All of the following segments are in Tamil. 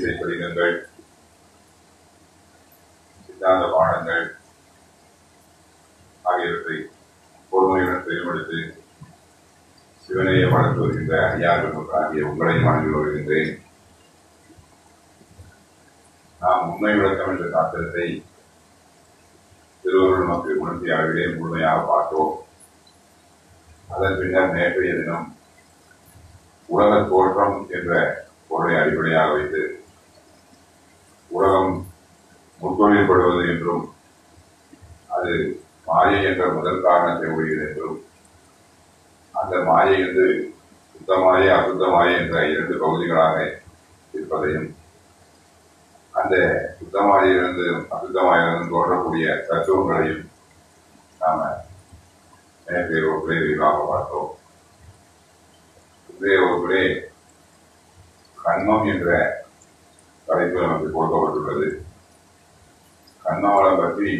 சமிசை படிகங்கள் சித்தாந்த பாடங்கள் ஆகியவற்றை பொறுமையுடன் செயல்படுத்தி சிவனையை வளர்த்து வருகின்ற ஐயாக்கள் ஆகிய உங்களை வணங்கி வருகின்றேன். நாம் உண்மை விளக்கம் என்ற சாத்திரத்தை திருவள்ளுவர் நமக்கு உணர்த்தியாகவே முழுமையாக பார்த்தோம். அதன் பின்னர் நேற்றைய தினம் உலக தோற்றம் என்ற பொருளை அடிப்படையாக வைத்து உலகம் முத்தொழில்படுவது என்றும் அது மாயை என்ற முதல் காரணத்தை உடையது என்றும் அந்த மாயை என்று சுத்தமாய அசுத்தமாய என்ற இரண்டு பகுதிகளாக இருப்பதையும் அந்த சுத்தமாயிலிருந்து அசுத்தமாயிலிருந்து தோன்றக்கூடிய தத்துவங்களையும் நாம நேற்றைய ஒருவரே விரிவாக பார்த்தோம். இன்றைய ஒருவரே கண்மம் என்ற தலைப்பு நமக்கு கொடுக்கப்பட்டுள்ளது. கண்ணவளம் பற்றி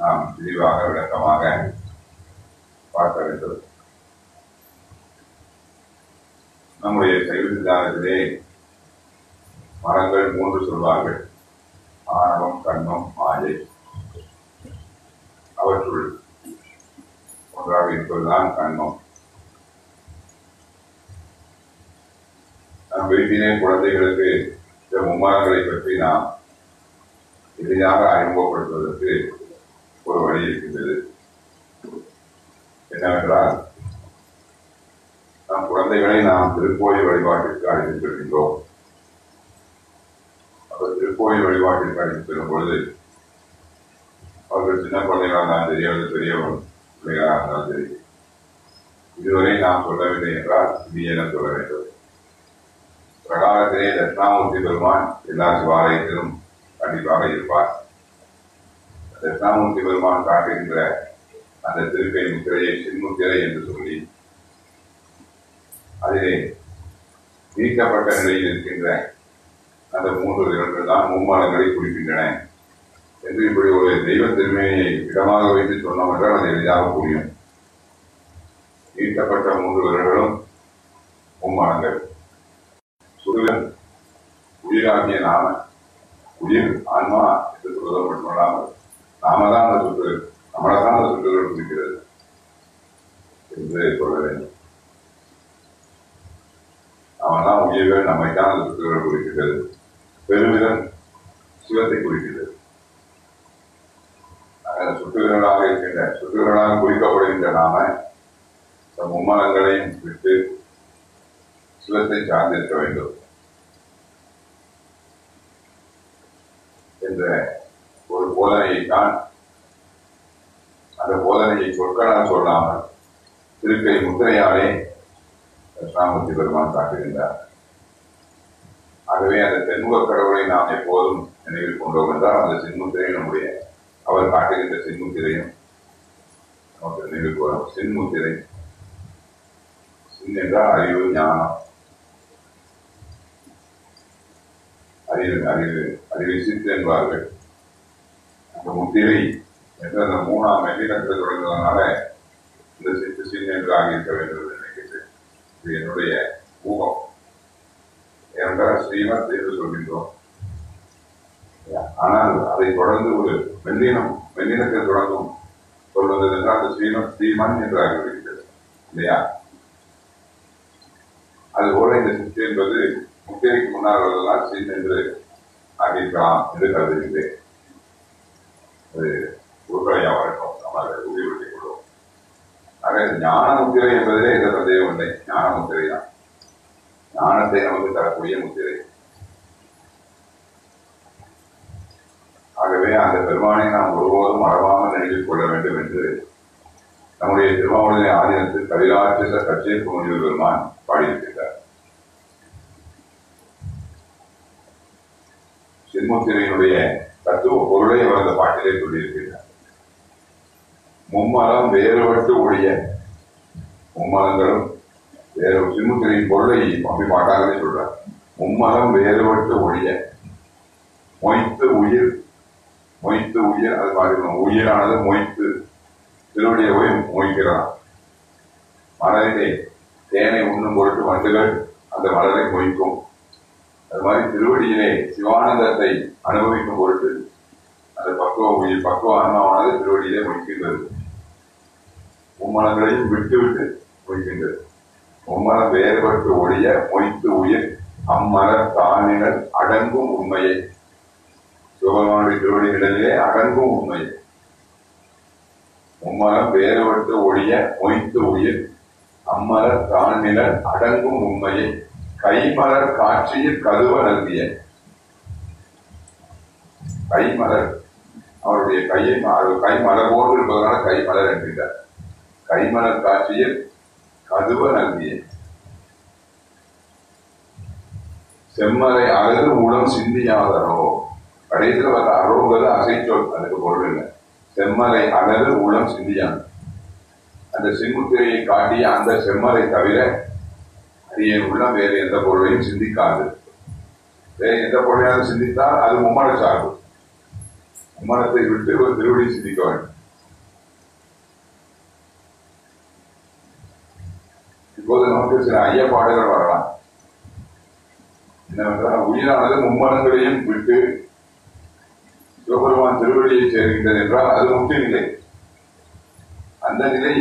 நாம் விரிவாக விளக்கமாக பார்க்க வேண்டும். நம்முடைய சைவ சித்தாந்தத்திலே மரங்கள் மூன்று சொல்வார்கள். ஆணவம் கண்மம் மாயை. அவற்றுள் ஒன்றாக இருப்பதுதான் கண்மம் நம் வீட்டிலே குழந்தைகளுக்கு இந்த மும்மரங்களை பற்றி நாம் எளிதாக அறிமுகப்படுத்துவதற்கு ஒரு வழி இருக்கின்றது என்னவென்றால் நம் குழந்தைகளை நாம் திருக்கோயில் வழிபாட்டிற்கு அழைத்து செல்கின்றோம். அவர் திருக்கோயில் வழிபாட்டிற்கு அழைத்து செல்லும் பொழுது அவர்கள் சின்ன குழந்தைகளாக இருந்தாலும் சரி அல்லது பெரியவர்கள் பிள்ளைகளாக இருந்தாலும் சரி இதுவரை நாம் சொல்லவில்லை என்றால் இது என சொல்ல வேண்டும்? பிரகாரத்திலே தட்சிணாமூர்த்தி பெருமான் எல்லா சிவாலயத்திலும் கண்டிப்பாக இருப்பார். தட்சிணாமூர்த்தி பெருமான் காட்டுகின்ற அந்த திருப்பை முத்திரையை சின்முத்திரை என்று சொல்லி அதிலே நீக்கப்பட்ட நிலையில் இருக்கின்ற அந்த மூன்று விரல்கள் தான் மும்மாலங்களை குறிக்கின்றன. என்று இப்படி ஒரு தெய்வ திருமையை இடமாக வைத்து சொன்னோம் என்றால் அது எளிதாக புரியும். நீக்கப்பட்ட மூன்று விரல்களும் மும்மானங்கள் சுருகன் உயிராகிய நாம உயிர் ஆன்மா என்று சொல்வது மட்டுமல்லாமல் நாம தான் அந்த சுற்று நம்மளை தான் அந்த சுற்றுகள் இருக்கிறது என்று சொல்ல வேண்டும். அவன் தான் உயிர்கள் நம்மை தான் அந்த சுற்றுகள் குறிக்கிறது. பெருமிதம் சிவத்தை குறிக்கிறது. நாங்கள் சுற்றுகளாக இருக்கின்ற சுற்றுகளாக குறிக்கப்படுகின்ற நாம மும்மலங்களையும் விட்டு சிவத்தை சார்ந்திருக்க வேண்டும். என்ற போதனையைத்தான் அந்த போதனையை சொற்களால் சொல்லாமல் திருக்கை முத்திரையாலே கிருஷ்ணாமூர்த்தி பெருமான் காட்டுகின்றார். ஆகவே அந்த தென்முக கடவுளை நாம் எப்போதும் நினைவில் கொண்டோம் என்றால் அந்த சின்முத்திரை நம்முடைய அவர் காட்டுகின்ற சின்முத்திரையும் நமக்கு நினைவில் வரும் சின்முத்திரை. சின் என்றால் அறிவு ஞானம். அறிவு அறிவு அறிவை சித்து என்பார்கள். அந்த முத்திரை என்ற அந்த மூணாம் மெல்லினத்தில் தொடங்குவதனால இந்த சித்து சின் என்று ஆகியிருக்க வேண்டும் என்று நினைக்கிறேன் இது என்னுடைய ஊகம் ஏனென்றால் ஸ்ரீமத் என்று சொல்கின்றோம் ஆனால் அதை தொடர்ந்து ஒரு மெல்லினம் மெல்லினத்தில் தொடங்கும் சொல்வது என்றால் அந்த ஸ்ரீமத் ஸ்ரீமன் என்று ஆகிவிடுகிறது இல்லையா அதுபோல இந்த சித்து என்பது முத்திரைக்கு முன்னால் வருவதால் சின் என்று ஆகியிருக்கலாம் என்று கருதுகின்றேன் அது உருப்படியாக வரட்டும் நம்ம உறுதிப்படுத்திக் கொள்வோம் ஆக ஞான முத்திரை என்பதிலே எந்த சந்தேகம் இல்லை. ஞான முத்திரை தான் ஞானத்தை நமக்கு தரக்கூடிய முத்திரை. ஆகவே அந்த பெருமானை நாம் ஒருபோதும் மறவாமல் நினைவில் கொள்ள வேண்டும் என்று நம்முடைய திருமாவளி ஆதீனத்தில் கவிராட்சச கட்சியை முனிவர் பெருமான் பாடியிருக்கிறார் சின்முத்திரையினுடைய தத்துவ பொருளை அவர் அந்த பாட்டிலே சொல்லியிருக்கிறார். மும்மலம் வேறுபட்டு ஒழிய மும்மலங்களும் வேறு சின்முத்திரையின் பொருளை அப்படி பாட்டாகவே சொல்றார். மும்மலம் வேறுபட்டு ஒழிய மொய்த்து உயிர் மொய்த்து உயிர் அது மாதிரி உயிரானது மொய்த்து திருவடியை போய் மொய்க்கிறான். மலரிலே தேனை உண்ணும் பொருட்டு வண்டுகள் அந்த மலரை மொய்க்கும். அது மாதிரி திருவடியிலே சிவானந்தத்தை அனுபவிக்கும் பொருட்டு அந்த பக்குவ உயிர் பக்குவ ஆன்மாவானது திருவடியிலே முடிக்கின்றது மும்மலங்களையும் விட்டு விட்டு மொய்க்கின்றது மும்மலம் வேறுபட்டு ஒழிய மொய்த்து உயிர் அம்மர தானிகள் அடங்கும் உண்மையை. சிவபெருமானுடைய திருவடிகளிலே அடங்கும் உண்மையை. மும்மலம் வேறுபட்டு ஒழிய மொய்த்து உயிர் அம்மர தானிகள் அடங்கும் உண்மையை. கைமலர் காட்சியில் கதுவ நல்கிய. கைமலர். அவருடைய கையை கைமலர் போன்று இருப்பதனால கைமலர் என்கிறார் கைமலர் காட்சியில் கதுவ நல்கிய. செம்மலை அழகு உடம் சிந்தியாதரோ. கடைசியில் வந்த அரோங்கிறது அசைச்சொல் அதுக்கு பொருள் இல்லை. செம்மலை அழகு உளம் சிந்தியான் அந்த சிம்முத்திரையை காட்டிய அந்த செம்மலை தவிர அடியின் உள்ளம் வேறு எந்த பொருளையும் சிந்திக்காது. வேறு எந்த பொருளையாவது சிந்தித்தால் அது மும்மல சார்பு மும்மலத்தை விட்டு ஒரு திருவடி சிந்திக்க வேண்டும். இப்போது நமக்கு சில ஐயப்பாடுகள் வரலாம். என்னவென்றால் உயிரானது மும்மலங்களையும் விட்டு சிவபெருமான் திருவடியை சேர்கின்றது என்றால் அது முக்கிய நிலை. அந்த நிலை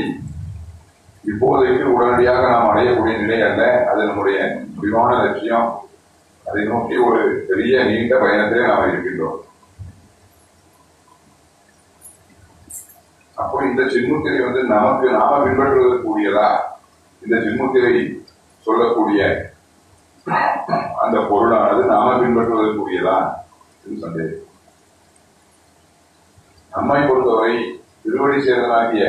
இப்போதைக்கு உடனடியாக நாம் அடையக்கூடிய நிலை அல்ல. அது நம்முடைய முடிவான லட்சியம். அதை நோக்கி ஒரு பெரிய நீண்ட பயணத்திலே நாம் இருக்கின்றோம். அப்போ இந்த சின்முத்திரை வந்து நமக்கு நாம பின்பற்றுவதற்குரியதா இந்த சின்முத்திரை சொல்லக்கூடிய அந்த பொருளானது நாம பின்பற்றுவதற்குரியதா என்று சந்தேகம். நம்மை பொறுத்தவரை திருவடி சேதனாகிய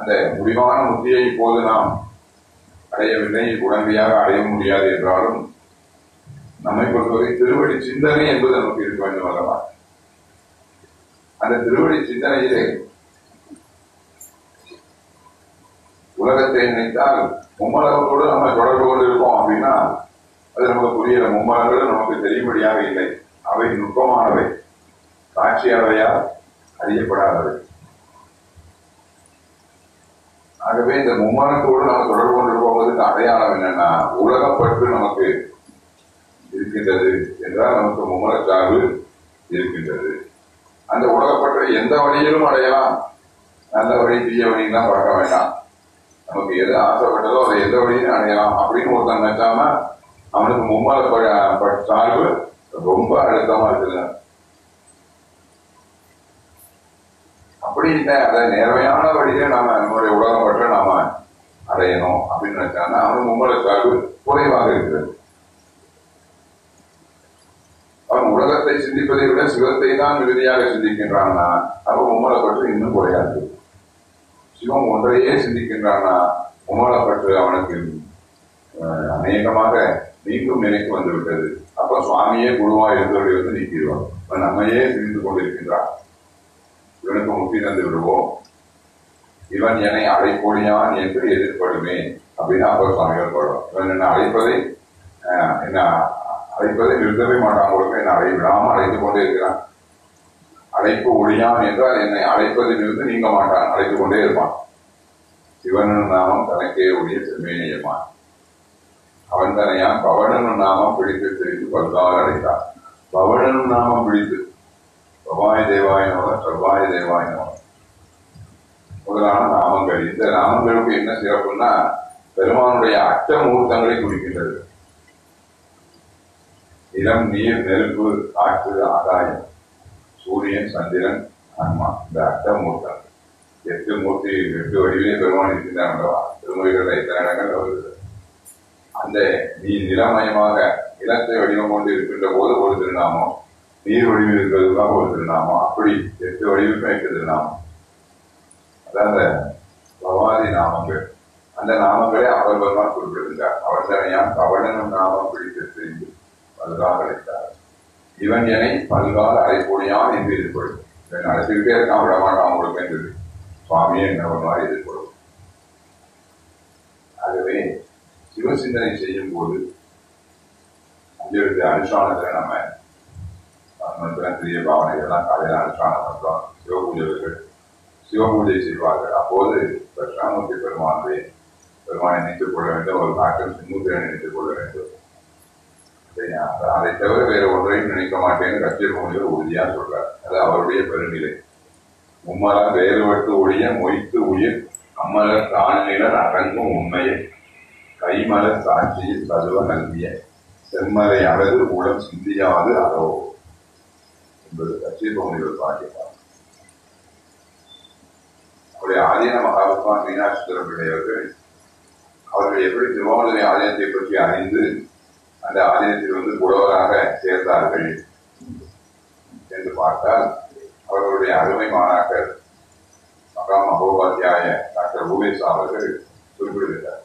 அந்த முடிவான முத்தியை இப்போது நாம் அடையவில்லை உடனடியாக அடைய முடியாது என்றாலும் நம்மை பொறுத்தவரை திருவடி சிந்தனை என்பது நமக்கு இருக்க வேண்டும் அல்லவா? அந்த திருவடி சிந்தனையிலே உலகத்தை நினைத்தால் மும்மலகத்தோடு நம்ம தொடர்பு கொண்டு இருக்கோம் அப்படின்னா அது நமக்கு புரியல. மும்மலங்கள் நமக்கு தெரியும்படியாக இல்லை. அவை நுட்பமானவை. காட்சியாவையால் அறியப்படாதவை. ஆகவே இந்த மும்மானத்தோடு நம்ம தொடர்பு கொண்டிருப்போவதற்கு அடையாளம் என்னன்னா உலகப்பற்று நமக்கு இருக்கின்றது என்றால் நமக்கு மும்மல சார்பு இருக்கின்றது. அந்த உலகப்பற்றை எந்த வழியிலும் அடையலாம். நல்ல வழி தீய வழியெல்லாம் பார்க்க வேண்டாம். நமக்கு எது ஆசைப்பட்டதோ அதை எந்த வழியிலும் அடையலாம் அப்படின்னு ஒருத்தன் நினைச்சாம அவனுக்கு மும்மல சார்பு ரொம்ப அழுத்தமா இருக்குது அப்படி அதை நேர்மையான வழியில நாம நம்முடைய உலகம் பற்ற நாம அடையணும் அப்படின்னு நினைச்சாங்கன்னா அவன் மும்மல குறைவாக இருக்கிறது. அவன் உலகத்தை சிந்திப்பதை விட சிவத்தை தான் மிகுதியாக சிந்திக்கின்றான்னா அவன் உம்மலை பற்று இன்னும் குறையாது. சிவம் ஒன்றையே சிந்திக்கின்றானா உம்மலை பற்று அவனுக்கு அஹ், அநேகமாக நீங்கும் நினைக்கு வந்து விட்டது அப்ப சுவாமியே குருவா இருந்தவரை வந்து நீக்கிடுவான் நம்மையே சிரித்து கொண்டிருக்கின்றான் இவனுக்கு முக்தி தந்து விடுவோம். இவன் என்னை அழைப்பொழியான் என்று எதிர்ப்படுமே அப்படின்னு அப்ப சுவாமிகள் பாடுவோம் இவன் என்ன அழைப்பதை அஹ், என்ன அழைப்பதை நிறுத்தவே மாட்டான் கொடுக்க என்னை அழை விடாமல் அழைத்துக் கொண்டே இருக்கிறான். அழைப்பு ஒழியான் என்றால் என்னை அழைப்பதிலிருந்து நீங்க மாட்டான் அழைத்து கொண்டே இருப்பான். சிவனும் நாமம் தனக்கே உடைய திருமேனியமான் அவன் தனையான் பவனனும் நாமம் பிடித்து தெரிந்து பல்கால் அடைத்தான் பவனனும் நாமம் பிடித்து பவாய பிரபாய தேவாய தேவாயினவன் முதலான நாமங்கள். இந்த நாமங்களுக்கு என்ன சிறப்புன்னா பெருமானுடைய அஷ்டமூர்த்தங்களை குறிக்கின்றது. நிலம் நீர் நெருப்பு காற்று ஆகாயம். சூரியன் சந்திரன் ஆன்மா. இந்த அஷ்டமூர்த்தங்கள். எட்டு மூர்த்தி எட்டு வடிவிலே பெருமான் இருக்கின்றான் அல்லவா? திருமுறைகள் எத்தனை இடங்கள் வருகிறது? அந்த நீ நிலமயமாக நிலத்தை வடிவம் கொண்டு இருக்கின்ற போது ஒரு திருநாமம். நீர் வடிவில் இருக்கிறதுக்காக ஒரு திருநாமம். அப்படி எட்டு வடிவுக்கும் எட்டு திருநாமம் அதாவது பவாதி நாமங்கள். அந்த நாமங்களே அவர் பெருமான் குறிப்பிடுகின்றார். அவர் தனையான் கவனனும் நாமம் பிடித்து தெரிந்து பல்கால் அழைத்தார் இவன் என பல்கால் அழைப்பொழியான் என்று எதிர்கொள்ளும். இவன் அழைத்துக்கிட்டே இருக்கான் விடமாட்டான் உங்களுக்கு என்று சுவாமியே என்னவனால் எதிர்கொள்ளும். ஆகவே சிவசிந்தனை செய்யும் போது அஞ்செழுத்து அனுஷ்டானத்தில் நம்ம மந்திரம் பெரிய பாவனை இதெல்லாம் காலையில் அனுஷ்டானம் பண்றோம். சிவபூஜைகள் சிவபூஜை செய்வார்கள். அப்போது தட்சிணாமூர்த்தி பெருமானுடைய பெருமானை நினைத்துக் கொள்ள வேண்டும். ஒரு டாக்டர் சிம்மூத்திரை நினைத்துக் கொள்ள வேண்டும். அதை தவிர வேறு ஒன்றையும் நினைக்க மாட்டேன்னு கட்சியர் மொழியில் உறுதியாக சொல்றார். அது அவருடைய பெருநிலை. மும்மலம் வேறுபட்டு ஒழிய மொய்த்து உயிர் அம்மலர் தாழ்நிலர் அடங்கும் உண்மையை. கைமலர் சாட்சியில் சதுவ நல்விய. செம்மலை அழகு உளம் சிந்தியாது அதோ. என்பது கட்சியர் முனிவர் பாடினார் அவருடைய ஆதீன மகாவித்வான் மீனாட்சி பிள்ளையவர்கள் அவர்கள் எப்படி திருவாவூரை ஆலயத்தை பற்றி அறிந்து அந்த ஆலயத்தில் வந்து புலவராக சேர்ந்தார்கள் என்று பார்த்தால் அவர்களுடைய அருமை மாணாக்கர் மகா மகோபாத்தியாய டாக்டர் பூபேஷ் அவர்கள் குறிப்பிடுகிறார்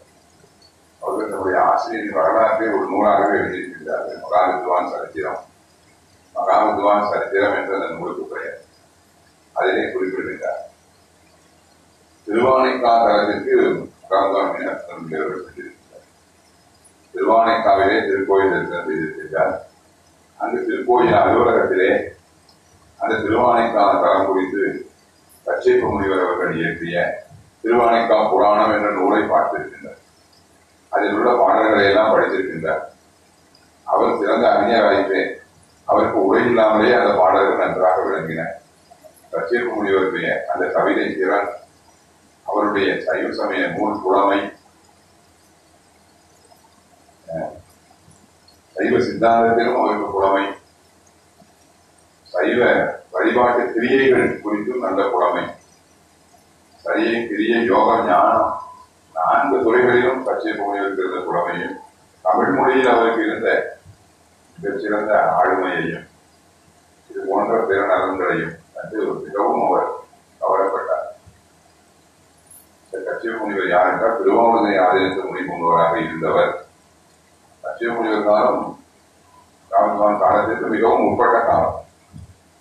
அவர்கள் தன்னுடைய ஆசிரியரின் வரலாற்றை ஒரு நூலாகவே எழுதியிருக்கின்றார்கள். மகாவித்வான் சரித்திரம். மகாவித்வான் சரித்திரம் என்ற அந்த நூலுக்கு பெயர். அதிலே குறிப்பிடுகின்றார் திருவானைக்காதலத்திற்கு மகாவித்வான் மீனாட்சி தேவர்கள் சென்றிருக்கிறார் திருவானைக்காவிலே திருக்கோயில் தரிசனம் செய்திருக்கிறார் அந்த திருக்கோயில் அலுவலகத்திலே அந்த திருவானைக்கான தரம் குறித்து கச்சேப்ப முனிவர் அவர்கள் இயற்றிய திருவானைக்கா புராணம் என்ற நூலை பார்த்திருக்கின்றார். அதில் உள்ள பாடல்களை எல்லாம் படித்திருக்கின்றார். அவர் சிறந்த அறிஞராயிற்றே அவருக்கு உடை இல்லாமலே அந்த பாடல்கள் நன்றாக விளங்கின. கச்சேப்ப முனிவருடைய அந்த கவிதை திறன் அவருடைய சைவ சமய நூல் புலமை அஹ், சைவ சித்தாந்தத்திலும் அவருக்கு புலமை சைவ வழிபாட்டு கிரியைகள் குறித்தும் நல்ல புலமை சரிய கிரிய யோக ஞானம் நான்கு துறைகளிலும் கட்சி இருந்த புலமையும் தமிழ் மொழியில் அவருக்கு இருந்த மிகச்சிறந்த ஆளுமையையும் இது போன்ற பிற நலன்களையும் கண்டு மிகவும் அவர் கவலைப்பட்டார். கட்சிய முனிவர் யார் என்றால் திருவாவூரை ஆதரித்த முனிமுன்னவராக இருந்தவர். கட்சிய முனிவர் காலம் ராமஸ்வாமி காலத்திற்கு மிகவும் முற்பட்ட காலம்.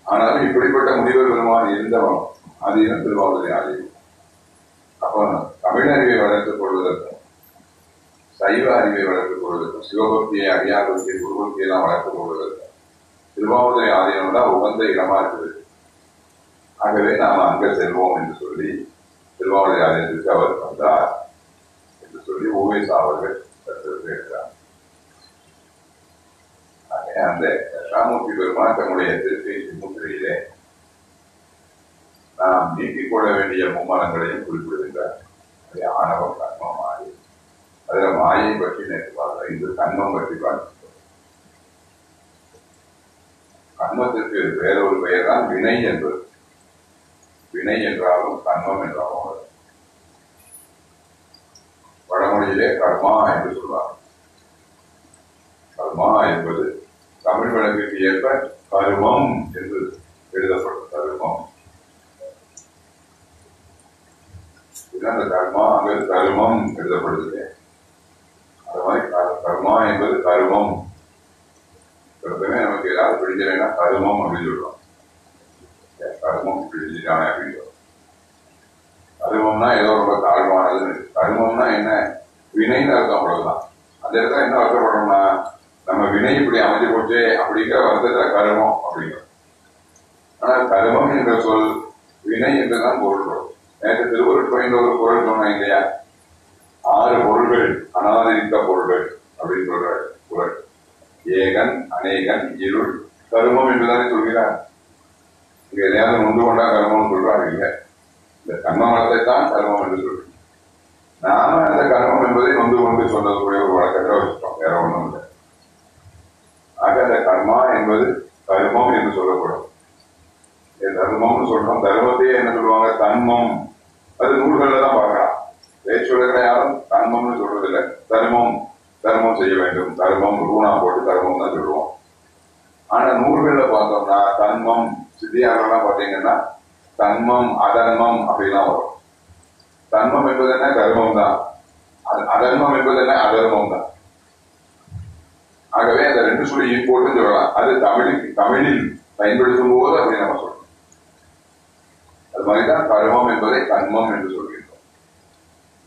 ஆனாலும் இப்படிப்பட்ட முனிவர் பெருமான் இருந்தவன் அதிகம் திருவாவூரை ஆதரிக்கும். அப்போ தமிழறிவை வளர்த்துக் கொள்வதற்கும் சைவ அறிவை வளர்த்துக் கொள்வதற்கும் சிவபக்தியை அடியாபக்தியை குருபக்தியை எல்லாம் வளர்த்துக் கொள்வதற்கும் திருவாவூரை ஆதீனம் தான் உகந்த இடமா இருக்குது ஆகவே நாம் அங்க செல்வோம் என்று சொல்லி திருவாவூரை ஆதீனத்திற்கு அவர் வந்தார் என்று சொல்லி ஓவேஸ் அவர்கள் இருக்கிறார் அந்த ராமூர்த்தி பெருமான் தன்னுடைய திருப்பை முத்திரையிலே நாம் நீக்கிக் கொள்ள வேண்டிய மும்மலங்களையும் குறிப்பிடுகின்றார். அது ஆணவம் கர்மம் அதுல மாயை பற்றி நேற்று பார்த்தோம் இது கண்மம் பற்றி பார்த்தோம் கண்மத்திற்கு வேறொரு பெயர் தான் வினை என்பது வினை என்றாலும் கண்மம் என்றாலும் வடமொழியிலே கர்மா என்று சொல்வார் கர்மா என்பது தமிழ் தமிழ் வழக்குக்கு ஏற்ப கருமம் என்று எழுதப்படும் கருமம் அந்த கர்மா அங்கு கருமம் எழுதப்படுது கர்மா என்பது கருமம். எப்பவுமே நமக்கு ஏதாவது பிடிக்கலைன்னா கருமம் அப்படின்னு சொல்லுவோம். கருமம் பிடிச்சிட்டானே அப்படின்னு கருமம்னா ஏதோ ரொம்ப தாழ்வானதுன்னு கருமம்னா என்ன? வினைன்னு அர்த்தம் அவ்வளவுதான். அந்த இடத்துல என்ன வருத்தப்படுறோம்னா நம்ம வினை இப்படி அமைஞ்சு போச்சு அப்படிங்கிற வருத்தத்துல கருமம் அப்படிங்கிறோம். ஆனா கருமம் என்ற சொல் வினை என்றுதான் பொருள் நேற்று திருவருட்பயந்த ஒரு பொருள் சொன்னேன் இல்லையா? ஆறு பொருள்கள் அனாதரித்த பொருள்கள் அப்படின்னு சொல்ற குரல் ஏகன் அநேகன் இருள். கருமம் என்றுதானே சொல்கிறார். இங்க எதையாவது நொந்து கொண்டா கர்மம் சொல்றாரு இல்ல இந்த கர்மமலத்தை தான் கர்மம் என்று சொல்றோம் நாம அந்த கர்மம் என்பதை நொந்து கொண்டு சொன்னதுக்குரிய ஒரு வழக்கத்தை வச்சுட்டோம் வேற ஒண்ணும் இல்லை. ஆக அந்த கர்மா என்பது கர்மம் என்று சொல்லப்படும். தர்மம்னு சொல்றோம். தர்மத்தையே என்ன சொல்லுவாங்க? தன்மம். அது நூல்கள்ல தான் பார்க்கணும் பேச்சுவர்களை யாரும் தன்மம்னு சொல்றதில்லை. தர்மம் தர்மம் செய்ய வேண்டும். தர்மம் ரூணா போட்டு தர்மம் தான் சொல்லுவோம். ஆனா நூல்கள்ல பார்த்தோம்னா தன்மம் சித்தியாரெல்லாம் பார்த்தீங்கன்னா தன்மம் அதர்மம் அப்படிலாம் வரும். தன்மம் என்பது என்ன? தர்மம் தான். அதர்மம் என்பது என்ன? அதர்மம் தான். ஆகவே அந்த ரெண்டு சொல்லியும் போட்டு சொல்லலாம். அது தமிழுக்கு தமிழில் பயன்படுத்தும் போது அப்படி நம்ம சொல்றோம். அது மாதிரிதான் கர்மம் என்பதை கண்மம் என்று சொல்றேன்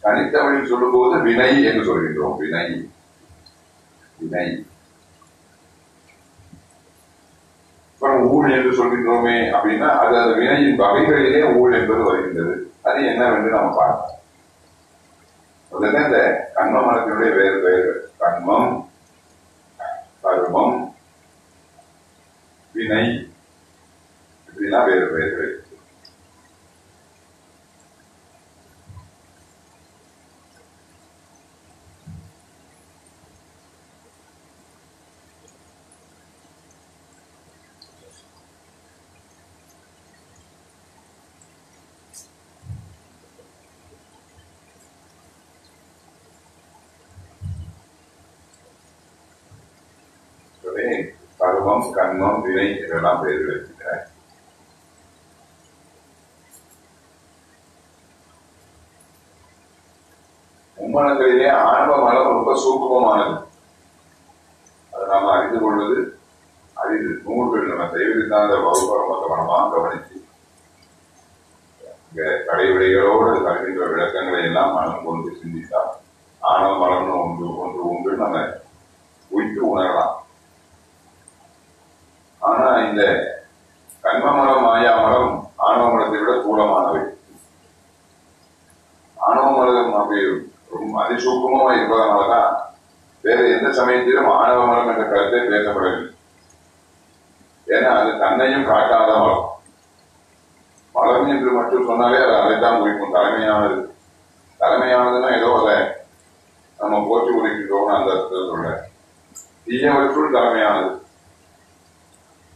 தனித்தமிழில் சொல்லும்போது வினை என்று சொல்கின்றோம். வினை. வினை. அப்புறம் ஊழ் என்று சொல்கின்றோமே அப்படின்னா அது அந்த வினையின் வகைகளிலே ஊழ் என்பது வருகின்றது. அது என்னவென்று நாம் பார்ப்போம். முதல்ல இந்த கண்ம மரத்தினுடைய வேறு பெயர்கள் கண்மம் கர்மம் வினை இப்படிலாம் வேறு பெயர்கள் எனவே கர்மம் கண்மம் வினை இதெல்லாம் பெயர் இருக்கின்றன மும்மனங்களிலே ஆன்ம மலம் ரொம்ப சூக்குமமானது அதை நாம் அறிந்து கொள்வது அரிது நூல்கள் நம்ம தெய்வத்தாந்த வகுப்பை ரொம்ப கவனமா கடைவிடைகளோடு தருகின்ற விளக்கங்களை எல்லாம் மனம் கொண்டு சிந்தித்தால் ஆனவ மலம்னு ஒன்று ஒன்று உண்டு நம்ம உயிட்டு உணரலாம் இந்த கண்மமலம் மாயா மரம் ஆணவ மரத்தை விட கூடமானவை ஆணவ மரம் அப்படி ரொம்ப அதிசூக்கமா இருப்பதனாலதான் வேற எந்த சமயத்திலும் ஆணவ மரம் என்ற கருத்தை பேசப்படவில்லை. ஏன்னா அது தன்னையும் காட்டாத மலம் மலம் என்று மட்டும் சொன்னாலே அது அதைத்தான் குறிக்கும். தலைமையானது. தலைமையானதுன்னா ஏதோ அதை நம்ம போற்றி உரைக்கின்றோம்னு அந்த அர்த்தத்தில் சொல்ல தீயவற்றுள் தலைமையானது.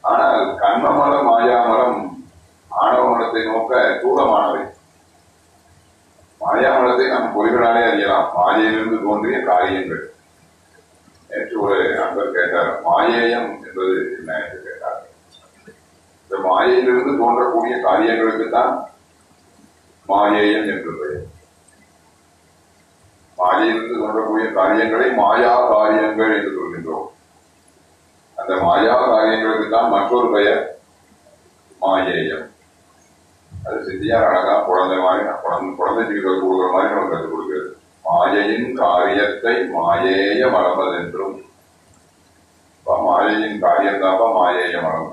ஆனால் கண்மமரம் மாயாமலம் ஆணவ நோக்க தூரமானவை. மாயாமரத்தை நம் பொறிகளாலே அறியலாம். மாயையிலிருந்து தோன்றிய காரியங்கள். நேற்று ஒரு நண்பர் கேட்டார் மாயேயம் என்பது என்ன? என்று கேட்டார். இந்த மாயையிலிருந்து தோன்றக்கூடிய காரியங்களுக்கு தான் மாயேயம் என்று பெயர். மாயையிலிருந்து தோன்றக்கூடிய காரியங்களை மாயா காரியங்கள் என்று சொல்கின்றோம். அந்த மாயா காரியங்களுக்கு தான் மற்றொரு பெயர் மாயேயம். அது சித்தியார் அழகா குழந்தை மாதிரி குழந்தை குழந்தைக்கு கொடுக்குற மாதிரி நமக்கு கற்றுக் கொடுக்கிறது. மாயையின் காரியத்தை மாயேய மறப்பதென்றும் அப்ப மாயையின் காரியம் தான்ப்பா மாயேய மரம்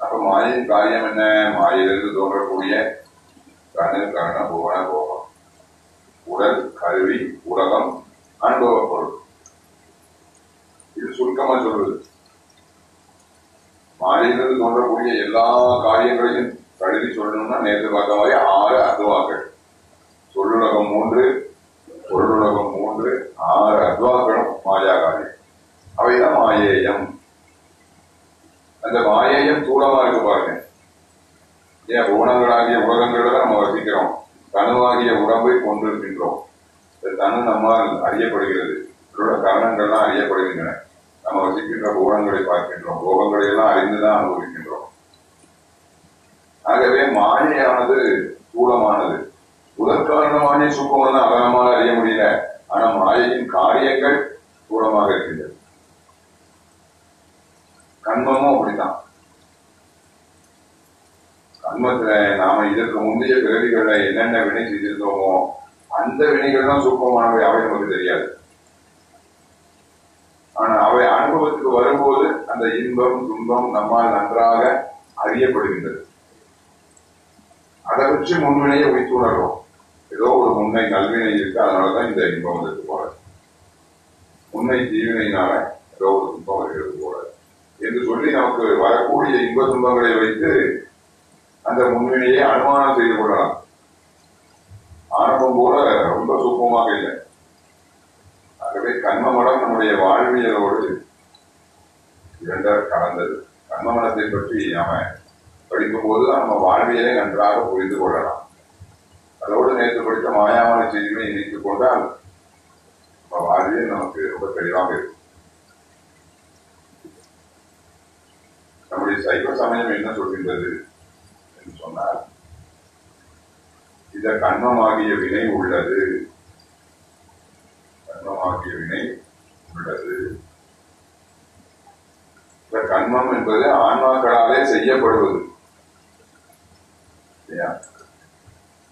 அப்ப மாயையின் காரியம் என்ன? மாயிலிருந்து தோன்றக்கூடிய கணு கரண புவன போகம் உடல் கருவி உலகம் அனுபவ பொருள். இது சுருக்கமா சொல்றது. மாநிலத்தில் தோன்றக்கூடிய எல்லா காரியங்களையும் கழுதி சொல்லணும்னா நேற்று பார்த்த மாதிரி ஆறு அத்வாக்கள். சொல்லுலகம் மூன்று பொருளுலகம் மூன்று ஆறு அத்வாக்களும் மாயா காரியம். அவைதான் மாயேயம். அந்த மாயேயம் தூளமா இருக்கு பாருங்க. ஏன் ஊனங்களாகிய உலகங்களோட நம்ம வசிக்கிறோம். தனுவாகிய உடம்பை கொண்டிருக்கின்றோம். இந்த தனு நம்மால் அறியப்படுகிறது. இதோட கரணங்கள்லாம் அறியப்படுகின்றன. நம்ம வசிக்கின்ற போகங்களை பார்க்கின்றோம். போகங்களை எல்லாம் அறிந்துதான் அனுபவிக்கின்றோம். ஆகவே மாயையானது ஸ்தூலமானது உதற்காரணமான சுக்கமான அதை நம்மால் அறிய முடியல. ஆனா மாயையின் காரியங்கள் ஸ்தூலமாக இருக்கின்றது கண்மமும் அப்படித்தான். கண்மத்துல நாம இதற்கு முந்தைய பிறவிகள்ல என்னென்ன வினை செய்திருந்தோமோ அந்த வினைகள் தான் சூப்பமானவை அவை நமக்கு தெரியாது. ஆனா அவை அனுபவத்துக்கு வரும்போது அந்த இன்பம் துன்பம் நம்மால் நன்றாக அறியப்படுகின்றது. அதை வச்சு முன்வினையை வைத்து ஏதோ ஒரு முன்னை நல்வினை இருக்கு அதனாலதான் இந்த இன்பம் வந்தது போல. முன்னை தீவினையினால ஏதோ ஒரு துன்பம் வருகிறது போல. என்று சொல்லி நமக்கு வரக்கூடிய இன்ப துன்பங்களை வைத்து அந்த முன்வினையை அனுமானம் செய்து கொள்ளலாம். ஆரம்பம் போல ரொம்ப சூப்பமாக இல்லை. ஆகவே கண்மமடம் நம்முடைய வாழ்வியலோடு இரண்டாக கலந்தது. கண்மமலத்தை பற்றி நாம படிக்கும் போதுதான் நம்ம வாழ்வியலை நன்றாக புரிந்து கொள்ளலாம். அதோடு நேற்று படித்த மாயாமன செய்திகளை இணைத்துக் கொண்டால் நம்ம வாழ்வியல் நமக்கு ரொம்ப தெளிவாக இருக்கும். நம்முடைய சைவ சமயம் என்ன சொல்கின்றது என்று சொன்னால் இந்த கண்மமாகிய வினை உள்ளது கண்மமாகிய வினை உள்ளது இந்த கண்மம் என்பது ஆன்மாக்களாலே செய்யப்படுவது.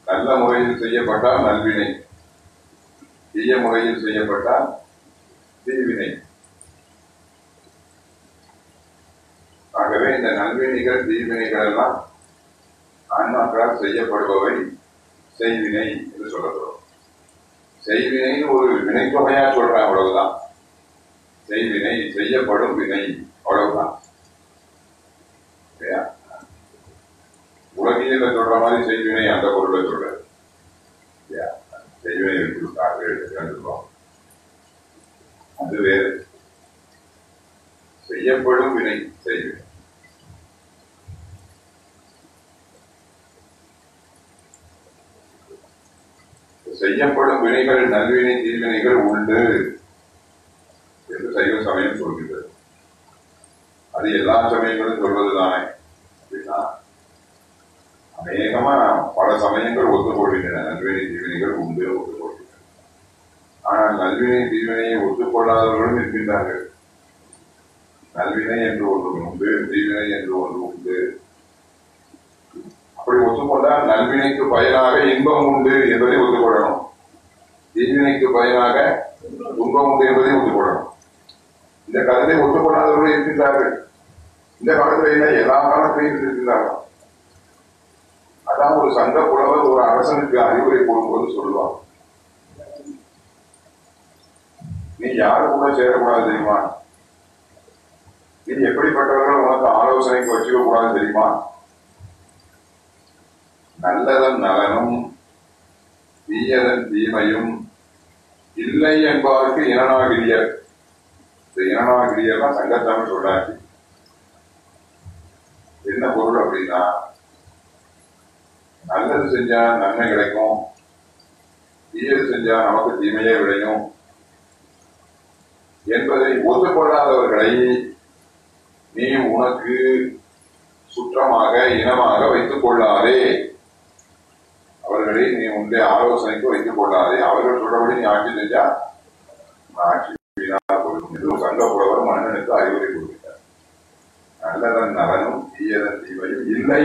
நல்ல முறையில் செய்யப்பட்டால் நல்வினை. தீய முறையில் செய்யப்பட்டால் தீவினை. ஆகவே இந்த நல்வினைகள் தீவினைகள் எல்லாம் ஆன்மாக்களால் செய்யப்படுபவை செய்வினை என்று சொல்லப்படும் செய்வினைன்னு ஒரு வினைத்தொகையா சொல்றேன் அவ்வளவுதான். செய்வினை செய்யப்படும் வினை அவ்வளவுதான் இல்லையா? உலகியல சொல்ற மாதிரி செய்வினை அந்த பொருளை சொல்றது செய்வினை வைத்திருக்கார்கள் என்று அது வேறு. செய்யப்படும் வினை செய்வினை. செய்யப்படும் வினைகள் நல்வினை தீவினைகள் உண்டு என்று சைவ சமயம் சொல்கின்றது அது எல்லா சமயங்களும் சொல்வதுதானே அப்படின்னா அநேகமா பல சமயங்கள் ஒத்துக்கொள்கின்றன நல்வினை தீவினைகள் உண்டு ஒத்துக்கொள்கின்றன ஆனால் நல்வினை தீவினையை ஒத்துக்கொள்ளாதவர்களும் இருக்கின்றார்கள். நல்வினை என்று ஒன்று உண்டு தீவினை என்று ஒன்று உண்டு. அப்படி ஒத்துக்கொண்டால் நல்வினைக்கு பயனாக இன்பம் உண்டு என்பதை ஒத்துக்கொள்ளணும். தீவினைக்கு பயனாக துன்பம் உண்டு என்பதை ஒத்துக்கொள்ளணும். இந்த கருத்தை ஒத்துக்கொள்ளாதவர்கள் இருக்கின்றார்கள். இந்த காலத்துல என்ன? எல்லா காலத்திலையும் இருக்கின்றார்கள். அதான் ஒரு சங்க புலவர் ஒரு அரசனுக்கு அறிவுரை போடும்போது சொல்லுவார் நீ யாரு கூட சேரக்கூடாது தெரியுமா? நீ எப்படிப்பட்டவர்கள் உனக்கு ஆலோசனைக்கு வச்சுக்க கூடாது தெரியுமா? நல்லதன் நலனும் தீயதன் தீமையும் இல்லை என்பதற்கு இனநாகிரியர் இந்த இனநாகிரியர்னா சங்கத்தமிழ் சொல்றாரு என்ன பொருள் அப்படின்னா நல்லது செஞ்சா நன்மை கிடைக்கும் தீயது செஞ்சா நமக்கு தீமையே விளையும். என்பதை ஒத்துக்கொள்ளாதவர்களை நீ உனக்கு சுற்றமாக இனமாக வைத்துக் கொள்ளாதே அவர்களை நீ உன்னுடைய ஆலோசனைக்கு வைத்துக் கொள்ளாதே அவர்கள் சொல்றபடி நீ ஆட்சி செஞ்சா ஆட்சி வீணாக ஒரு சங்க புலவர் மன்னனுக்கு அறிவுரை கொடுக்கிறார் நல்லதன் நலனும் தீயதன் தீமையும் இல்லை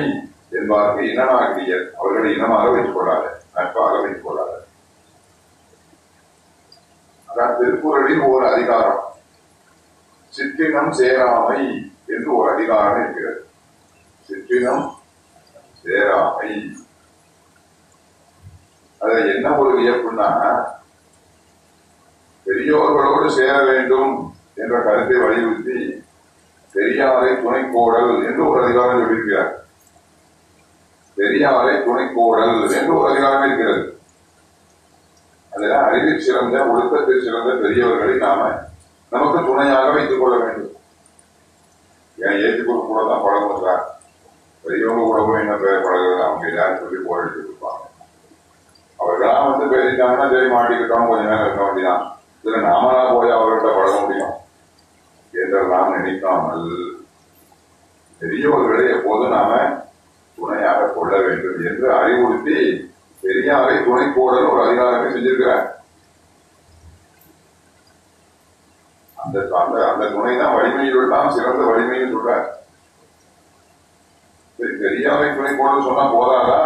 என்பதற்கு இனநாகிரியர் அவர்களை இனமாக வைத்துக் கொள்ளாத நட்பாக வைத்துக் கொள்ளாத அதான் திருக்குறளில் ஒரு அதிகாரம். சிற்றினம் சேராமை என்று ஒரு அதிகாரம் இருக்கிறது. சிற்றினம் சேராமை. அதுல என்ன ஒரு வியப்புன்னா பெரியோர்களோடு சேர வேண்டும் என்ற கருத்தை வலியுறுத்தி பெரியாரை துணைக்கோடல் என்று ஒரு அதிகாரம் சொல்லியிருக்கிறார். பெரியாரை துணைக்கோடல் என்று ஒரு அதிகாரம் இருக்கிறது. அதெல்லாம் அறிவில் சிறந்த ஒழுக்கத்தில் சிறந்த பெரியவர்களை நாம நமக்கு துணையாக வைத்துக் கொள்ள வேண்டும். ஏன் ஏற்றுக்கொள்ள கூட தான் பழகுறாங்க பெரியவங்க கூட போய் என்ன பேர் பழகுறது? அவங்க எல்லாரும் சொல்லி போர் இருப்பாங்க. அவர்களாம் வந்து பேசிட்டாங்கன்னா சரி மாட்டிக்கிட்டோம் கொஞ்ச நேரம் இருக்க வேண்டியதான் இதுல நாமளா போய் அவர்கிட்ட பழக முடியும். என்றெல்லாம் நினைக்காமல் பெரியவர்களை எப்போதும் நாம துணையாக கொள்ள வேண்டும் என்று அறிவுறுத்தி பெரியாரை துணை போடல் ஒரு அதிகாரமே செஞ்சிருக்கிறார். அந்த அந்த அந்த துணை தான் வலிமையில் தான் சிறந்த வலிமையில் சொல்றார். சரி பெரியாரை துணை போடல் சொன்னா போதாதா?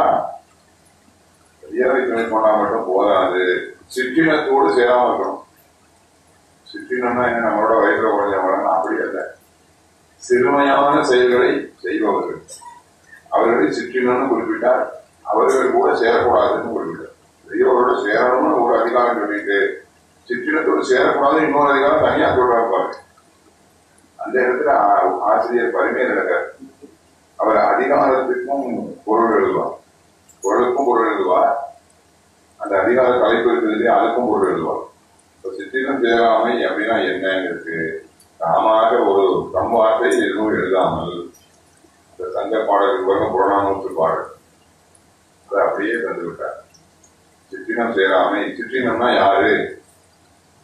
பெரியாரை துணை போனா மட்டும் போதாது. சிற்றினத்தோடு சேராம இருக்கணும். சிற்றினம்னா என்ன? நம்மளோட வயசுல குறைஞ்சவங்க அப்படி அல்ல. சிறுமையான செயல்களை செய்பவர்கள். அவர்களை சிற்றினம்னு குறிப்பிட்டார். அவர்கள் கூட சேரக்கூடாதுன்னு குறிப்பிட்டார் பெரியவரோட சேரணும்னு ஒரு அதிகாரம் சொல்லிட்டு சிற்றினத்தோடு சேரக்கூடாது இன்னொரு அதிகாரம் தனியா சொல்றாரு பாருங்க. அந்த இடத்துல ஆசிரியர் பரிமையை நடக்கார் அவர் அதிகாரத்துக்கும் பொருள் எழுதுவார். பொருளுக்கும் பொருள் எழுதுவார். அந்த அதிகார தலைப்பு இருக்கிறதுலே அதுக்கும் பொருள் எழுதுவார். இப்போ சிற்றினம் சேராமை அப்படின்னா என்னங்கிறது தாமாக ஒரு தம் வார்த்தை எதுவும் எழுதாமல் இந்த சங்க பாடல்கள் வரும் புறநானூற்று பாடல். அதை அப்படியே தந்து விட்டார் சிற்றினம் சேராமை சிற்றினம்னா யாரு?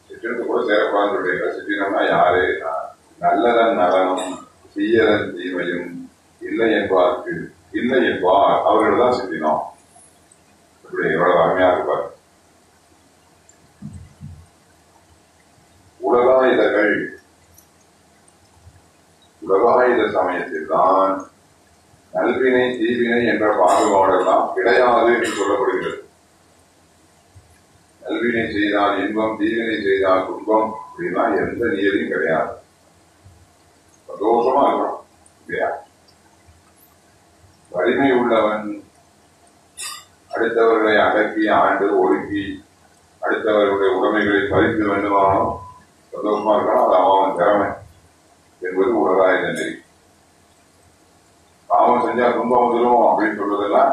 சிற்றினத்தை கூட சேரக்கூடாதுன்னு சொல்றீங்க சிற்றினம்னா யாரு? நல்லதன் நலனும் தீயதன் தீமையும் இல்லை என்பார்க்கு இல்லை என்பார். அவர்கள் தான் சிற்றினம். இப்படி எவ்வளவு அருமையா இருப்பார் உலகாயுதர்கள் உலகாயுத சமயத்தில் தான் நல்வினை தீவினை என்ற பாகுபாடெல்லாம் கிடையாது என்று சொல்லப்படுகிறது. நல்வினை செய்தால் இன்பம் தீவினை செய்தால் துன்பம் அப்படின்னா எந்த நியதியும் கிடையாது. சந்தோஷமா இருக்கணும் இல்லையா? வலிமை உள்ளவன் அடுத்தவர்களை அடக்கி ஆண்டு ஒடுக்கி அடுத்தவர்களுடைய உடைமைகளை பறித்து வேண்டுமானோ சந்தோஷமா இருக்கணும் அது அவன் திறமை என்பது உலகாய நெறி செஞ்சா துன்பம் வந்துடும் அப்படின்னு சொல்வதெல்லாம்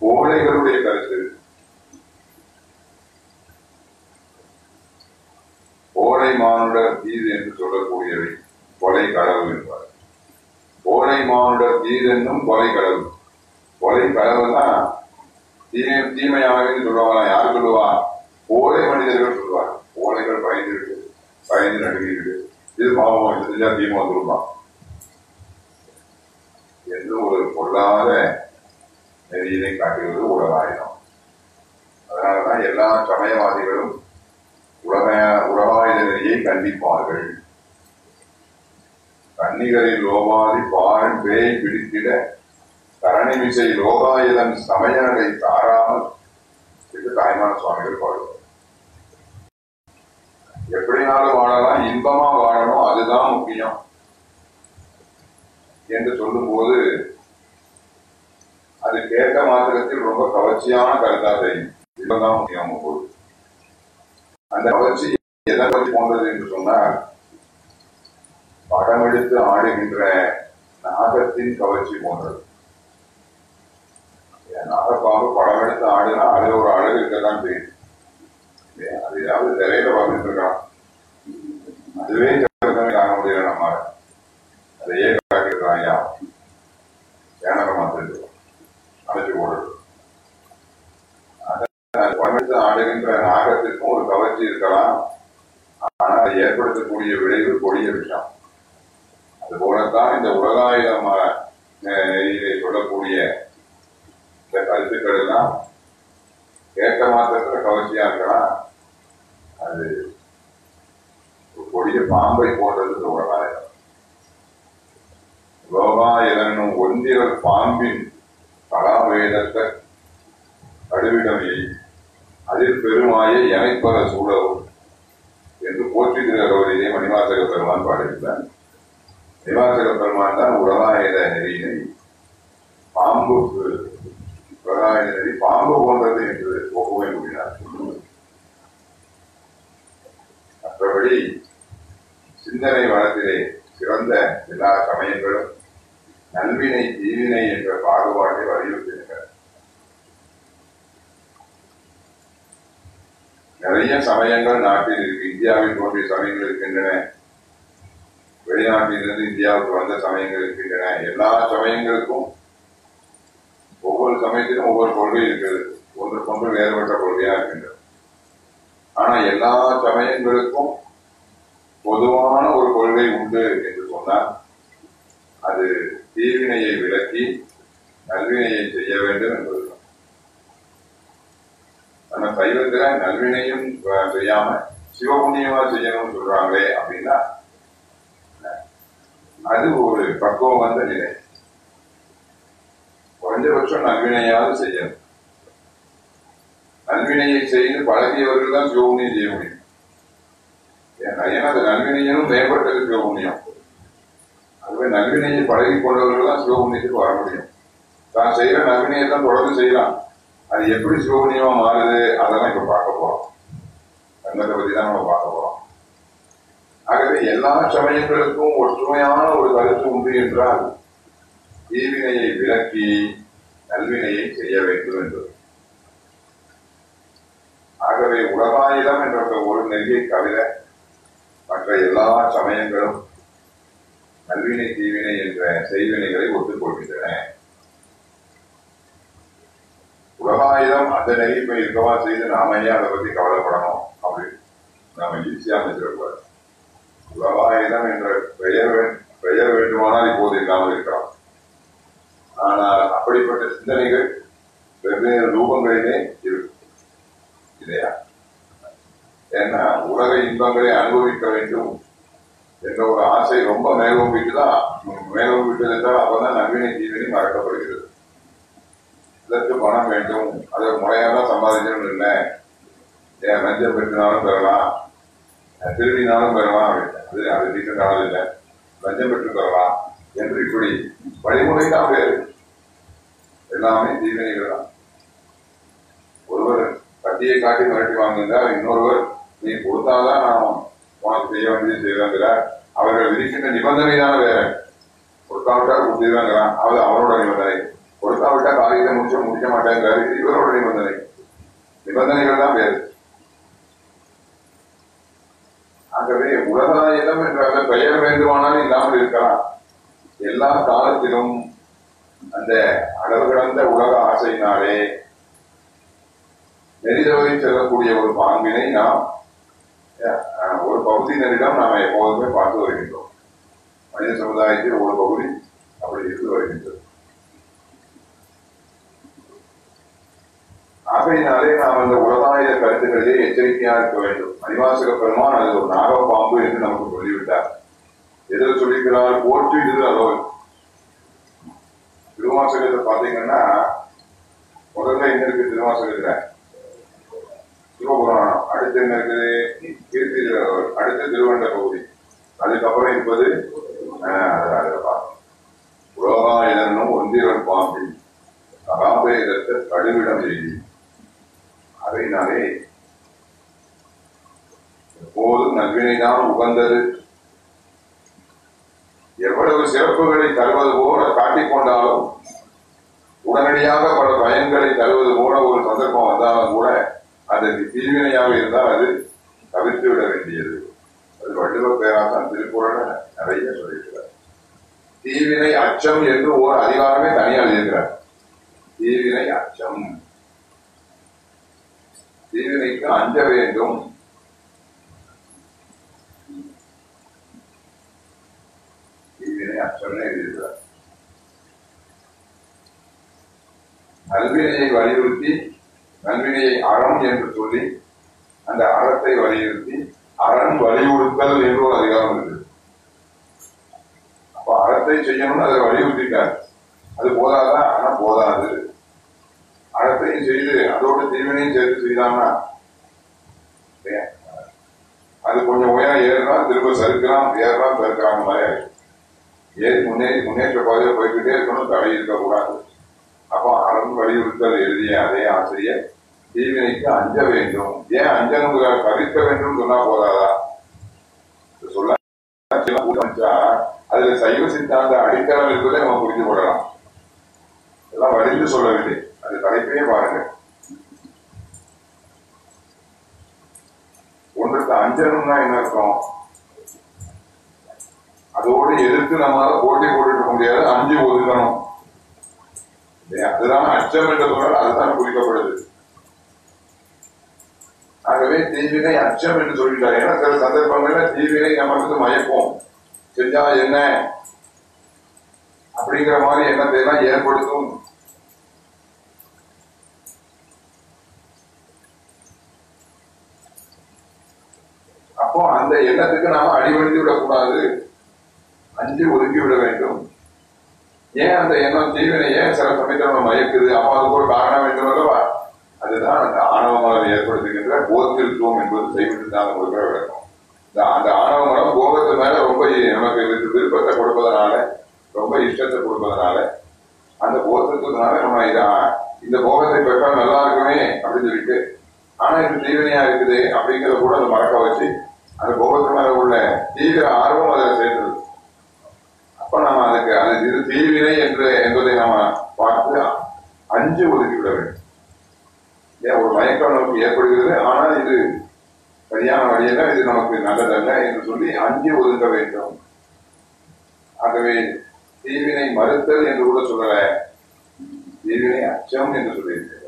கோழைகளுடைய கருத்து. கோழை மானுடர் தீது என்று சொல்லக்கூடியவை கொலை கடவு என்பார். கோழை மானுடர் தீது என்னும் கொலை கடவு கொலை கடவு தான் தீமை தீமையாகவே சொல்லுவாங்க யார் சொல்லுவா? கோழை மனிதர்கள் சொல்லுவார். கோழைகள் பயந்துருக்கு பயந்து நடுங்கிருக்கு இது பாவம். இது செஞ்சா தீமை வந்துருப்பான் என்று ஒரு பொல்லாத நெறியினை காட்டுகிறது உலகாயுதம் அதனாலதான் எல்லா சமயவாதிகளும் உலக உலகாயுத நெறியை கண்டிப்பார்கள் கன்னிகளில் லோபாதி பாரன் பேய் பிடித்திட கரணிமிசை லோகாயுதன் சமயநடை தாராமல் என்று தாய்மான சுவாமிகள் பாடுவார் எப்படினாலும் வாழலாம் இன்பமா வாழணும் அதுதான் முக்கியம் என்று சொல்லும்போது அது கேட்ட மாத்திரத்தில் ரொம்ப கவர்ச்சியான கருத்தா தெரியும். போது அந்த கவர்ச்சி எதை பற்றி போன்றது என்று சொன்னால் படம் எடுத்து ஆடுகின்ற நாகத்தின் கவர்ச்சி போன்றது. நாகப்பாம்பு படம் எடுத்து ஆடுனா அது ஒரு அழகு இருக்கதான் தெரியும். அது ஏதாவது திரையில பார்த்துட்டு இருக்கான். அதுவே காண முடியல நம்ம அதையே காட்டிருக்கான் ஐயா ஏனகமா தெரிஞ்சு அழைச்சு போடுறது ஆடுகின்ற நாகத்திற்கும் ஒரு கவர்ச்சி இருக்கலாம். ஆனால் அதை ஏற்படுத்தக்கூடிய விளைவு கொடிய விஷயம் அதுபோலத்தான் இந்த உலகாயுதம் இதை சொல்லக்கூடிய இந்த கருத்துக்கள் எல்லாம் கேட்ட மாத்திரத்துல கவர்ச்சியா இருக்கலாம். அது கொடிய பாம்பை போன்றது இந்த உலகாயுதம் லோகாயுதனும் ஒன்றிரல் பாம்பின் கலாவேதத்தை கடுவிடமே அதில் பெருமாயை இணைப்பத சூழவும் என்று போற்றுகிறவரிலே மணிவாசக பெருமான் பாடியிருந்தார். மணிவாசக பெருமான் தான் உலகாயுத நெறியினை பாம்புக்கு உலகாயுத நெறி பாம்பு போன்றது என்று ஒப்புமை கூறினார். மற்றபடி சிந்தனை வளத்திலே சிறந்த எல்லா சமயங்களும் நல்வினை தீவினை என்ற பாகுபாட்டை வலியுறுத்துகின்றன நிறைய சமயங்கள் நாட்டில் இருக்கு. இந்தியாவில் தோன்றிய சமயங்கள் இருக்கின்றன. வெளிநாட்டிலிருந்து இந்தியாவுக்கு வந்த சமயங்கள் இருக்கின்றன. எல்லா சமயங்களுக்கும் ஒவ்வொரு சமயத்திலும் ஒவ்வொரு கொள்கை இருக்கிறது. ஒன்றுக்கொன்று வேறுபட்ட கொள்கையா இருக்கின்றது. ஆனா எல்லா சமயங்களுக்கும் பொதுவான ஒரு கொள்கை உண்டு என்று சொன்னால் அது தீவினையை விளக்கி நல்வினையை செய்ய வேண்டும் என்பதுதான். நம்ம சைவத்துல நல்வினையும் செய்யாம சிவபுண்ணியமா செய்யணும்னு சொல்றாங்களே அப்படின்னா அது ஒரு பக்குவம் வந்த நிலை. குறைஞ்சபட்சம் நல்வினையாவது செய்யணும். நல்வினையை செய்து பழகியவர்கள் தான் சிவபுண்ணியம் செய்ய முடியும். ஏன்னா ஏன்னா அந்த நல்வினையும் மேம்பட்டது சிவபுண்ணியம். அதுவே நல்வினையை பழகி கொண்டவர்கள் தான் சிவபுண்ணியத்துக்கு வர முடியும். தான் செய்யற நல்வினையை தான் தொடர்ந்து செய்யலாம். அது எப்படி சிவபுண்ணியமா மாறுது அதெல்லாம் இப்ப பார்க்க போறோம். தங்கத்தை பத்தி தான் நம்ம பார்க்க போறோம். ஆகவே எல்லா சமயங்களுக்கும் ஒற்றுமையான ஒரு கருத்து உண்டு என்றால் தீவினையை விளக்கி நல்வினையை செய்ய வேண்டும் என்பது ஆகவே உலகாயிடம் என்ற ஒரு நெறியை தவிர மற்ற எல்லா சமயங்களும் நல்வினை தீவினை என்ற செய்வினைகளை ஒத்துக்கொள்கின்றன. உலகாயுதம் அந்த நெறி போய் இருக்கவா செய்து நாம ஏன் அதை பத்தி கவலைப்படணும்? அப்படின்னு நாம ஈஸியா அமைச்சிடக்கூடாது உலகாயுதம் என்ற பெயர் பெயர் வேண்டுமானால் இப்போது இல்லாமல் இருக்கலாம். ஆனால் அப்படிப்பட்ட சிந்தனைகள் வெவ்வேறு ரூபங்களிலே இருக்கும். இல்லையா? ஏன்னா உலக இன்பங்களை அனுபவிக்க வேண்டும். என்ற ஒரு ஆசை ரொம்ப மேலோம்பிட்டுதான் மேலோம்பிட்டது என்றால் அப்பதான் நவீன ஜீவனி மறக்கப்படுகிறது. இதற்கு பணம் வேண்டும் அதை முறையாக தான் சம்பாதிக்கணும் இல்லை. ஏன் லஞ்சம் பெற்றினாலும் பெறலாம் திருடினாலும் பெறலாம் அது அது டீசெண்டானது இல்லை. லஞ்சம் பெற்று பெறலாம் என்று இப்படி வழிமுறை தான் வேறு. எல்லாமே தீவினைகள் தான். ஒருவர் கட்டியை காட்டி மிரட்டி வாங்குகிறார் இன்னொருவர் நீ கொடுத்தாதான் நான் உனக்கு செய்ய வேண்டியது செய்வேங்கிறார் அவர்கள் விதிக்கின்ற நிபந்தனைதான் வேற. கொடுக்காவிட்டால் கொடுத்துருவாங்கிறான் அது அவரோட நிபந்தனை. கொடுக்காவிட்டா காரியத்தை முடிச்ச முடிக்க மாட்டேங்கிறாரு. இது இவரோட நிபந்தனை. நிபந்தனைகள் தான் வேறு. ஆகவே உலகாயுதம் என்ற அந்த பெயர் வேண்டுமானால் இல்லாமல் இருக்கலாம். எல்லா காலத்திலும் அந்த அளவு கடந்த உலக ஆசையினாலே நெறிதவரை செல்லக்கூடிய ஒரு பாங்கினை நாம் Uh, ஒரு பகுதியினரிடம் நாம் எப்போதுமே பார்த்து வருகின்றோம். மனித சமுதாயத்தில் ஒரு பகுதி அப்படி இருந்து வருகின்றது. ஆகையினாலே நாம் அந்த உலகாயுத கருத்துக்களிலே எச்சரிக்கையா இருக்க வேண்டும். மணிவாசக பெருமான் அது ஒரு நாகப்பாம்பு என்று நமக்கு சொல்லிவிட்டார். எதில் சொல்லிக்கிறார் போற்று இது அதோ திருவாசகத்தை பாத்தீங்கன்னா முதல்ல எங்க இருக்கு திருவாசகத்துல? சிவபுராணம் அடுத்து என்ன இருக்குது கீர்த்தி அடுத்து திருவண்ட பகுதி. அதுக்கப்புறம் இருப்பது உலகா இளனும் அதுல ஒன்றிரன் பாம்பின் சகாபேதத்தை கடுவிடம் எழுதி அதையினாலே எப்போதும் நல்வினைதான் உகந்தது. எவ்வளவு சிறப்புகளை தருவது போல காட்டிக் கொண்டாலும் உடனடியாக பல பயன்களை தருவது போல ஒரு சந்தர்ப்பம் வந்தாலும் கூட அது தீவினையாக இருந்தால் அது தவிர்த்து விட வேண்டியது. அது வள்ளுவ பேராசன் திருக்குறள் நிறைய சொல்லியிருக்கிறார். தீவினை அச்சம் என்று ஓர் அதிகாரமே தனியாக இருக்கிறார் தீவினை அச்சம். தீவினைக்கு அஞ்ச வேண்டும். தீவினை அச்சம்னு எழுதியிருக்கிறார். நல்வினையை வலியுறுத்தி நன்றியை அறம் என்று சொல்லி அந்த அறத்தை வலியுறுத்தி அறம் வலியுறுத்தல் என்று ஒரு அதிகாரம் இருக்குது அப்ப அறத்தை செய்யணும்னு அதை வலியுறுத்திட்டார் அது போதாதா? ஆனா போதாது. அறத்தையும் செய்து அதோட தீவினையும் சேர்த்து செய்தான்னா அது கொஞ்சம் உயரம் ஏறலாம் திரும்ப சறுக்கலாம் ஏறலாம் சறுக்கிறாங்க மாதிரி ஏறி முன்னேறி முன்னேற்ற பாதையில் போய்கிட்டே இருக்கணும் தடை இருக்கக்கூடாது அப்போ அறம் வலியுறுத்தல் எழுதிய அதே ஆசிரியர் தீவினைக்கு அஞ்ச வேண்டும். ஏன் அஞ்சனுங்கிறார் தவிர்க்க வேண்டும் சொன்னா போதாதா? சொல்ல அதுல சைவ சித்தாந்த அடித்தளம் இருப்பதை நம்ம புரிந்து கொள்ளலாம். எல்லாம் வடிந்து சொல்லவில்லை. அது தலைப்பையே பாருங்க ஒன்றுக்கு அஞ்சனும்னா என்ன இருக்கும் அதோடு எதிர்த்து நம்மளால போட்டி போட்டுட்டு இருக்க முடியாது. அஞ்சு ஒதுக்கணும். அதுதான் அச்சம் என்ற சொன்னால் அதுதான் குறிக்கப்படுது. ஆகவே தீவினை அச்சம் என்று சொல்லிட்டார் ஏன்னா சில சந்தர்ப்பங்கள்ல தீவினை நமக்கு மயக்கும். செஞ்சா என்ன? அப்படிங்கிற மாதிரி எண்ணத்தை எல்லாம் ஏற்படுத்தும். அப்போ அந்த எண்ணத்துக்கு நாம அடிபடுத்தி விடக்கூடாது. அஞ்சு ஒதுக்கி விட வேண்டும். ஏன் அந்த எண்ணம் தீவினை ஏன் சில சமயத்தில் நம்ம மயக்குது? அப்போ அதுக்கு ஒரு காரணம் வேண்டும் அல்லவா அதுதான் அந்த ஆணவ மலம் ஏற்படுத்துகின்ற போத்திருத்துவம் என்பது செய்விட்டு தான் கொடுக்கிற விளக்கம். இந்த அந்த ஆணவ மலம் போகத்து மேல ரொம்ப நமக்கு விருப்பத்தை கொடுப்பதனால ரொம்ப இஷ்டத்தை கொடுப்பதனால அந்த போத்திருத்தத்தினால நம்ம இதான் இந்த போகத்தை பெற்றால் நல்லா இருக்குமே அப்படின்னு சொல்லிட்டு ஆனா இது தீவிரையா இருக்குது அப்படிங்கிறத கூட அதை மறக்க வச்சு அந்த போகத்து மேல உள்ள தீவிர ஆர்வம் அதை சேர்ந்தது அப்ப நம்ம அதுக்கு அது இது தீவினை என்று என்பதை நாம பார்த்து அஞ்சு ஒதுக்கி விட வேண்டும் ஏன் ஒரு மயக்கம் நமக்கு ஏற்படுகிறது ஆனால் இது சரியான வழியில இது நமக்கு நல்லதல்ல என்று சொல்லி அஞ்சு ஒதுக்க வேண்டும். ஆகவே தீவினை மறுத்தல் என்று கூட சொல்லல. தீவினை அச்சம் என்று சொல்லியிருக்கிறார்.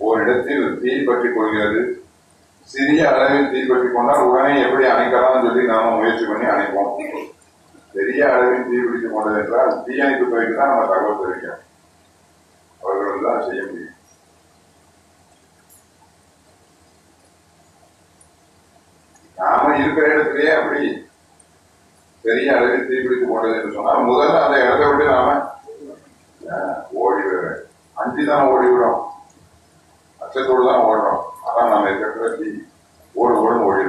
ஓரிடத்தில் தீ பற்றி கொள்கிறது. சிறிய அளவில் தீ பற்றி கொண்டால் உடனே எப்படி அணைக்கலாம் சொல்லி நாம முயற்சி பண்ணி அணைப்போம். பெரிய அளவில் தீ பிடித்துக் என்றால் தீயணைப்பு துறைக்கு தான் நம்ம தகவல் தெரிவிக்கணும் அவர்கள் தான் செய்ய முடியும். நாம இருக்கிற இடத்திலேயே அப்படி பெரிய அளவில் தீ பிடித்துக் என்று சொன்னால் முதல்ல அந்த இடத்தை விட்டு நாம அஹ், ஓடி விட அஞ்சு தான் ஓடி விடும். அச்சத்தோடு தான் ஓடுறோம். அதான் நம்ம இருக்கிற தீ. ஓடு ஓடும் ஓடி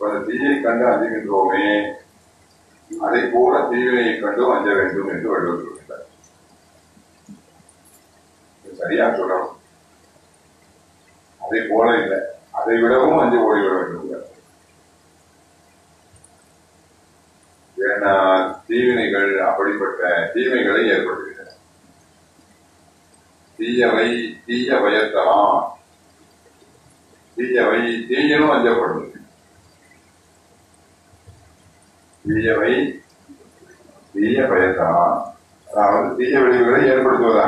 அந்த தீயை கண்டு அஞ்சுகின்றோமே அதை போல தீவினையை கண்டு அஞ்ச வேண்டும் என்று வள்ளுவர் சொல்கிறார் சரியா சொல்லணும். அதை போல இல்லை. அதை விடவும் அஞ்சு ஓடிவிட வேண்டும் ஏன்னா தீவினைகள் அப்படிப்பட்ட தீமைகளை ஏற்படுத்துகின்றன. தீயவை தீய பயத்தலாம் தீயவை தீயனும் அஞ்சப்படும் தீயவை தீய பயத்தலாம் அதாவது தீய விளைவுகளை ஏற்படுத்துவதா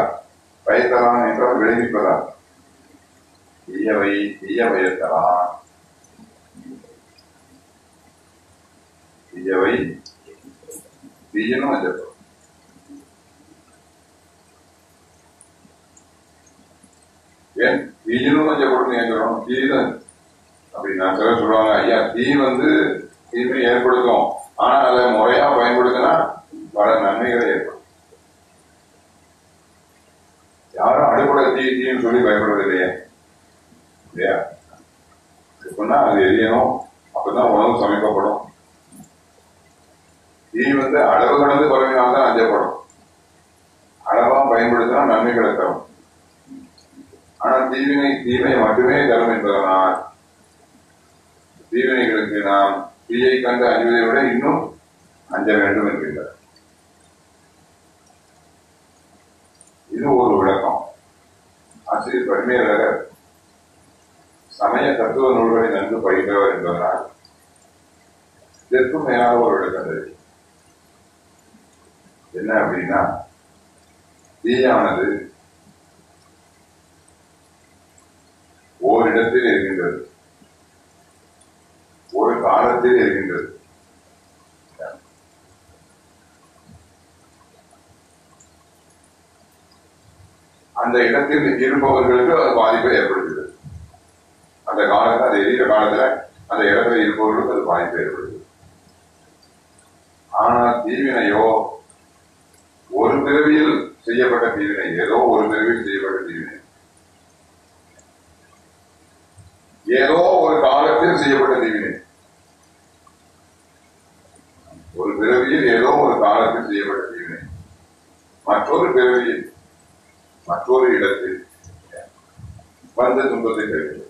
பயத்தலாம் என்றால் விளைவிப்பதா தீயவை தீய பயத்தலாம் தீயவை தீயனும் அஞ்சப்படும் ஏன் தீயனும் கொஞ்சம் கொடுத்து கேட்கிறோம் தீதான் அப்படின்னா சிலர் சொல்லுவாங்க. ஐயா தீ வந்து தீமை ஏற்படுத்தும். ஆனா அதை முறையா பயன்படுத்தினா பல நன்மைகளை ஏற்படும். யாரும் அடிப்பட தீ தீன்னு சொல்லி பயப்படுறது இல்லையா? இல்லையா எப்படின்னா அது எரியணும். அப்பதான் உணவு சமைக்கப்படும். தீ வந்து அளவு கடந்து பரவினால்தான் அஞ்சப்படும். அளவா பயன்படுத்தினா நன்மைகளை தரும் ஆனால் தீவினை தீமை மட்டுமே தரும் என்பதனால் தீவினைகளுக்கு நாம் தீயை கண்டு அஞ்சுவதை விட இன்னும் அஞ்ச வேண்டும் என்கின்றார். இது ஒரு விளக்கம். ஆசிரியர் பரிமையாளர் சமய தத்துவ நூல்களை நன்கு பயின்றவர் என்பதனால் இதற்கும் மேலாக ஒரு விளக்கம் தெரியும் என்ன அப்படின்னா தீயானது ஓரிடத்தில் இருக்கின்றது. ஒரு இருக்கின்றது. அந்த இடத்தில் இருப்பவர்களுக்கு அது பாதிப்பை ஏற்படுகிறது அந்த காலத்தில் அது எரியிற காலத்துல அந்த இடத்துல இருப்பவர்களுக்கு அது பாதிப்பை ஏற்படுகிறது ஆனால் தீவினையோ ஒரு பிறவியில் செய்யப்பட்ட தீவினை ஏதோ ஒரு பிறவியில் செய்யப்பட்ட தீவினை. ஏதோ ஒரு காலத்தில் செய்யப்பட்ட தீவினை ஒரு பிறவியில் ஏதோ ஒரு காலத்தில் செய்யப்பட்ட தீவினை மற்றொரு பிறவியில் மற்றொரு இடத்தில் வந்த துன்பத்தை தருகிறது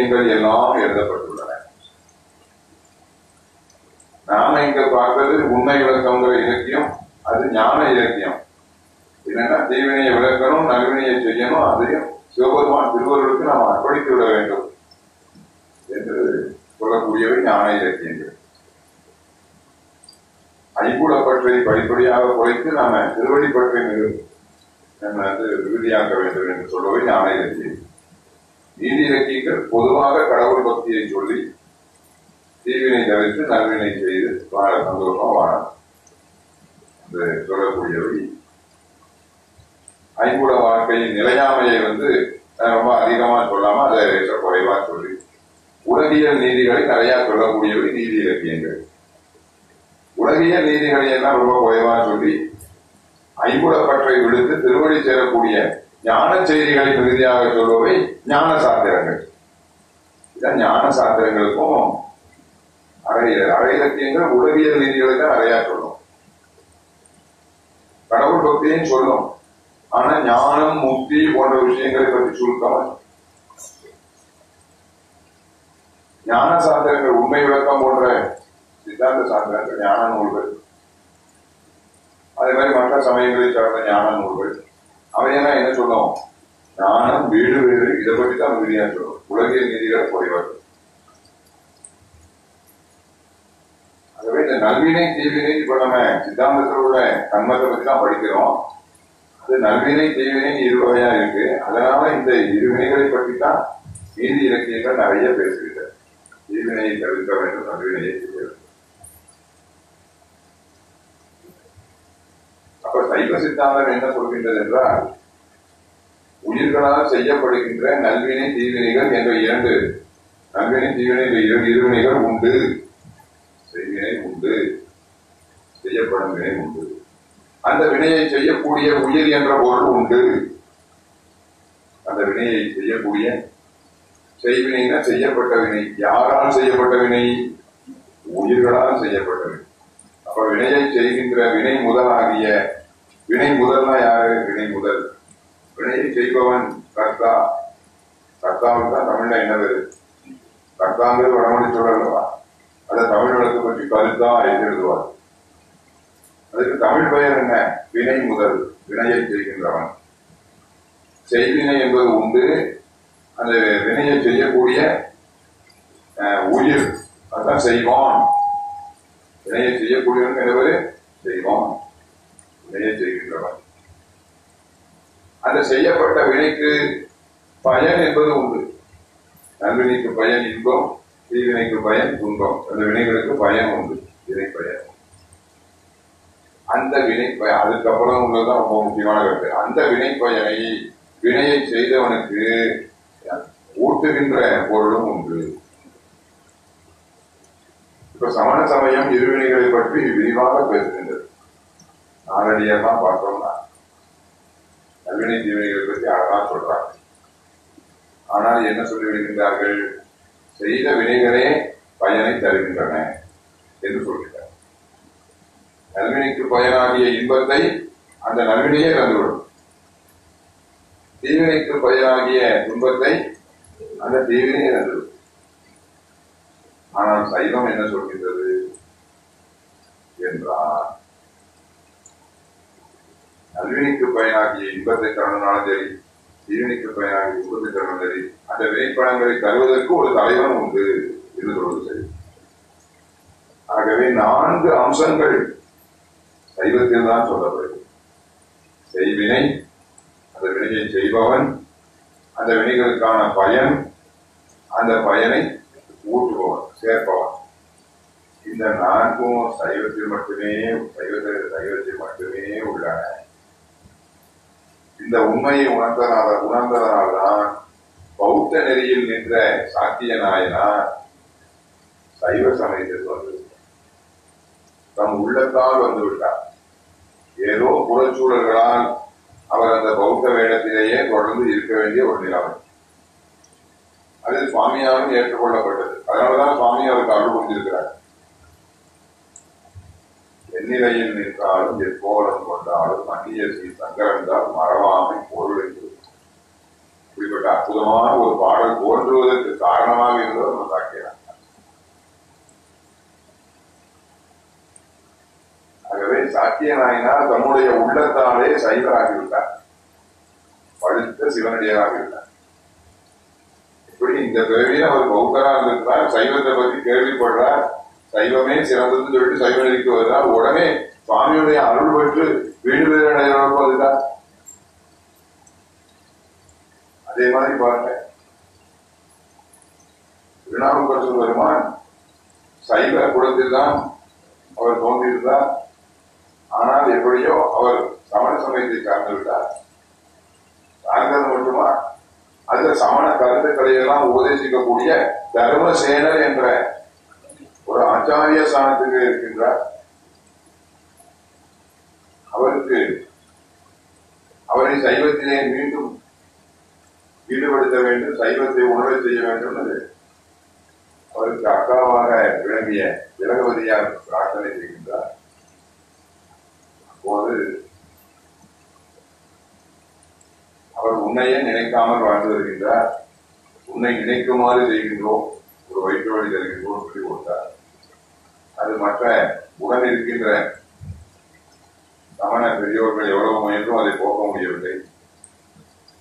இலக்கியங்கள் எல்லாம் எழுதப்பட்டுள்ளன. நாம இங்க பார்ப்பது உண்மை விளக்கங்கிற இலக்கியம் அது ஞான இலக்கியம். என்னன்னா தீவினையை விளக்கணும் நல்வினையை செய்யணும் அதையும் சிவபெருமான் திருவருளுக்கு நாம் அர்ப்பணித்து விட வேண்டும் என்று சொல்லக்கூடியவை ஞான இலக்கியங்கள். ஐம்புலப்பற்றை படிப்படியாக குறைத்து நாம திருவடிப்பற்றை மிகு நம்ம வந்து விருதியாக்க வேண்டும் என்று சொல்லவே ஞான இலக்கியம். நீதி இலக்கியங்கள் பொதுவாக கடவுள் பக்தியை சொல்லி தீவினை தவிர்த்து நல்வினை செய்து வாழ சந்தோஷமா வாழலாம். என்று சொல்லக்கூடியவை ஐம்புல வாழ்க்கையின் நிலையாமையை வந்து ரொம்ப அதிகமா சொல்லாம அதை குறைவா சொல்லி உலகியல் நீதிகளை நிறைய சொல்லக்கூடியவை நீதி இலக்கியங்கள். உலகியல் நீதிகளை எல்லாம் ரொம்ப குறைவா சொல்லி ஐம்புலப்பற்றை விடுத்து திருவடி சேரக்கூடிய ஞான செய்திகளை பிரதியாக சொல்பவை ஞான சாத்திரங்கள் இதான் ஞான சாத்திரங்களுக்கும் அறை அறை இலக்கியங்கள் உலகியல் நீதிகளை தான் சொல்லும் கடவுள் பக்தியும் சொல்லும். ஆனா ஞானம் முக்தி போன்ற விஷயங்களை பற்றி சுருக்கமா ஞான சாத்திரங்கள் உண்மை விளக்கம் போன்ற சித்தாந்த சாத்திரங்கள் ஞான நூல்கள் அதே மாதிரி மற்ற சமயங்களை சார்ந்த ஞான நூல்கள் அவையெல்லாம் என்ன சொல்லும்? நானும் வீடு வேறு இதை பற்றி தான் மிகுதியா சொல்லுவோம் உலகிய நீதிகள் குறைவார்கள் ஆகவே இந்த நல்வினை தீவினை இப்ப நம்ம சித்தாந்தத்தில் உள்ள கண்மத்தை பத்தி தான் படிக்கிறோம். அது நல்வினை தீவினை இருவகையா இருக்கு. அதனால இந்த இருவினைகளை பற்றி தான் நீதி இலக்கியங்கள் நிறைய பேசுகிறது தீவினையை தவிர்க்க வேண்டும் நல்வினையை செய்ய வேண்டும் அப்ப சைவ சித்தாந்தம் என்ன சொல்கின்றது என்றால் உயிர்களால் செய்யப்படுகின்ற நல்வினை தீவினைகள் என்ற இரண்டு. நல்வினை தீவினை என்ற இரண்டு இருவினைகள் உண்டு. செய்வினை உண்டு. செய்யப்படும் வினை உண்டு. அந்த வினையை செய்யக்கூடிய உயிர் என்ற பொருள் உண்டு. அந்த வினையை செய்யக்கூடிய செய்வினைனா செய்யப்பட்ட வினை. யாரால் செய்யப்பட்ட வினை? உயிர்களால் செய்யப்பட்ட வினை. அப்ப வினையை செய்கின்ற வினை முதலாகிய வினை முதல்னா யாரு? வினை முதல். வினையை செய்பவன் கர்த்தா. கர்த்தாவுக்கு தான் தமிழ்ல என்ன வருது கர்த்தாங்கிறது வடமொழி சொல்லலவா அதை தமிழ் வழக்கு பற்றி கருத்தா எழுதுவார். அதுக்கு தமிழ் பெயர் என்ன? வினை முதல். வினையை செய்கின்றவன். செய்வினை என்பது உண்டு. அந்த வினையை செய்யக்கூடிய உயிர் அதான் செய்வான். வினையை செய்யக்கூடியவன் என்பது செய்வான். வினை செய்கின்றவன் அந்த செய்யப்பட்ட வினைக்கு பயன் என்பது உண்டு. நல்வினைக்கு பயன் இன்பம் தீவினைக்கு பயன் துன்பம். அந்த வினைகளுக்கு பயன் உண்டு. வினை பயன் அந்த வினை பய- அதுக்கப்புறம் உள்ளதுதான் ரொம்ப முக்கியமான கருத்து. அந்த வினை பயனை வினையை செய்தவனுக்கு ஊட்டுகின்ற பொருளும் உண்டு. இப்ப சமண சமயம் இருவினைகளை பற்றி விரிவாக பேசுகின்றது. நாரடியமா பார்த்தோம்னா நவீன தீவினைகளை பற்றி அழகா சொல்றாங்க. ஆனால் என்ன சொல்லிவிடுகின்றார்கள் செய்த வினைகளே பயனை தருகின்றன என்று சொல்கிறார். நல்வினைக்கு பயனாகிய இன்பத்தை அந்த நல்வினையே தந்துவிடும். தீவினைக்கு பயனாகிய துன்பத்தை அந்த தீவினையே தந்துவிடும். ஆனால் சைவம் என்ன சொல்கின்றது? என்றார் நல்வினைக்கு பயனாகிய இன்பத்தை தரணும்னாலும் சரி தீவினைக்கு பயனாகிய துன்பத்தை தரணும் சரி அந்த வினைப்படங்களை தருவதற்கு ஒரு தலைவன் உண்டு என்று சொல்வது சரி. ஆகவே நான்கு அம்சங்கள் சைவத்தில் தான் சொல்லப்படுது செய்வினை அந்த வினையை செய்பவன் அந்த வினைகளுக்கான பயன் அந்த பயனை ஊட்டுபவன் சேர்ப்பவன். இந்த நான்கும் சைவத்தில் மட்டுமே சைவத்தில் சைவத்தில் மட்டுமே உள்ளன. இந்த உண்மையை உணர்ந்தனால உணர்ந்ததனால்தான் பௌத்த நெறியில் நின்ற சாத்திய நாயனார் சைவ சமயத்திற்கு வந்து தம் உள்ளத்தால் வந்து விட்டார் ஏதோ புறச்சூழல்களால் அவர் அந்த பௌத்த வேடத்திலேயே தொடர்ந்து இருக்க வேண்டிய ஒரு நிலைமை. அது சுவாமியாரும் ஏற்றுக்கொள்ளப்பட்டது. அதனாலதான் சுவாமி அவருக்கு அருள் புரிந்திருக்கிறார் எந்நிலையில் நின்றாலும் எப்போலம் கொண்டாலும் மன்னிய ஸ்ரீ சங்கரந்தால் மறவாமை பொருள் என்று இப்படிப்பட்ட அற்புதமான ஒரு பாடல் தோன்றுவதற்கு காரணமாக இருந்தவர் நம்ம ஆகவே சாத்திய நாயனார் தம்முடைய உள்ளத்தாலே சைவராகிவிட்டார் பழுத்த சிவனடியாராகிவிட்டார் இப்படி இந்த பிறவியில் அவர் பௌத்தராக இருந்திருக்கிறார் சைவத்தை பற்றி கேள்விப்படுறார். சைவமே சிறந்ததுன்னு சொல்லிட்டு சைவ நெறிக்கு வருகிறார் உடனே சுவாமியுடைய அருள் பெற்று வீடு பேர் அடைகிறவர்கள் வருகிறார் அதே மாதிரி பாருங்க. திருநாவுக்கரசு பெருமான் சைவ குலத்தில் தான் அவர் தோன்றியிருந்தார். ஆனால் எப்படியோ அவர் சமண சமயத்தை சார்ந்து விட்டார். சார்ந்தது மட்டுமா? அதுல சமண கருத்துக்களை எல்லாம் உபதேசிக்கக்கூடிய தர்மசேனர் என்ற ஆச்சாரிய ஸ்தானத்துக்கு இருக்கின்றார். அவருக்கு அவரை சைவத்திலே மீண்டும் ஈடுபடுத்த வேண்டும் சைவத்தை உணவை செய்ய வேண்டும் என்று அவருக்கு அக்காவாக விளங்கிய இலகவதியார் பிரார்த்தனை செய்கின்றார். அப்போது அவர் உன்னையே நினைக்காமல் வாழ்ந்து வருகின்றார். உன்னை நினைக்குமாறு செய்கின்றோம். ஒரு வயிற்று வழி தருகின்றோம் சொல்லி கொடுத்தார். அது மற்ற உடன் இருக்கின்ற சமண பெரியோர்கள் எவ்வளவு முயன்றும் அதை போக்க முடியவில்லை.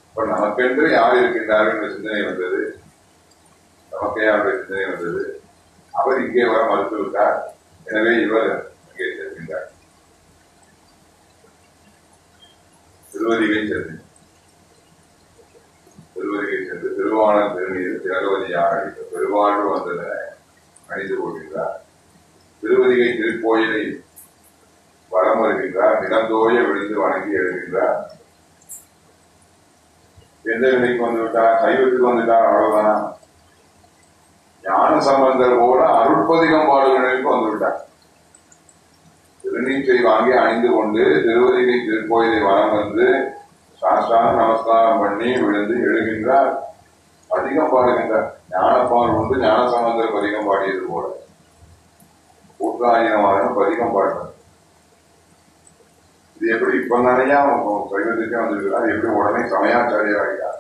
இப்ப நமக்கென்று யார் இருக்கின்றார்கள் என்ற சிந்தனை வந்தது. நமக்கே அவருடைய சிந்தனை வந்தது. அவர் இங்கே வர மறுத்துவிட்டார். எனவே இவர் இங்கே செல்கின்றார். திருவதிகை சென்று. திருவதிகை சென்று திருவாளர் திருநீர் திலகவதியாக அளித்த பெருவாழ்வு வந்ததென அணிந்து கொள்கின்றார் திருவதிகை திருக்கோயிலை வளம் வருகின்றார் நிலந்தோய விழுந்து வணங்கி எழுகின்றார். எந்த நிலைக்கு வந்துவிட்டார்? சைவத்துக்கு வந்துட்டார் அவ்வளவுதானா? ஞான சம்பந்தர் போல அருட்பதிகம் பாடுகிற வந்துவிட்டார். வந்து திருநீற்றை வாங்கி அணிந்து கொண்டு திருவதிகை திருக்கோயிலை வரம் வந்து சாஸ்திராங்க நமஸ்காரம் பண்ணி விழுந்து எழுகின்றார். அதிகம் பாடுகின்றார். ஞானப்பால் உண்டு ஞான சம்பந்தர் அதிகம் பாடியது போல. கூட்டாயிரமாக பதிகம் பாடுறார் இது எப்படி இப்ப நிறையா சைவத்துக்கே வந்திருக்கிறார் எப்படி உடனே சமயாச்சாரியராகிறார்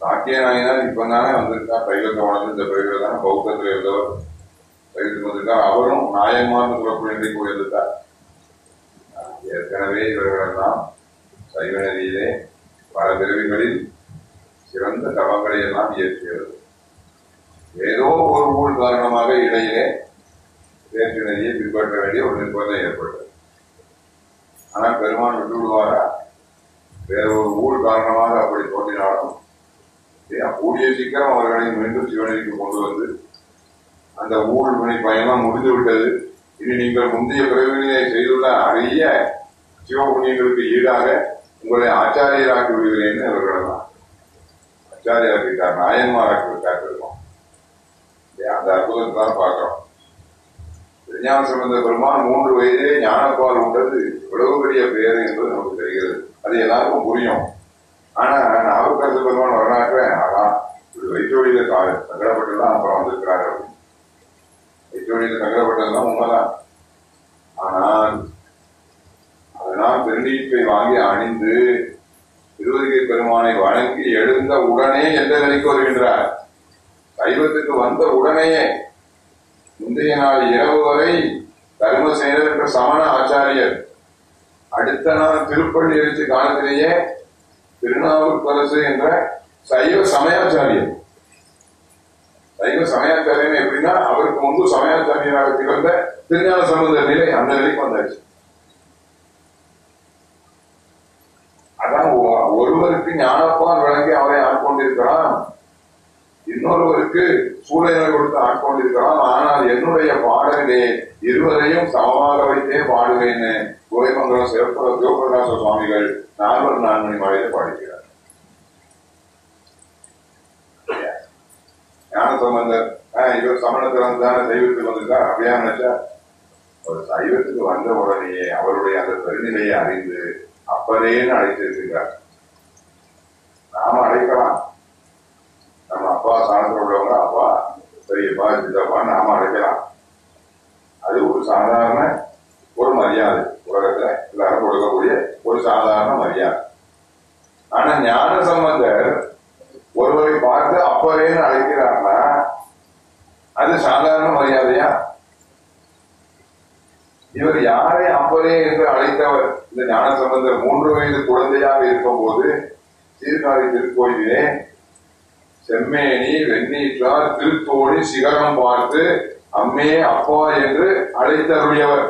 சாக்கிய நாயினார் இப்ப தானே வந்திருக்கார் சைவத்தை உணர்ந்து இந்த பிறகு தானே பௌத்தத்தில் இருந்தவர். சைவத்துக்கு வந்திருக்கார் அவரும் நாயன்மார்னு சொல்லக்கூடிய போயிருந்தார் ஏற்கனவே இவர்களெல்லாம் சைவ நதியிலே பல பிறவிகளில் சிறந்த தவங்களை எல்லாம் இயற்றியது ஏதோ ஒரு ஊழ் காரணமாக இடையிலே வேற்று பின்பற்ற வேண்டிய ஒரு நிர்பந்தம் ஏற்பட்டது. ஆனால் பெருமான் விட்டு விடுவாரா வேற ஒரு ஊழ் காரணமாக அப்படி தோன்றினாலும் ஏன் கூடிய சீக்கிரம் அவர்களை மீண்டும் சிவனிற்கு கொண்டு வந்து அந்த ஊழ் வினை பயணம் முடிந்து விட்டது இனி நீங்கள் முந்தைய பிறவிகளை செய்துள்ள அரிய சிவபுண்ணியங்களுக்கு ஈடாக உங்களை ஆச்சாரியராக்கி விடுகிறேன்னு அவர்களெல்லாம் ஆச்சாரியராக்கிட்டார் நாயன்மாராக்கி விட்டார் பெருமான் அந்த அற்புதத்தை தான் பார்க்கிறோம். விஞ்ஞான சம்பந்த பெருமான் மூன்று வயதே ஞானப்பால் உண்டது. இவ்வளவு பெரிய பேரு என்பது நமக்கு தெரிகிறது. அது எல்லாருக்கும் புரியும். ஆனா நாவுக்கரசு பெருமான் வரலாற்ற ஆனா இது வைத்தோடியில கால சங்கடப்பட்டுதான் அப்புறம் வந்திருக்கிறார் அப்படின்னு வைத்தோடியில சங்கடப்பட்டதுதான் உண்மைதான். ஆனால் அதனால் திருநீற்றை வாங்கி அணிந்து திருவதிகை பெருமானை வணங்கி எழுந்த உடனே எந்த நிலைக்கு வருகின்றார்? சைவத்துக்கு வந்த உடனேயே முந்தைய நாள் இரவு வரை தர்மசேனர் என்ற சமண ஆச்சாரியர் அடுத்த நாள் திருப்பள்ளி எழுச்சி காலத்திலேயே திருநாவுக்கரசு என்ற சைவ சமயாச்சாரியர். சைவ சமயாச்சாரியன் எப்படின்னா அவருக்கு முன்பு சமயாச்சாரியராக திகழ்ந்த திருஞான சம்பந்த நிலை அந்த நிலைக்கு வந்தாச்சு அதான் ஒ- ஒருவருக்கு ஞானப்பால் வழங்கி அவரை ஆட்கொண்டிருக்கிறான் இன்னொருவருக்கு சூழலை கொடுத்து ஆட்கொண்டிருக்கிறான். ஆனால் என்னுடைய பாடலிலே இருவரையும் சமமாக வைத்தே பாடுவேன்னு துரைமங்கலம் சிறப்பு சிவபிரகாச சுவாமிகள் நால்வர் நான்கு மாலையில பாடுகிறார் ஞான சம்பந்தர் ஆஹ், இவர் சமணத்திலிருந்து தானே சைவத்துக்கு வந்திருக்கார். அப்படியா நினைச்சா ஒரு சைவத்துக்கு வந்த உடனேயே அவருடைய அந்த பெருநிலையை அறிந்து அப்பரேன்னு அழைத்திருக்கிறார். நாம அழைக்கலாம். அப்பா சாணத்தில் உள்ளவங்க அப்பா பெரியப்பா சித்தப்பா நாம அழைக்கலாம் அது ஒரு சாதாரண ஒரு மரியாதை உலகத்துல எல்லாரும் கொடுக்கக்கூடிய ஒரு சாதாரண மரியாதை. ஆனா ஞான சம்பந்தர் ஒருவரை பார்த்து அப்பவேன்னு அழைக்கிறார்னா அது சாதாரண மரியாதையா? இவர் யாரை அப்பரே என்று அழைத்தவர்? இந்த ஞான சம்பந்தர் மூன்று வயது குழந்தையாக இருக்கும் போது சீர்காழி திருக்கோயிலே செம்மேனி வெண்ணீற்றார் திருத்தோணி சிகரம் பார்த்து அம்மே அப்பா என்று அழைத்தருடையவர்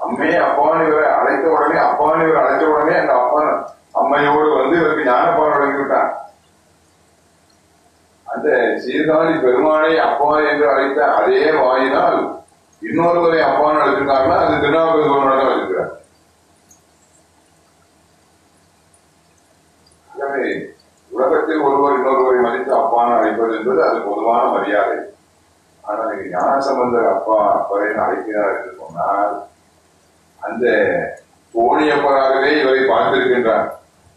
அம்மே அப்பான்னு இவரை அழைத்த உடனே அப்பான்னு இவர் அழைத்த உடனே அந்த அப்பா அம்மையோடு வந்து இவருக்கு ஞானப்பால் வழங்கி அந்த சீர்காழி பெருமானை அப்பா என்று அழைத்த அதே வாயினால் இன்னொருவரை அப்பான்னு அழைச்சிருக்காங்கன்னா அது திருநாவுக்கரசு தான் அழைக்கிறார் எனவே உலகத்தில் ஒருவர் இன்னொருவரை மதித்து அப்பான்னு அழைப்பது என்பது அது பொதுவான மரியாதை. ஆனால் இங்க ஞான சம்பந்தர் அப்பா அப்பரைன்னு அழைக்கிறார் என்று சொன்னால் அந்த தோணியப்பராகவே இவரை பார்த்திருக்கின்றார்.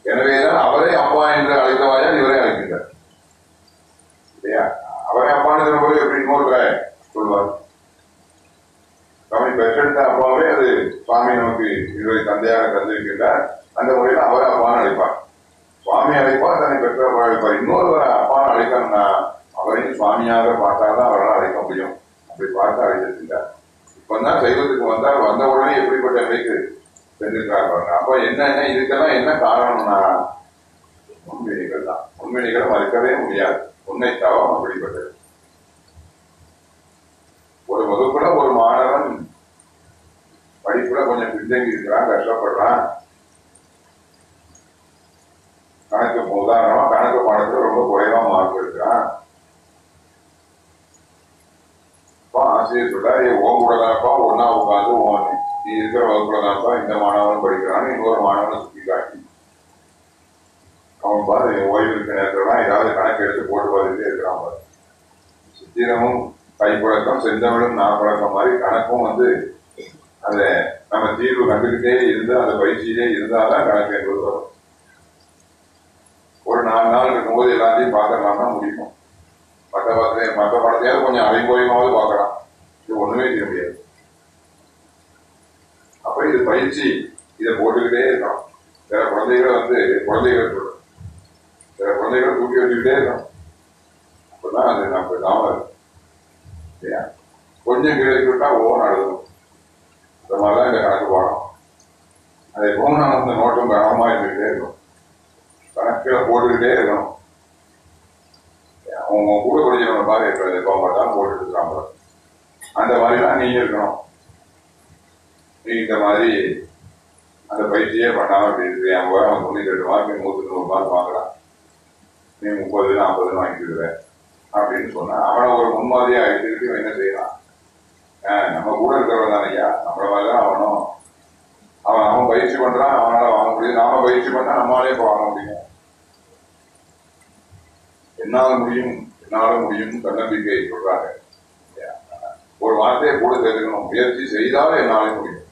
எனவேதான் அவரை அப்பா என்று அழைத்தவாயால் இவரை அழைக்கின்றார். இல்லையா? அவரை அப்பான்னு போது எப்படி இன்னொரு சொல்வார்? நம்மை பெற்றெடுத்த அப்பாவே அது சுவாமி நமக்கு இவரை தந்தையாக தந்திருக்கின்றார் அந்த முறையில் அவரை அப்பான்னு அழைப்பார். சுவாமி அழைப்பார் தன்னை பெற்ற இன்னொரு அழைப்பார் இன்னொருவரை அப்பான்னு அழைக்கணும்னா அவரையும் சுவாமியாக பார்த்தாதான் அவரால் அழைக்க முடியும். அப்படி பார்த்து இப்ப தான் சைவத்துக்கு வந்தால் வந்த உடனே எப்படிப்பட்ட நிலைக்கு சென்றிருக்கிறார் பாருங்க. அப்ப என்ன இதுக்கெல்லாம் என்ன காரணம்னா உண்மைகள் தான். உண்மைகளை மறுக்கவே முடியாது. உண்மை தவம் அப்படிப்பட்டது. ஒரு வகுப்புல ஒரு மாணவன் படிப்புல கொஞ்சம் பின்தங்கி இருக்கிறான் கஷ்டப்படுறான். கணக்கு உதாரணமா கணக்கு பாடத்துல ரொம்ப குறைவா மார்க் எடுக்கிறான் ஆசிரியர் சொல்றாரு கூட தானப்பா ஒன்னா உட்காந்து நீ இருக்கிற வகுப்புல தானப்பா இந்த மாணவன் படிக்கிறான்னு இன்னொரு மாணவனை சுத்தி காட்டி. பாரு ஓய்வு இருக்க நேரத்துலாம் ஏதாவது கணக்கு எடுத்து போட்டு பார்த்துட்டே இருக்கிறான் பாரு. சித்திரமும் கைப்பழக்கம் செந்தமிழும் நாப்பழக்கம் மாதிரி கணக்கும் வந்து அந்த நம்ம தீர்வு கண்டுகிட்டே இருந்து அந்த பயிற்சியிலே இருந்தாதான் கணக்கு என்பது வரும். நாலு நாள் இருக்கும்போது எல்லாத்தையும் பார்க்கலாம்னா முடியும். மற்ற படத்தை மற்ற படத்தையாவது கொஞ்சம் அரைங்கோயமாவது பார்க்கலாம். இது ஒண்ணுமே செய்ய முடியாது. அப்ப இது பயிற்சி இதை போட்டுக்கிட்டே இருக்கணும். சில குழந்தைகளை வந்து குழந்தைகள் சொல்றோம் சில குழந்தைகளை தூக்கி வச்சுக்கிட்டே இருக்கணும். அப்பதான் அது நம்ம நாம இல்லையா? கொஞ்சம் கீழே விட்டா ஓன் அழுதும் இந்த மாதிரிதான் இந்த கணக்கு பாடம். அதை எப்பவும் நம்ம நோட்டம் கவனமா இருந்துகிட்டே இருக்கும் கணக்குல போட்டுக்கிட்டே இருக்கணும். அவங்க கூட படிச்சவங்க மாதிரி இருக்கிறது போக மாட்டாங்க போட்டுட்டு இருக்கிறாங்க அந்த மாதிரிலாம் நீங்க இருக்கணும். நீ இந்த மாதிரி அந்த பயிற்சியே பண்ணாம அப்படி இருக்கு. என் போய் அவன் தொண்ணூத்தி ரெண்டு மார்க் நூத்தி நூறு மார்க் வாங்கலாம் நீ முப்பது நாற்பது வாங்கிடுவேன் அப்படின்னு சொன்னா அவனை ஒரு முன்மாதிரியா எடுத்துக்கிட்டு என்ன செய்யலாம் ஆஹ் நம்ம கூட இருக்கிறவன் தானையா நம்மள மாதிரிதான் அவனும் அவன் அவன் பயிற்சி பண்றான் அவனால வாங்க முடியும் நாம பயிற்சி பண்ணா நம்மளாலே வாங்க முடியும். என்னால் முடியும் என்னால முடியும் தன்னம்பிக்கை சொல்றாங்க. ஒரு வார்த்தையை கூட தெரிஞ்சுக்கணும் முயற்சி செய்தால் என்னாலே முடியும்.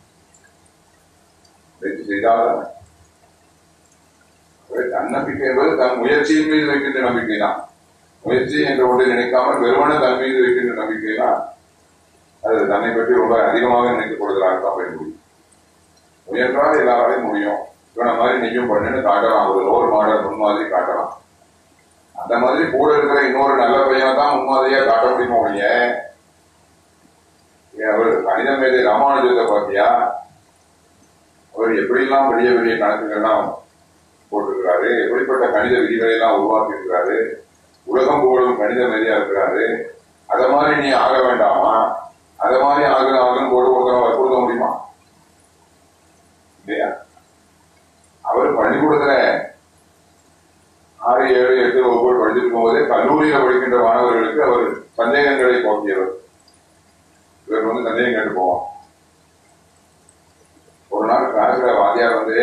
முயற்சி செய்தால் தன்னம்பிக்கை என்பது தன் முயற்சியின் மீது வைக்கின்ற நம்பிக்கை தான். முயற்சி என்ற ஒன்றை நினைக்காமல் வெறுமன தன் மீது வைக்கின்ற நம்பிக்கை தான். அது தன்னை பற்றி ரொம்ப அதிகமாக நினைக்கப்படுகிறார்கள் கொள்வதாக தான் முயன்றால் எல்லாராலையும் முடியும். இவனை மாதிரி நீயும் பண்ணுன்னு காட்டலாம். ஒரு ரோல் மாடல் முன்மாதிரி காட்டலாம். அந்த மாதிரி கூட இருக்கிற இன்னொரு நல்ல பையனை தான் முன்மாதிரியா காட்ட முடியுமா ஒழிய அவர் கணிதம் மேதை ராமானுஜத்தை பார்த்தியா? அவர் எப்படிலாம் பெரிய பெரிய கணக்குகள்லாம் போட்டிருக்கிறாரு எப்படிப்பட்ட கணித விதிகளை எல்லாம் உருவாக்கி இருக்கிறாரு உலகம் புகழும் கணித மேதையா இருக்கிறாரு அத மாதிரி நீ ஆக வேண்டாமா? அத மாதிரி ஆக ஆகணும் போட்டு ஒருத்தவங்க வற்புறுத்த முடியுமா? இல்லையா? அவர் பள்ளிக்கூடத்துல ஆறு ஏழு எட்டு ஒவ்வொரு படிச்சிருக்கும் போதே கல்லூரியில படிக்கின்ற மாணவர்களுக்கு அவர் சந்தேகங்களை போக்கியவர். இவர் வந்து சந்தேகம் கேட்டு போவோம் ஒரு நாள் கிளாஸ்ல வாத்தியார் வந்து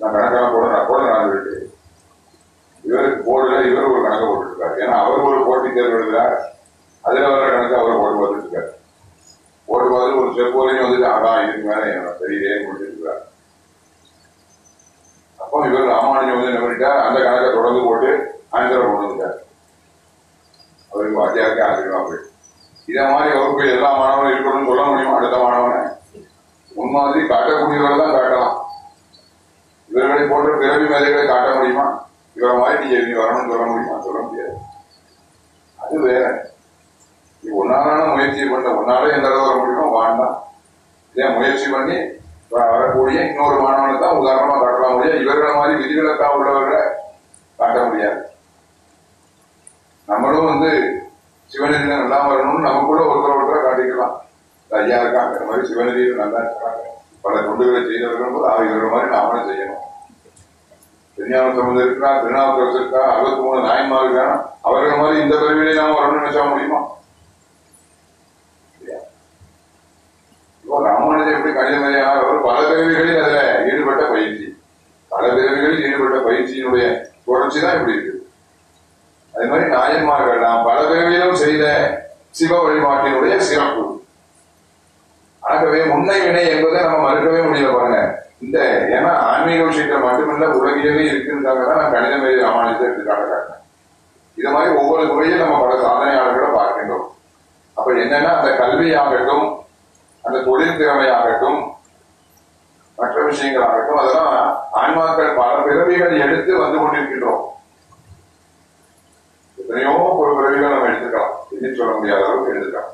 நான் கணக்கெல்லாம் போட நான் போட நான் இருக்கு இவருக்கு போடல இவர் ஒரு கணக்கை போட்டுருக்காரு ஏன்னா அவர் ஒரு போட்டி தேர்வு எழுதுறார் அதுல வர கணக்கு அவர் போட்டு பார்த்துட்டு இருக்காரு போட்டு பார்த்து ஒரு ஸ்டெப் வரையும் வந்துட்டு அதான் இதுக்கு மேல எனக்கு தெரியலையே முடிச்சுட்டு இருக்காரு அப்போ இவர் ராமானுஜம் வந்து என்ன பண்ணிட்டார் அந்த கணக்கை தொடர்ந்து போட்டு ஆன்சரை கொண்டு வந்துட்டார் அவருக்கு வாத்தியாருக்கு ஆச்சரியமா போயிட்டு இதே மாதிரி வகுப்பில் எல்லா மாணவரும் இருக்கணும்னு சொல்ல முடியுமா? அடுத்த மாணவனை. முன்மாதிரி காட்டக்கூடியவரை தான் காட்டலாம். இவர்களை போன்ற பிறவி மேலைகளை காட்ட முடியுமா? இவரை மாதிரி நீங்க நீ வரணும்னு சொல்ல முடியுமா? சொல்ல முடியாது. அது வேற. நீ ஒன்னாலான முயற்சி பண்ண ஒன்னாலே எந்த அளவு வர முடியுமோ வேண்டாம் இதே முயற்சி பண்ணி வரக்கூடிய இன்னொரு மாணவனை தான் உதாரணமா காட்டலாம். முடியாது இவர்களை மாதிரி விதிவிலக்கா உள்ளவர்களை காட்ட முடியாது நம்மளும் வந்து சிவநெறியில நல்லா வரணும்னு நமக்குள்ள ஒருத்தர் ஒருத்தரை காட்டிக்கலாம் இந்த ஐயா இருக்காங்க. இந்த மாதிரி சிவநதியில் நல்லா இருக்காங்க. பல தொண்டுகளை செய்தவர்கள் போது அவர்கள் மாதிரி நாமளும் செய்யணும். திருஞான சம்பந்தம் இருக்கா? திருநாவுக்கரசு இருக்கா? அறுபத்தி மூணு நாயன்மார் இருக்கானா அவர்கள் மாதிரி இந்த பிறவிலே நாம வரணும்னு நினைச்சா முடியுமா? இப்போ ராமானுஜன் எப்படி கணிதமையாக அவர் பல பிறவிகளில் அதுல ஈடுபட்ட பயிற்சி. பல பிறவிகளில் ஈடுபட்ட பயிற்சியினுடைய தொடர்ச்சி தான் இப்படி இருக்கு. அதே மாதிரி நாயன்மார்கள் நாம் பல பிறவியிலும் செய்த சிவ வழிபாட்டினுடைய சிறப்பு. ஆகவே முன்னை வினை என்பதை நம்ம மறுக்கவே முடியல பாருங்க. இந்த ஏன்னா ஆன்மீக விஷயத்த மட்டுமல்ல உலகிலேயே இருக்குன்றதாக தான் நான் கணித மேலே ராமாயணத்தை எடுத்து இது மாதிரி ஒவ்வொரு துறையும் நம்ம பல சாதனையாளர்களை பார்க்கின்றோம். அப்ப என்னன்னா அந்த கல்வியாகட்டும் அந்த தொழில் திறமையாகட்டும் மற்ற விஷயங்களாகட்டும் அதெல்லாம் ஆன்மாக்கள் பல பிறவிகள் எடுத்து வந்து கொண்டிருக்கின்றோம். எத்தனையோ ஒரு பிறவிகள் நம்ம எடுத்துக்கலாம். எதுவும் சொல்ல முடியாத அளவுக்கு எடுத்துக்கலாம்.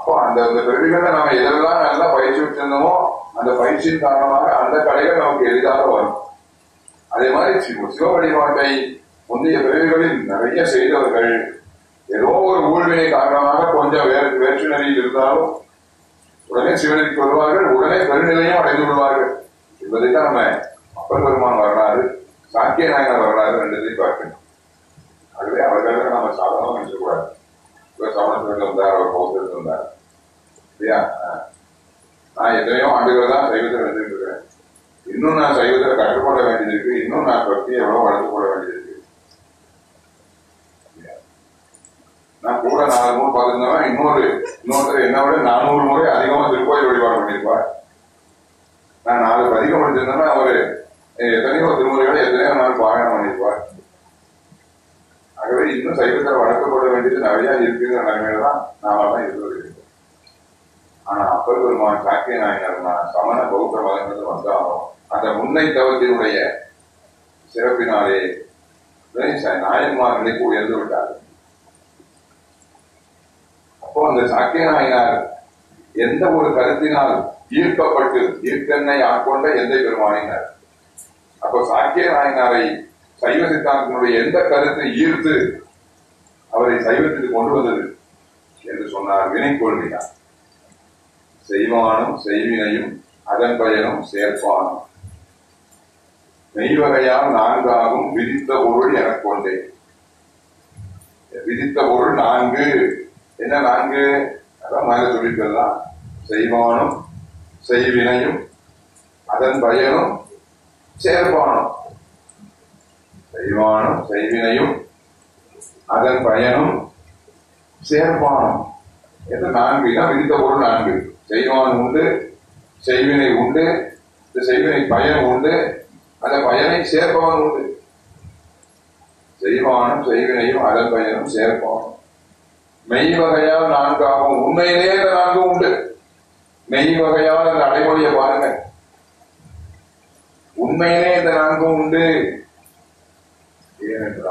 அப்போ அந்த அந்த பிறவிகளை நம்ம எதெல்லாம் நல்லா பயிற்சி விட்டுருந்தோமோ அந்த பயிற்சியின் காரணமாக அந்த கலைகள் நமக்கு எளிதாக வரும். அதே மாதிரி சிவ வழிபாட்டை முந்தைய பிறவிகளில் நிறைய செய்தவர்கள் ஏதோ ஒரு ஊழ்வினை காரணமாக கொஞ்சம் வேறு வேற்று நிலையில் இருந்தாலும் உடனே சிவனுக்கு வருவார்கள் உடனே பெருநிலையும் அடைந்து விடுவார்கள். என்பதைத்தான் நம்ம அப்பர் பெருமான் வரலாறு சாக்கிய நாயகர் வரலாறு ரெண்டுத்தையும் பார்க்கணும். ஆகவே அவர்களுக்கு நம்ம சாதாரணமாக நினைச்சக்கூடாது இவர் சமணத்திலிருந்து வந்தார் அவர் பௌத்தத்தில் வந்தார் இல்லையா ஆஹ். நான் எத்தனையோ ஆண்டுகள் தான் சைவத்தில் வந்துட்டு இருக்கிறேன் இன்னும் நான் சைவத்தை கற்றுக்கொள்ள வேண்டியது இருக்கு இன்னும் நான் பக்தியை எவ்வளவு வளர்த்து கொள்ள வேண்டியது இருக்கு நான் கூட நாலு நூல் பார்த்திருந்தவன் இன்னொரு இன்னொருத்தர் என்ன விட நானூறு முறை அதிகமா திருக்கோயில் வழிபாடு பண்ணியிருப்பார் நான் நாலு அதிகம் படிச்சிருந்தேன்னா அவர் எத்தனையோ திருமுறைகளை எத்தனையோ நாள் பாராயணம் பண்ணியிருப்பார் ஆகவே இன்னும் சைவத்தை வளர்க்கப்பட வேண்டியது நிறையா இருக்குங்கிற நிலைமையில தான் இருந்து தான் ஆனா அப்பர் பெருமான் சாக்கிய நாயனார்னா சமண பௌத்த மதங்கள் வந்தாலும் அந்த முன்னை தவத்தினுடைய சிறப்பினாலே இறை உயர்ந்து விட்டார் அப்போ அந்த சாக்கிய நாயனார் எந்த ஒரு கருத்தினால் ஈர்க்கப்பட்டு ஈர்த்தென்னை ஆட்கொண்ட எந்த பெருமானினார்? அப்போ சாக்கிய நாயனாரை சைவ சித்தாந்தத்தினுடைய எந்த கருத்தை ஈர்த்து அவரை சைவத்திற்கு கொண்டு வந்தது என்று சொன்னார் வினை கொள்கையார் செய்வானும் செய்வினையும் அதன் பயனும் சேர்ப்பானும். மெய்வகையால் நான்காகும் விதித்த பொருள் எனக் கொண்டேன் விதித்த பொருள் நான்கு. என்ன நான்கு? அதான் மேல சொல்லிக்கலாம் செய்வானும் செய்வினையும் அதன் பயனும் சேர்ப்பானும். செய்வானும் செய்வினையும் அதன் பயனும் சேர்ப்பானும் என்று நான்கு தான் விதித்த பொருள் நான்கு. செய்வான் உண்டு செய்வினை உண்டு இந்த செய்வினை பயன் உண்டு அந்த பயனை சேர்ப்பவன் உண்டு. செய்வானும் செய்வினையும் அதன் பயனும் சேர்ப்பானும் மெய் வகையால் நான்காகும் உண்மையிலே இந்த நான்கு உண்டு. மெய் வகையால் அந்த அடைமொழியை பாருங்க உண்மையிலே இந்த நான்கும் உண்டு.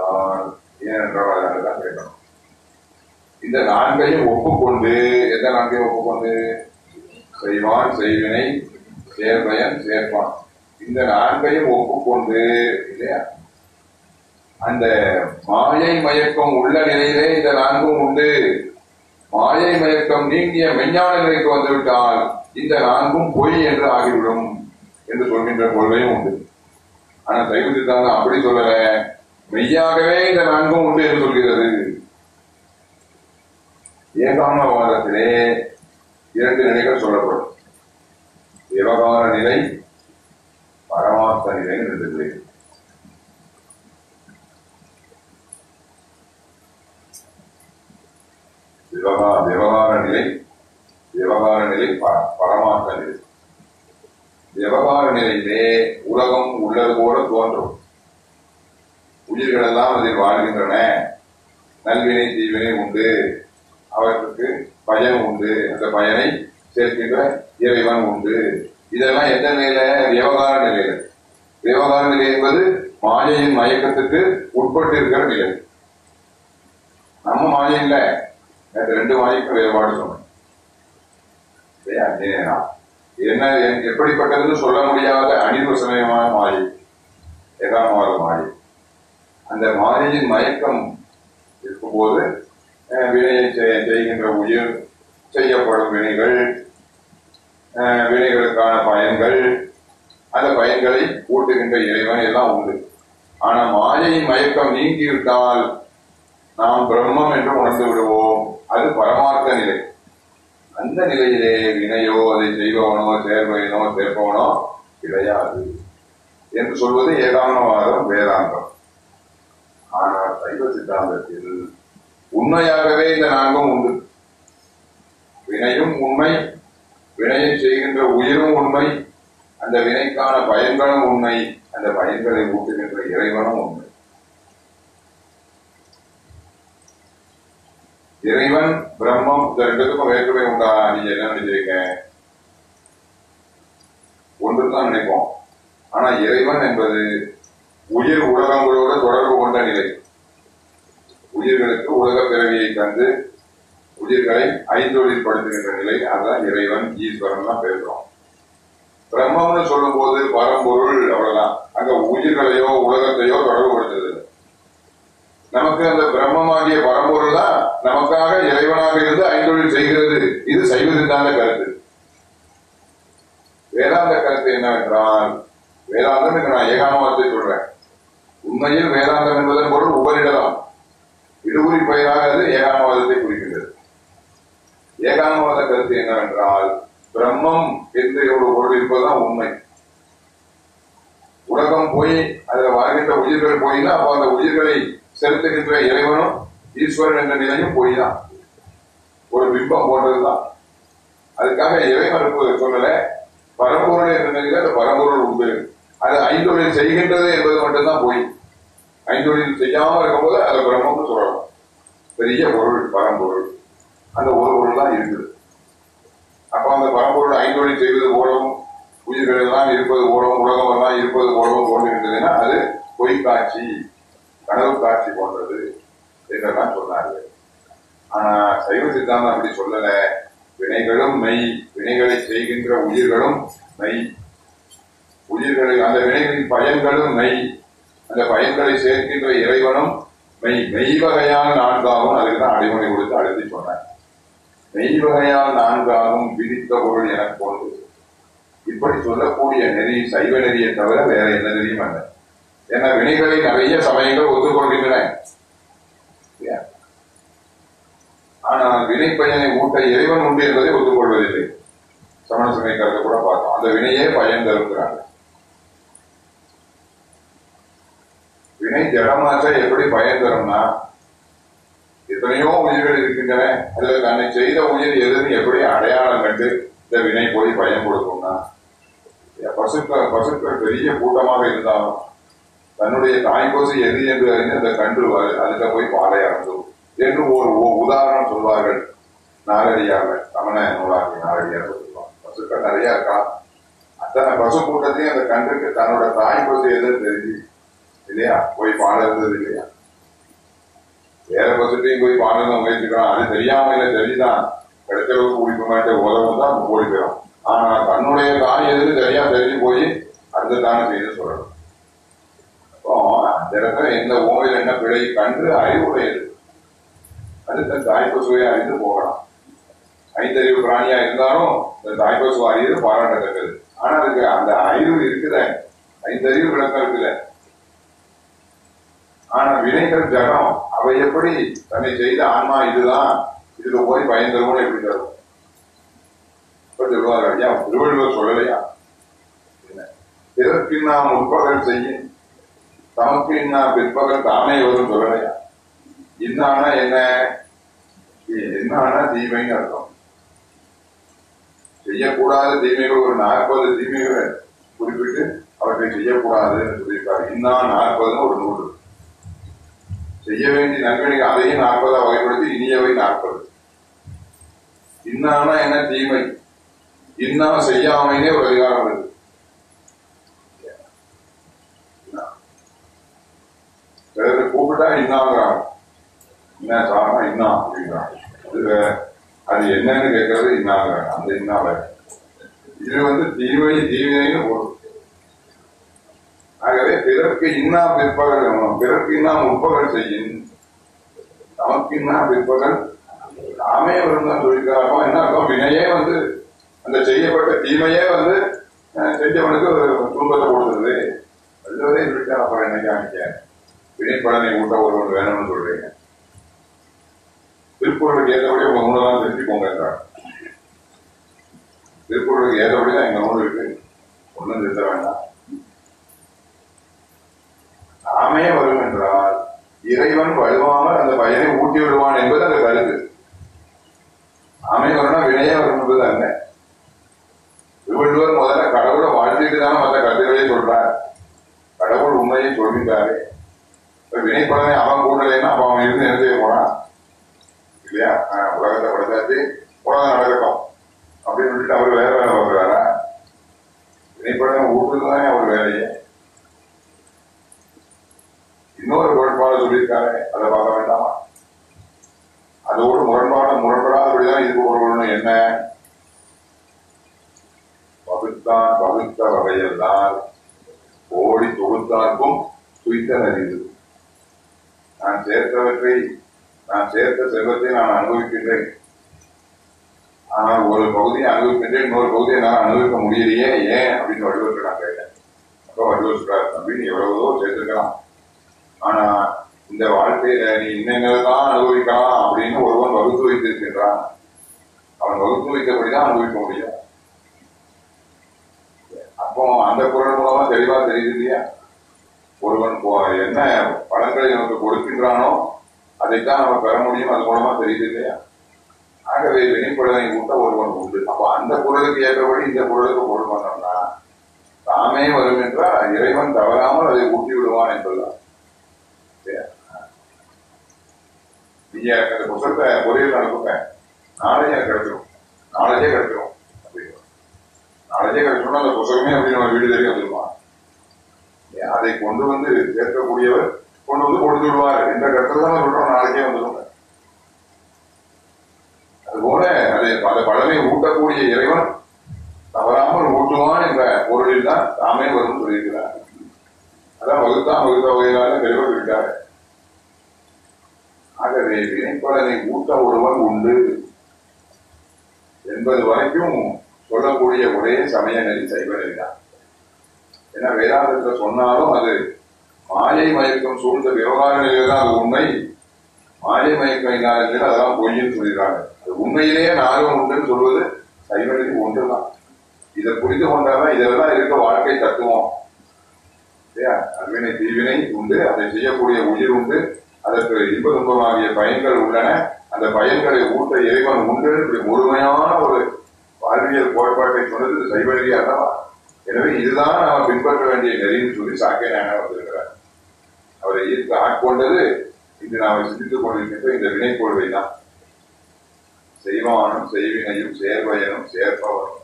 ஏனென்றால் ஏனென்றால் அதனாலதான் கேட்கணும் இந்த நான்கையும் ஒப்புக்கொண்டு எந்த நான்கையும் ஒப்புக்கொண்டு? செய்வான் செய்வினை சேர்பயன் சேர்ப்பான். இந்த நான்கையும் ஒப்புக்கொண்டு இல்லையா? அந்த மாயை மயக்கம் உள்ள நிலையிலே இந்த நான்கும் உண்டு. மாயை மயக்கம் நீங்கிய மெஞ்ஞான நிலைக்கு வந்துவிட்டால் இந்த நான்கும் பொய் என்று ஆகிவிடும் என்று சொல்கின்ற கொள்கையும் உண்டு. ஆனா சைவ சித்தாந்தம் அப்படி சொல்லல. மெய்யாகவே இந்த நான்கும் உண்டு என்று சொல்கிறது. ஏகாமவாதத்திலே இரண்டு நிலைகள் சொல்லப்படும். விவகார நிலை பரமாத்த நிலை என்று விவகார விவகார நிலை விவகார நிலை ப- நிலை. விவகார நிலையிலே உலகம் உள்ளது போல தோன்றும். உயிர்கள் எல்லாம் அதில் வாழ்கின்றன. நல்வினை தீவினை உண்டு. அவற்றுக்கு பயன் உண்டு. அந்த பயனை சேர்க்கின்ற இறைவன் உண்டு. இதெல்லாம் எந்த நிலையில? விவகார நிலையில. விவகார நிலை என்பது மாயையின் மயக்கத்துக்கு உட்பட்டு இருக்கிற நிலை. நம்ம மாயை இல்ல. ரெண்டு மாயைக்கு வேறுபாடு சொன்னேன். என்ன எப்படிப்பட்டதுன்னு சொல்ல முடியாத அனிர்வசனமான மாயை. ஏகாமவாத மாயை. அந்த மாயையின் மயக்கம் இருக்கும்போது வினையை செய்கின்ற உயிர் செய்யப்படும் வினைகள் வினைகளுக்கான பயன்கள் அந்த பயன்களை கூட்டுகின்ற இறைவன் எல்லாம் உண்டு. ஆனா மாயையின் மயக்கம் நீங்கிவிட்டால் நாம் பிரம்மம் என்று உணர்ந்து விடுவோம். அது பரமார்த்த நிலை. அந்த நிலையிலே வினையோ அதை செய்பவனோ சேர்வையனோ சேர்ப்பவனோ கிடையாது. என்று சொல்வது ஏகாந்தவாதம் வேதாந்தம். ஆனால் சைவ சித்தாந்தத்தில் உண்மையாகவே இந்த நான்கும் உண்டு. வினையும் உண்மை வினையை செய்கின்ற உயிரும் உண்மை அந்த வினைக்கான பயன்களும் உண்மை அந்த பயன்களை ஊட்டுகின்ற இறைவனும் உண்மை. இறைவன் பிரம்மம் இந்த ரெண்டுக்கும் வேற்றுமை உண்டா? நீங்க என்ன நினைக்கிறீங்க? ஒன்று தான் நினைப்போம். ஆனா இறைவன் என்பது உயிர் உலகங்களோடு தொடர்பு கொண்ட நிலை. உயிர்களுக்கு உலக பிறவியை தந்து உயிர்களை ஐந்தொழில் படுத்துகின்ற நிலை. அதுதான் இறைவன் ஈஸ்வரன் தான் பேசுறோம். பிரம்மம்னு சொல்லும் போது பரம்பொருள் அவ்வளவுதான். அங்க உயிர்களையோ உலகத்தையோ தொடர்பு படுத்துது நமக்கு அந்த பிரம்மமாகிய பரம்பொருள் தான் நமக்காக இறைவனாக இருந்து ஐந்தொழில் செய்கிறது. இது சைவ கருத்து. வேதாந்த கருத்து என்னவென்றால் வேதாந்தம் நான் ஏகாமத்தை சொல்றேன். உண்மையில் வேதாந்தம் என்பதன் பொருள் உபரிடலாம். இருவுரி பெயராக அது ஏகாமவாதத்தை குறிக்கின்றது. ஏகாமவாத கருத்து என்னவென்றால் பிரம்மம் என்று ஒரு பொருள் இருப்பதுதான் உண்மை. உலகம் போய் அதுல வாழ்கின்ற உயிர்கள் போயினா அப்போ அந்த உயிர்களை செலுத்துகின்ற இறைவனும் ஈஸ்வரன் என்ற நிலையும் போய் தான் ஒரு பிம்பம் போன்றதுதான். அதுக்காக இறைவன் சொல்லல பரம்பொருள் என்ற நிலையில் அந்த பரம்பொருள் உண்டு. அது ஐந்தொழில் செய்கின்றது என்பது மட்டும்தான் போய். ஐந்தொழில் செய்யாமல் இருக்கும்போது அதை பிரம்மம்னு சொல்லலாம். பெரிய பொருள் பரம்பொருள். அந்த ஒரு பொருள் தான் இருக்குது. அப்ப அந்த பரம்பொருள் ஐந்தொழில் செய்வது போலவும் உயிர்கள் எல்லாம் இருப்பது போலவும் உலகம் எல்லாம் இருப்பது போலவும் தோன்றுகின்றதுன்னா அது பொய் காட்சி கனவு காட்சி போன்றது என்றெல்லாம் சொன்னார்கள். ஆனா சைவ சித்தாந்தம் அப்படி சொல்லல. வினைகளும் மெய் வினைகளை செய்கின்ற உயிர்களும் மெய். உயிர்களை அந்த வினைகளின் பயன்களும் மெய். அந்த பயன்களை சேர்க்கின்ற இறைவனும் மெய் மெய் வகையால் நான்காகும் அதுக்கு தான் அடிமொழி கொடுத்து அழுத்தி சொன்னேன் மெய் வகையால் நான்காகும் விதித்த பொருள் என போன்று இப்படி சொல்லக்கூடிய நெறி சைவ நெறியை தவிர வேற எந்த நெறியும் அல்ல. ஏன்னா வினைகளை நிறைய சமயங்கள் ஒத்துக்கொள்கின்றன. ஆனால் வினை பயனை ஊட்ட இறைவன் உண்டு என்பதை ஒத்துக்கொள்வதில்லை. சமண சமயக்காரத்தை கூட பார்த்தோம் அந்த வினையே பயன் தருகிறாங்க வினை எப்படி பயன் தரும்னா எத்தனையோ உயிர்கள் இருக்கின்றன. அதுல தன்னை செய்த உயிர் எதுன்னு எப்படி அடையாளம் கண்டு இந்த வினை போய் பயன் கொடுக்கும்னா பசுக்கள் பசுக்கள் பெரிய கூட்டமாக இருந்தாலும் தன்னுடைய தாய்க்கோசு எது என்று அறிந்து அந்த கன்று அதுல போய் பாலை அறந்தும். என்று ஒரு உதாரணம் சொல்வார்கள் நாரடியாக சமண நூலாக நாரடியாக சொல்லுவாங்க பசுக்கள் நிறைய இருக்கலாம் அத்தனை பசு கூட்டத்தையும் அந்த கன்றுக்கு தன்னோட தாய் கொசு எதுன்னு தெரிஞ்சு இல்லையா? போய் பாடுறது இல்லையா? வேற பசுட்டையும் போய் பாடணும் முயற்சிக்கிறோம் அது தெரியாம இல்ல தெரிஞ்சுதான் கிடைச்சவங்க குடிக்க உதவும் தான் ஓடி போயிடும். ஆனா தன்னுடைய தாய் எதுன்னு தெரியா தெரிஞ்சு போய் அடுத்த தானம் செய்து சொல்லணும். அப்போ அந்த இடத்துல எந்த ஓமையில் என்ன பிழை கன்று அறிவுடையது அது தன் தாய் பசுவை அறிந்து போகலாம். ஐந்தறிவு பிராணியா இருந்தாலும் இந்த தாய் பசு அறிவு பாராட்டத்தக்கது. ஆனா அதுக்கு அந்த அறிவு இருக்குத. ஐந்தறிவு விளக்கம் இருக்குல்ல ஆனா வினைகள் ஜகம். அவை எப்படி? தன்னை செய்த ஆன்மா இதுதான். இதுல போய் பயன் எப்படி தரும்? இப்ப சொல்லுவாங்க ஐயா திருவள்ளுவர் சொல்லலையா? என்ன? நாம் முற்பகல் செய்யும். தமக்கு இன்னா பிற்பகல் தானே வரும் சொல்லலையா? இன்னானா என்ன? என்னானா தீமைன்னு அர்த்தம். செய்யக்கூடாத தீமைகள் ஒரு நாற்பது தீமைகளை குறிப்பிட்டு அவற்றை செய்யக்கூடாதுன்னு சொல்லியிருக்காரு. இன்னா நாற்பதுன்னு ஒரு நூல் இருக்கு. செய்ய வேண்டிய நன்மைகள் அதையும் நாற்பதா வகைப்படுத்தி இனியவை நாற்பது. இன்னானா என்ன தீமை? இன்னா செய்யாமையே ஒரு அதிகாரம் இருக்கு. கூப்பிட்டா இன்னாங்கிறாங்க. என்ன சாரணம்? இன்னா அப்படிங்கிறாங்க. அது அது என்னன்னு கேட்கறது இன்னாங்கிறாங்க அந்த இன்னாவை. இது வந்து தீமை தீவினைன்னு ஒரு ஆகவே பிறர்க்கு இன்னா பிற்பகல் பிறர்க்கு இன்னா முற்பகல் செய்யும். நமக்கு இன்னா பிற்பகல் நாமே வருந்தான் சொல்லிக்கிறாரோ என்ன அர்த்தம்? வினையே வந்து அந்த செய்யப்பட்ட தீமையே வந்து அஹ், செஞ்சவனுக்கு ஒரு துன்பத்தை கொடுத்துருது வள்ளுவரே சொல்லிட்டா அப்புறம் என்ன காமிக்க. வினைப்படனை ஊட்ட ஒருவன் வேணும்னு சொல்றீங்க. திருக்குறளுக்கு ஏற்றபடி உங்க நூலெல்லாம் தெரிஞ்சுக்கோங்க என்றார் திருக்குறளுக்கு ஏற்றபடி தான் எங்க நூல் இருக்கு. ஒன்றும் திருத்த வேண்டாம். நாமே வரும் என்றால் இறைவன் வலுவாமல் அந்த பயனை ஊட்டி விடுவான் என்பது அந்த கருத்து. நாமே வரும்னா வினையே வரும் என்பது அல்ல. திருவள்ளுவர் முதல்ல கடவுளை வாழ்ந்துட்டு தானே மற்ற கருத்துக்களே சொல்றார். கடவுள் உண்மையை சொல்கின்றாரே. வினைப்படனை அவன் கூடலைன்னா அப்ப அவன் இருந்து என்ன செய்ய போறான்? இல்லையா? உலகத்தை படைச்சாச்சு. உலகம் நடக்கட்டும். அப்படின்னு சொல்லிட்டு அவர் வேற வேலை பார்க்கிறாரா? வினைப்படனை ஊட்டுறதுதானே அவர் வேலையே. இன்னொரு முரண்பாடு சொல்லியிருக்காரு அதை பார்க்க வேண்டாமா? அதோடு முரண்பாடு முரண்படாதபடிதான் இதுக்கு ஒரு என்ன? பகுத்தான் பகுத்த வகையெல்லாம் ஓடி தொகுத்தார்க்கும் துய்த்த அறிவு நான் சேர்த்தவற்றை நான் சேர்த்த செல்வத்தை நான் அனுபவிக்கின்றேன். ஆனால் ஒரு பகுதியை அனுபவிக்கின்றேன் இன்னொரு பகுதியை நான் அனுபவிக்க முடியலையே ஏன்? அப்படின்னு வடிவத்தை நான் கேட்டேன். அப்போ வடிவ சொல்றாரு தம்பி நீ எவ்வளவோ ஆனா இந்த வாழ்க்கையில நீ என்னென்னதான் அனுபவிக்கலாம் அப்படின்னு ஒருவன் வகுத்து வைத்திருக்கின்றான். அவன் வகுத்து வைத்தபடிதான் அனுபவிக்க முடியும். அப்போ அந்த குரல் மூலமா தெளிவா தெரியுது இல்லையா? ஒருவன் என்ன பழங்களை நமக்கு கொடுக்கின்றானோ அதைத்தான் நம்ம பெற முடியும் அது மூலமா தெரியுது இல்லையா? ஆகவே வினைப்படனை கூட்ட ஒருவன் உண்டு. அப்ப அந்த குரலுக்கு ஏற்றபடி இந்த குரலுக்கு பொருள் பண்ணோம்னா தாமே வரும் என்றால் இறைவன் தவறாமல் அதை ஊட்டி விடுவான் என்பதுதான். நீங்க அந்த புத்தகத்தை பொறியியல் அனுப்புங்க நாளையே எனக்கு கிடைச்சிடும் நாளைக்கே கிடைச்சிடும் நாலேஜே நாளைக்கே கிடைச்சோம்னா அந்த புத்தகமே அப்படி நம்ம வீடு தேடி வந்துருமா? அதை கொண்டு வந்து சேர்க்கக்கூடியவர் கொண்டு வந்து கொடுத்து விடுவார். இந்த கட்டத்தில் தான் சொல்றோம் நாளைக்கே வந்துடும் அதுபோல அதை பல பழமை ஊட்டக்கூடிய இறைவன் தவறாமல் ஊட்டுவான் என்ற பொருளில் தான் தாமே வரும் சொல்லியிருக்கிறார். அதான் வகுத்தான் வகுத்த வகையிலான பெருமை இருக்காரு ஆகவே வினைப்பலனை ஊட்ட ஒருவன் உண்டு என்பது வரைக்கும் சொல்லக்கூடிய ஒரே சமய நெறி சைவ நெறிதான் ஏன்னா வேதாந்தத்தை சொன்னாலும் அது மாயை மயக்கம் சூழ்ந்த விவகார நிலையில்தான் அது உண்மை. மாயை மயக்கம் இல்லாத அதெல்லாம் பொய்ன்னு சொல்லிடுறாங்க. அது உண்மையிலேயே நாகம் உண்டுன்னு சொல்வது சைவ ஒன்றுதான். இதை புரிந்து கொண்டாதான் இதெல்லாம் இருக்க வாழ்க்கை தத்துவம். இல்லையா அருவினை தீவினை உண்டு அதை செய்யக்கூடிய உயிர் உண்டு. அதற்கு இன்ப துன்பமாகிய பயன்கள் உள்ளன. அந்த பயன்களை ஊட்ட இறைவன் உண்டு. இப்படி முழுமையான ஒரு வாழ்வியல் கோட்பாட்டை சொன்னது சைவ அல்லவா? எனவே இதுதான் நாம் பின்பற்ற வேண்டிய நெறின்னு சொல்லி சாக்கிய நாயனர் வந்திருக்கிறார் அவரை ஈர்த்து ஆட்கொண்டது இன்று நாம் சிந்தித்துக் கொண்டிருக்கின்ற இந்த வினை கொள்கை தான். செய்வானும் செய்வினையும் சேர்வயனும் சேர்ப்பவனும்.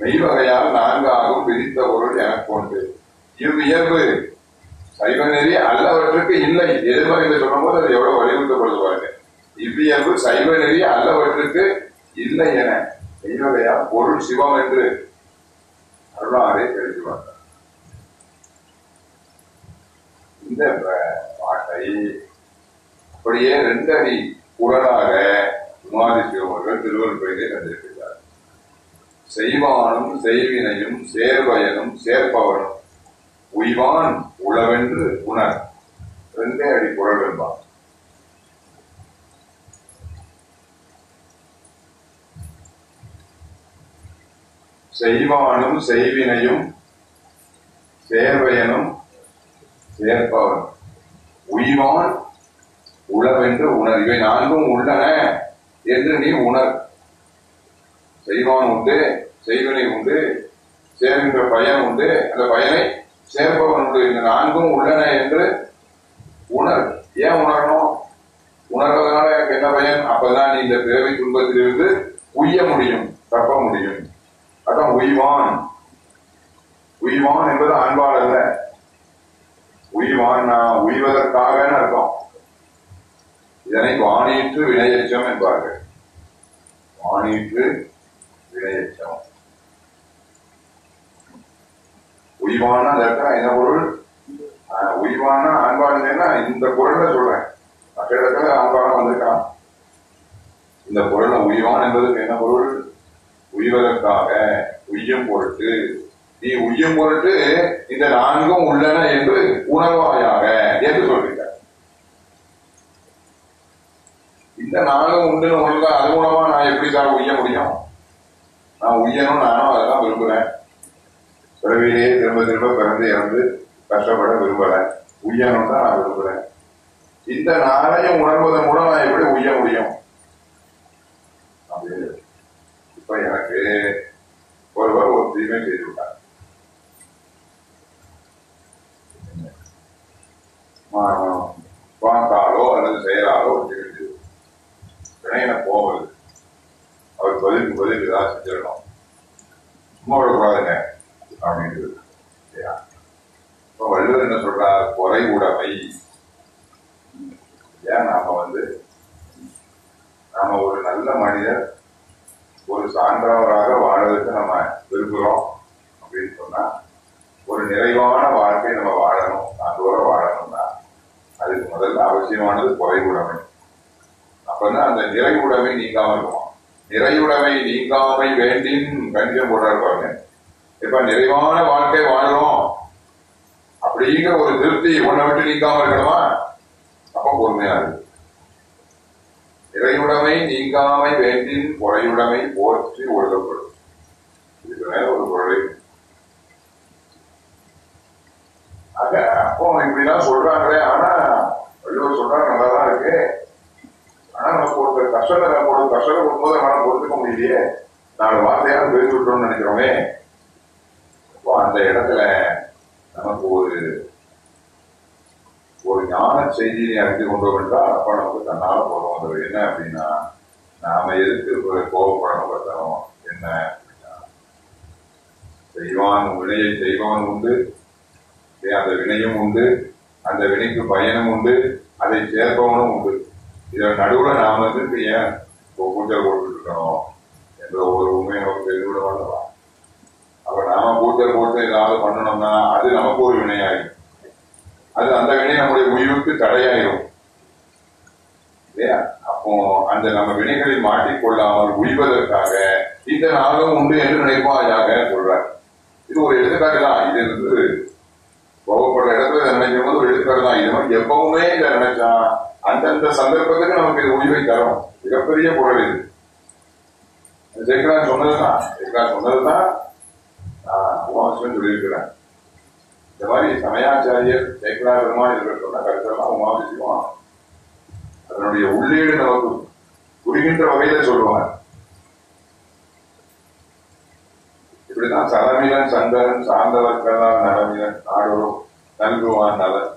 மெய்வகையால் நான்காகும் பிரித்த பொருள் எனக்கு உண்டு இவ்வியல்பு சைவ நெறி அல்லவற்றுக்கு இல்லை. எதிர்மறைகளை சொல்லும் போது அது எவ்வளவு வலியுறுத்தப்படுது பாருங்க. இவ்வியல்பு சைவ நெறி அல்லவற்றுக்கு இல்லை என செய்வதையா பொருள் சிவம் என்று அருளாரே தெரிஞ்சு பார்த்தார் இந்த பாட்டை அப்படியே ரெண்டடி குரலாக சிவர்கள் திருவள்ளுவரை கண்டிருக்கிறார். செய்வானும் செய்வினையும் சேர்வயனும் சேர்ப்பவனும் உய்வான் உளவென்று உணர். ரெண்டே அடி குரல் என்பார் செய்வானும் செய்வினையும் சேர்வையனும் சேர்ப்பவன். உய்வான் உளவென்று உணர். இவை நான்கும் உள்ளன என்று நீ உணர். செய்வான் உண்டு செய்வினை உண்டு சேர்கின்ற பயன் உண்டு. அந்த பயனை சேர்ப்பவனுடைய இந்த நான்கும் உள்ளன என்று உணர் ஏன் உணரணும்? உணர்வதனால எனக்கு என்ன பயன்? அப்பதான் நீ இந்த பிறவி துன்பத்திலிருந்து உய்ய முடியும் தப்ப முடியும். அதான் உய்வான். உய்வான் என்பது அன்பால் அல்ல. உய்வான் நான் உய்வதற்காக அர்த்தம். இதனை வாணிற்று வினையச்சம் என்பார்கள். வாணிற்று வினையச்சம். உய்வான அந்த என்ன பொருள்? ஆஹ், உய்வான ஆண்பாடுன்னா இந்த பொருள்ல சொல்றேன். மற்ற இடத்துல ஆண்பாடம் வந்திருக்கான். இந்த பொருள் உய்வான் என்பதற்கு என்ன பொருள்? உய்வதற்காக உய்யம் பொருட்டு. நீ உய்யம் பொருட்டு இந்த நான்கும் உள்ளன என்று உணர்வாயாக என்று சொல்றீங்க இந்த நாளும் உண்டுன்னு உணர்ந்தா அது மூலமா நான் எப்படி சார் உய்ய முடியும்? நான் உய்யணும் நானும் அதான் விரும்புறேன். பிறவிலேயே திரும்ப திரும்ப பிறந்து இறந்து கஷ்டப்பட விரும்பல. உய்யணும் தான் நான் விரும்புறேன். இந்த நாளையும் உணர்வதன் மூலம் நான் எப்படி உய்ய முடியும். அது இப்ப எனக்கு ஒருவர் ஒரு தீமை செய்து விட்டார். மா- அல்லது செயலாலோ ஒரு தீமை போவது அவர் பதிலுக்கு பதில் ஏதாவது செஞ்சிடணும். சும்மா விடக்கூடாதுங்க. அப்படின்றது சரியா? வள்ளுவர் என்ன சொல்றார் குறை உடைமை. ஏன் நாம வந்து நாம ஒரு நல்ல மனிதர் ஒரு சான்றவராக வாழ்வதற்கு நம்ம விரும்புகிறோம் அப்படின்னு சொன்னா ஒரு நிறைவான வாழ்க்கை நம்ம வாழணும் சான்றோர வாழணும்னா அதுக்கு முதல்ல அவசியமானது குறைவுடைமை அப்பதான் அந்த நிறைவுடைமை நீங்காம இருக்கும் நிறைவுடைமை நீங்காமை வேண்டின் கணிதம் போடுறாரு பாருங்க இப்ப நிறைவான வாழ்க்கை வாழணும். அப்படிங்கிற ஒரு திருப்தி உன்னை விட்டு நீங்காம இருக்கணுமா? அப்ப பொறுமையா இருக்கு இறையுடைமை நீங்காமை வேண்டின் குறையுடைமை போற்றி ஒழுகப்படும். இதுக்கு மேல ஒரு குறை ஆக அப்போ இப்படிதான் சொல்றாங்களே ஆனா வள்ளுவர் சொல்றாங்க நல்லாதான் இருக்கு. ஆனா நமக்கு ஒருத்தர் கஷ்டத்தை நம்ம கஷ்டத்தை கொடுக்கும்போது நம்மளால பொறுத்துக்க முடியலையே. நாலு வார்த்தையாவது பேசி விட்டோம்னு நினைக்கிறோமே. அப்போ அந்த இடத்துல நமக்கு ஒரு ஒரு ஞான செய்தியை அறிந்து கொண்டோம் என்றால் அப்ப நமக்கு தன்னால போதும் அது என்ன அப்படின்னா நாம எதுக்கு ஒரு கோபப்படணும் என்ன அப்படின்னா செய்வான் வினையை செய்வான் உண்டு. அந்த வினையும் உண்டு. அந்த வினைக்கு பயனும் உண்டு. அதை சேர்ப்பவனும் உண்டு. இதன் நடுவுல நாம வந்து ஏன் கூச்சல் போட்டுட்டு இருக்கணும் என்ற ஒரு உண்மையை நமக்கு தெரிந்து விட வேண்டாம் அப்ப நாம போட்டு போட்டு ஏதாவது பண்ணணும்னா அது நமக்கு ஒரு வினையாயிரும். அது அந்த வினை நம்முடைய உயிருக்கு தடையாயிரும். இல்லையா? அப்போ அந்த நம்ம வினைகளில் மாட்டிக்கொள்ளாமல் உய்வதற்காக இந்த நாளும் உண்டு என்று நினைப்பாயாக சொல்றார். இது ஒரு எடுத்துக்காட்டு தான். இது வந்து கோபப்படுற இடத்துல நினைக்கும் போது ஒரு எடுத்துக்காட்டு தான். இது மாதிரி எப்பவுமே இதை நினைச்சா அந்தந்த சந்தர்ப்பத்துக்கு நமக்கு இது உயிரை தரும். மிகப்பெரிய குரல் இது. சொன்னதுதான். ஜெயகராஜ் சொன்னதுதான் உமாசிவன் சொல்லியிருக்கிறேன் இந்த மாதிரி சமயாச்சாரியர் ஜெயகரா பெருமான் இதில் சொன்ன கருத்தெல்லாம் உமாபிசிவம் அதனுடைய உள்ளீடு நமக்கு புரிகின்ற வகையில சொல்லுவாங்க இப்படிதான் சரமிலன் சந்தரன் சார்ந்தவர்களால் நலமிலன் நாடோறும் நல்குவான் நலன்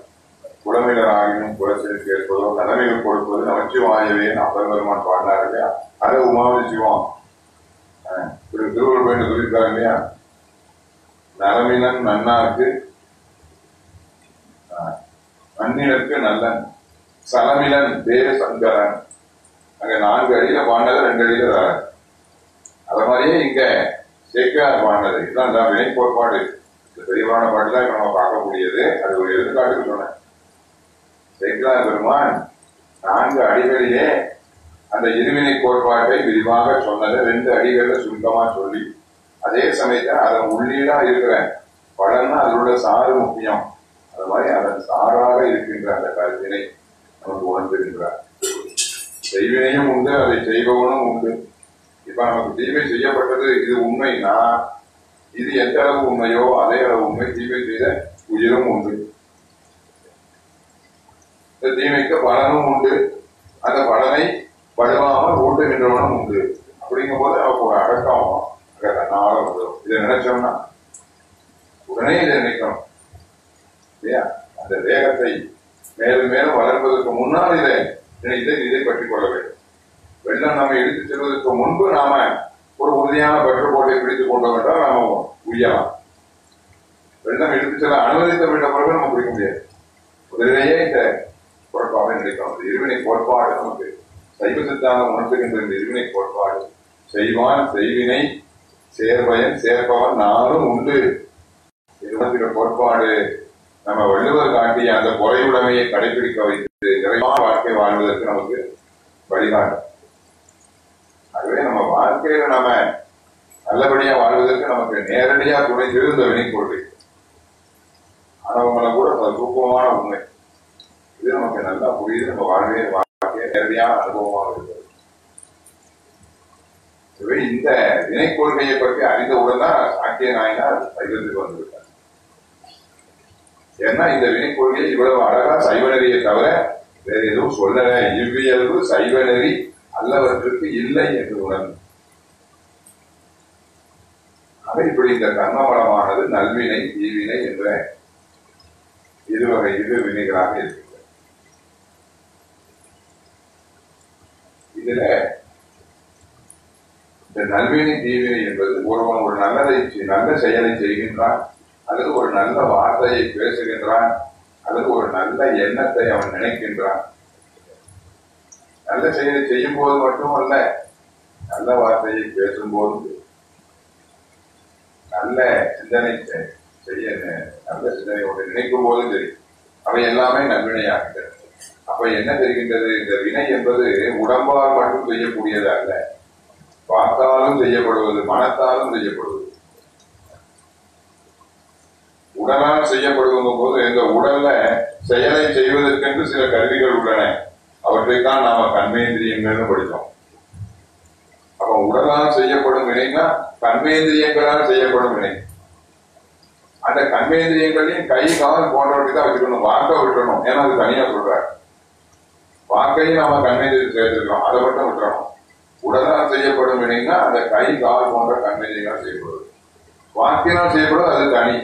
குடமிலர் ஆகினும் குலத்தில் கேட்பதோ நலமிகள் கொடுப்பது நமச்சிவாயவே அப்பர் பெருமான் பாடினார் இல்லையா? அதை உமாபிசிவம் திரு திருவள்ளுவர் சொல்லியிருக்காரு இல்லையா? நரவினன் நன்னாக்கு மண்ணினருக்கு நல்லன். சலமிலன் தேவ சங்கரன். அங்க நான்கு அடியில பாண்டது ரெண்டு அடியில தரன் அத மாதிரியே இங்க சேக்கியார் பாண்டது இதுதான் தான் வினை கோட்பாடு இந்த பெரியவான பாட்டு தான் இப்ப நம்ம பார்க்கக்கூடியது. அது ஒரு எடுத்துக்காட்டு சொன்னேன் சேக்கியார் பெருமான் நான்கு அடிகளிலே அந்த இருவினை கோட்பாட்டை விரிவாக சொன்னதை ரெண்டு அடிகளில் சுருக்கமா சொல்லி அதே சமயத்துல அதன் உள்ளீடா இருக்கிறேன். பலன்னா அதில் உள்ள சாறு முக்கியம். அது மாதிரி அதன் சாராக இருக்கின்ற அந்த கருத்தினை நமக்கு உணர்ந்திருக்கிறார் செய்வினையும் உண்டு அதை செய்பவனும் உண்டு. இப்ப நமக்கு தீமை செய்யப்பட்டது இது உண்மைனா இது எந்த அளவு உண்மையோ அதே அளவு உண்மை தீமை செய்த உயிரும் உண்டு. இந்த தீமைக்கு பலனும் உண்டு. அந்த பலனை படுவாமல் ஓட்டுகின்றவனும் உண்டு. அப்படிங்கும் போது நமக்கு ஒரு அடக்கம் அங்க வந்துடும் இதை நினைச்சோம்னா உடனே இதை நினைக்கணும் இல்லையா அந்த வேகத்தை மேலும் மேலும் வளர்ப்பதற்கு முன்னால் இதை நினைத்து இதை பற்றி கொள்ள வேண்டும் வெள்ளம் நம்ம எடுத்துச் செல்வதற்கு முன்பு நாம ஒரு உறுதியான பெட்ரோல் பிடித்துக் கொண்டோம் என்றால் நாம உய்யலாம் வெள்ளம் எடுத்துச் செல்ல அனுமதித்த விட்ட பிறகு நம்ம பிடிக்க முடியாது முதலிலேயே இந்த கோட்பாடு நினைக்கணும் இருவினை கோட்பாடு நமக்கு சைவ சித்தாந்தம் உணர்த்துகின்ற இந்த இருவினை கோட்பாடு செய்வான் செய்வினை சேர்பயன் சேர்ப்பவன் நானும் உண்டு. இருபத்திர கோட்பாடு நம்ம வள்ளுவர் காட்டிய அந்த பொறையுடைமையை கடைபிடிக்க வைத்து நிறைவான வாழ்க்கை வாழ்வதற்கு நமக்கு வழிகாட்டும். ஆகவே நம்ம வாழ்க்கையில நம்ம நல்லபடியா வாழ்வதற்கு நமக்கு நேரடியா துணை இருந்த வினை கொள்கை ஆனவங்களை கூட சூப்பமான உண்மை. இது நமக்கு நல்லா புரியுது. நம்ம வாழ்வே வாழ்க்கைய நேரடியான அனுபவமாக இருக்கிறது. இவை இந்த வினை கொள்கையை பற்றி அறிந்தவுடன் தான் சாக்கிய நாயனார் சைவத்துக்கு வந்திருக்காங்க ஏன்னா இந்த வினை கொள்கையை இவ்வளவு அழகா சைவ நெறியை தவிர வேற எதுவும் சொல்லல. இவ்வியல்பு சைவ நெறி அல்லவற்றுக்கு இல்லை என்று உணர்ந்து ஆக இப்படி இந்த கர்மவளமானது நல்வினை தீவினை என்ற இருவகை இரு வினைகளாக இருக்கின்றன. இதுல இந்த நல்வினை தீவினை என்பது ஒருவன் ஒரு நல்லதை நல்ல செயலை செய்கின்றான் அல்லது ஒரு நல்ல வார்த்தையை பேசுகின்றான் அல்லது ஒரு நல்ல எண்ணத்தை அவன் நினைக்கின்றான். நல்ல செயலை செய்யும் போது மட்டுமல்ல நல்ல வார்த்தையை பேசும்போது நல்ல சிந்தனை செய்ய நல்ல சிந்தனையோடு நினைக்கும் போதும் சரி அவை எல்லாமே நல்வினையாகின்றன. அப்ப என்ன தெரிகின்றது? இந்த வினை என்பது உடம்பால் மட்டும் செய்யக்கூடியது அல்ல. பார்த்தாலும் செய்யப்படுவது மனத்தாலும் செய்யப்படுவது. உடலால் செய்யப்படுவது போது இந்த உடல்ல செயலை செய்வதற்கென்று சில கருவிகள் உள்ளன. அவற்றைத்தான் நாம கண்மேந்திரியங்கள்னு படித்தோம். அப்ப உடலால் செய்யப்படும் வினைனா கண்மேந்திரியங்களால் செய்யப்படும் வினை. அந்த கண்மேந்திரியங்களையும் கை கால் போன்றவற்றை தான் வச்சுக்கணும். வார்த்தை விட்டுறணும். ஏன்னா அது தனியா சொல்றாரு வாக்கையும் நாம கண்மேந்திரியம் சேர்த்துருக்கோம். அதை மட்டும் விட்டுறணும். உடலால் செய்யப்படும் வினைன்னா அந்த கை கால் போன்ற கண்ணினால் செய்யப்படுது வாக்கினால் செய்யப்படும் அது தனி.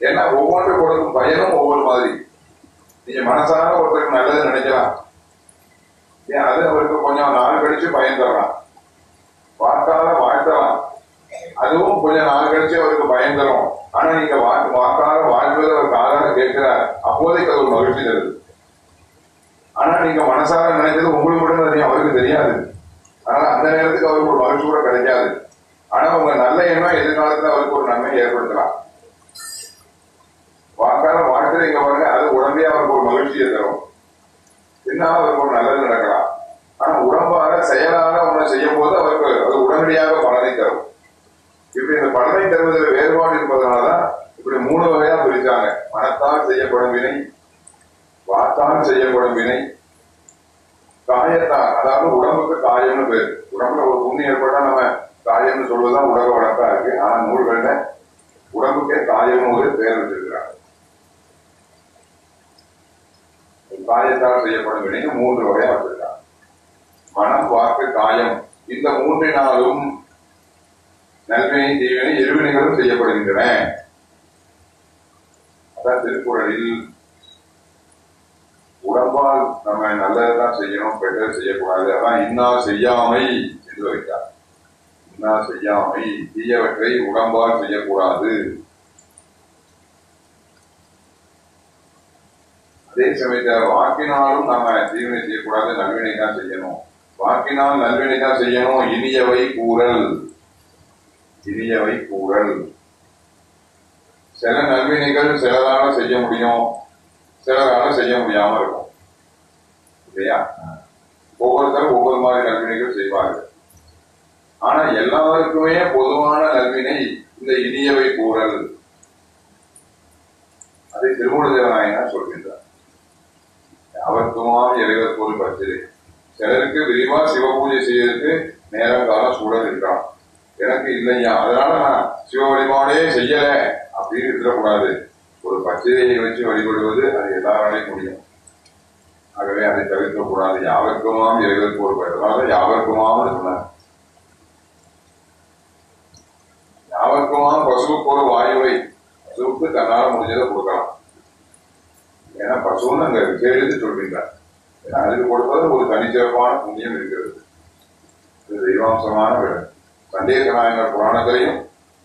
ஏன்னா ஒவ்வொன்று கொடுக்கும் பயனும் ஒவ்வொரு மாதிரி. நீங்க மனசார ஒருத்தருக்கு நல்லது நினைக்கலாம். ஏன் அது அவருக்கு கொஞ்சம் நாள் கழிச்சு பயன் தரலாம். வாக்கால வாழ்த்தலாம். அதுவும் கொஞ்சம் நாள் கழிச்சு அவருக்கு பயன் தரும். ஆனா நீங்க வாக்கு வாக்கால வாழ்வதை அவர் காதால கேட்கிறார். அப்போதைக்கு அது ஒரு மகிழ்ச்சி தருது. ஆனா நீங்க மனசார நினைச்சது உங்களுக்கு மட்டும் தெரியும் அவருக்கு தெரியாது. அதனால அந்த நேரத்துக்கு அவருக்கு ஒரு மகிழ்ச்சி கூட கிடைக்காது. ஆனா உங்க நல்ல எண்ணம் எதிர்காலத்துல அவருக்கு ஒரு நன்மை ஏற்படுத்தலாம். வாக்கால வாழ்க்கை இங்க பாருங்க அது உடம்பே அவருக்கு ஒரு மகிழ்ச்சியை தரும். பின்னால் அவருக்கு ஒரு நல்லது நடக்கலாம். ஆனா உடம்பால செயலால ஒண்ணு செய்யும் போது அவருக்கு அது உடனடியாக பலனை தரும். இப்படி இந்த பலனை தருவதில் வேறுபாடு இருப்பதனாலதான் இப்படி மூணு வகையா பிரிச்சாங்க. மனத்தால் செய்யப்படும் வினை வாத்தால் செய்யப்படும் வினை காயத்தா அதாவது உடம்புக்கு காயம்னு பேரு. உடம்புல ஒரு புண்ணு ஏற்பட்டா நம்ம காயம்னு சொல்வதுதான் உலக வழக்கா இருக்கு. ஆனா நூல்கள்ல உடம்புக்கே காயம்னு ஒரு பேர் வச்சிருக்கிறாங்க. காயத்தால் செய்யப்படும் வினை மூன்று வகையா வச்சிருக்காங்க. மனம் வாக்கு காயம். இந்த மூன்றினாலும் நல்வினை தீவினை எருவினைகளும் செய்யப்படுகின்றன. அதான் திருக்குறளில் உடம்பால் நம்ம நல்லதெல்லாம் செய்யணும் பெற்றது செய்யக்கூடாது. அதான் இன்னா செய்யாமை என்று வைத்தார். இன்னா செய்யாமை தீயவற்றை உடம்பால் செய்யக்கூடாது. அதே சமயத்தில் வாக்கினாலும் நம்ம தீவினை செய்யக்கூடாது நல்வினை தான் செய்யணும். வாக்கினால் நல்வினை தான் செய்யணும் இனியவை கூறல். இனியவை கூறல். சில நல்வினைகள் சிலரால செய்ய முடியும் சிலரால செய்ய முடியாம இருக்கும். இல்லையா? ஒவ்வொருத்தரும் ஒவ்வொரு மாதிரி நல்வினைகள் செய்வார்கள். ஆனா எல்லாருக்குமே பொதுவான நல்வினை இந்த இனியவை கூறல். அதை திருமூலதேவநாயனா சொல்கின்றார். அவருக்குமாம் இறைவர் போல் பற்றிரு சிலருக்கு விரிவா சிவ பூஜை செய்யறதுக்கு நேரம் காலம் சூழல் இருக்கான் எனக்கு இல்லையா? அதனால நான் சிவ வழிபாடே செய்யல அப்படின்னு இருக்கக்கூடாது. ஒரு பச்சையை வச்சு வழிபடுவது அது எல்லாராலையும் முடியும். ஆகவே அதை தவிர்க்க கூடாது யாவருக்குமாம் இறைவர் போல் அதனால யாவருக்குமாம் சொன்னார் யாவருக்குமாம் பசுவுக்கு ஒரு வாயுவை பசுவுக்கு தன்னால முடிஞ்சதை கொடுக்கலாம். ஏன்னா பசுன்னு அங்க விசேஷத்தை சொல்கின்றார் ஏன்னா அதுக்கு கொடுப்பது ஒரு தனிச்சிறப்பான புண்ணியம் இருக்கிறது. இது தெய்வாம்சமான விட. சண்டேசநாயகர் புராணத்திலையும்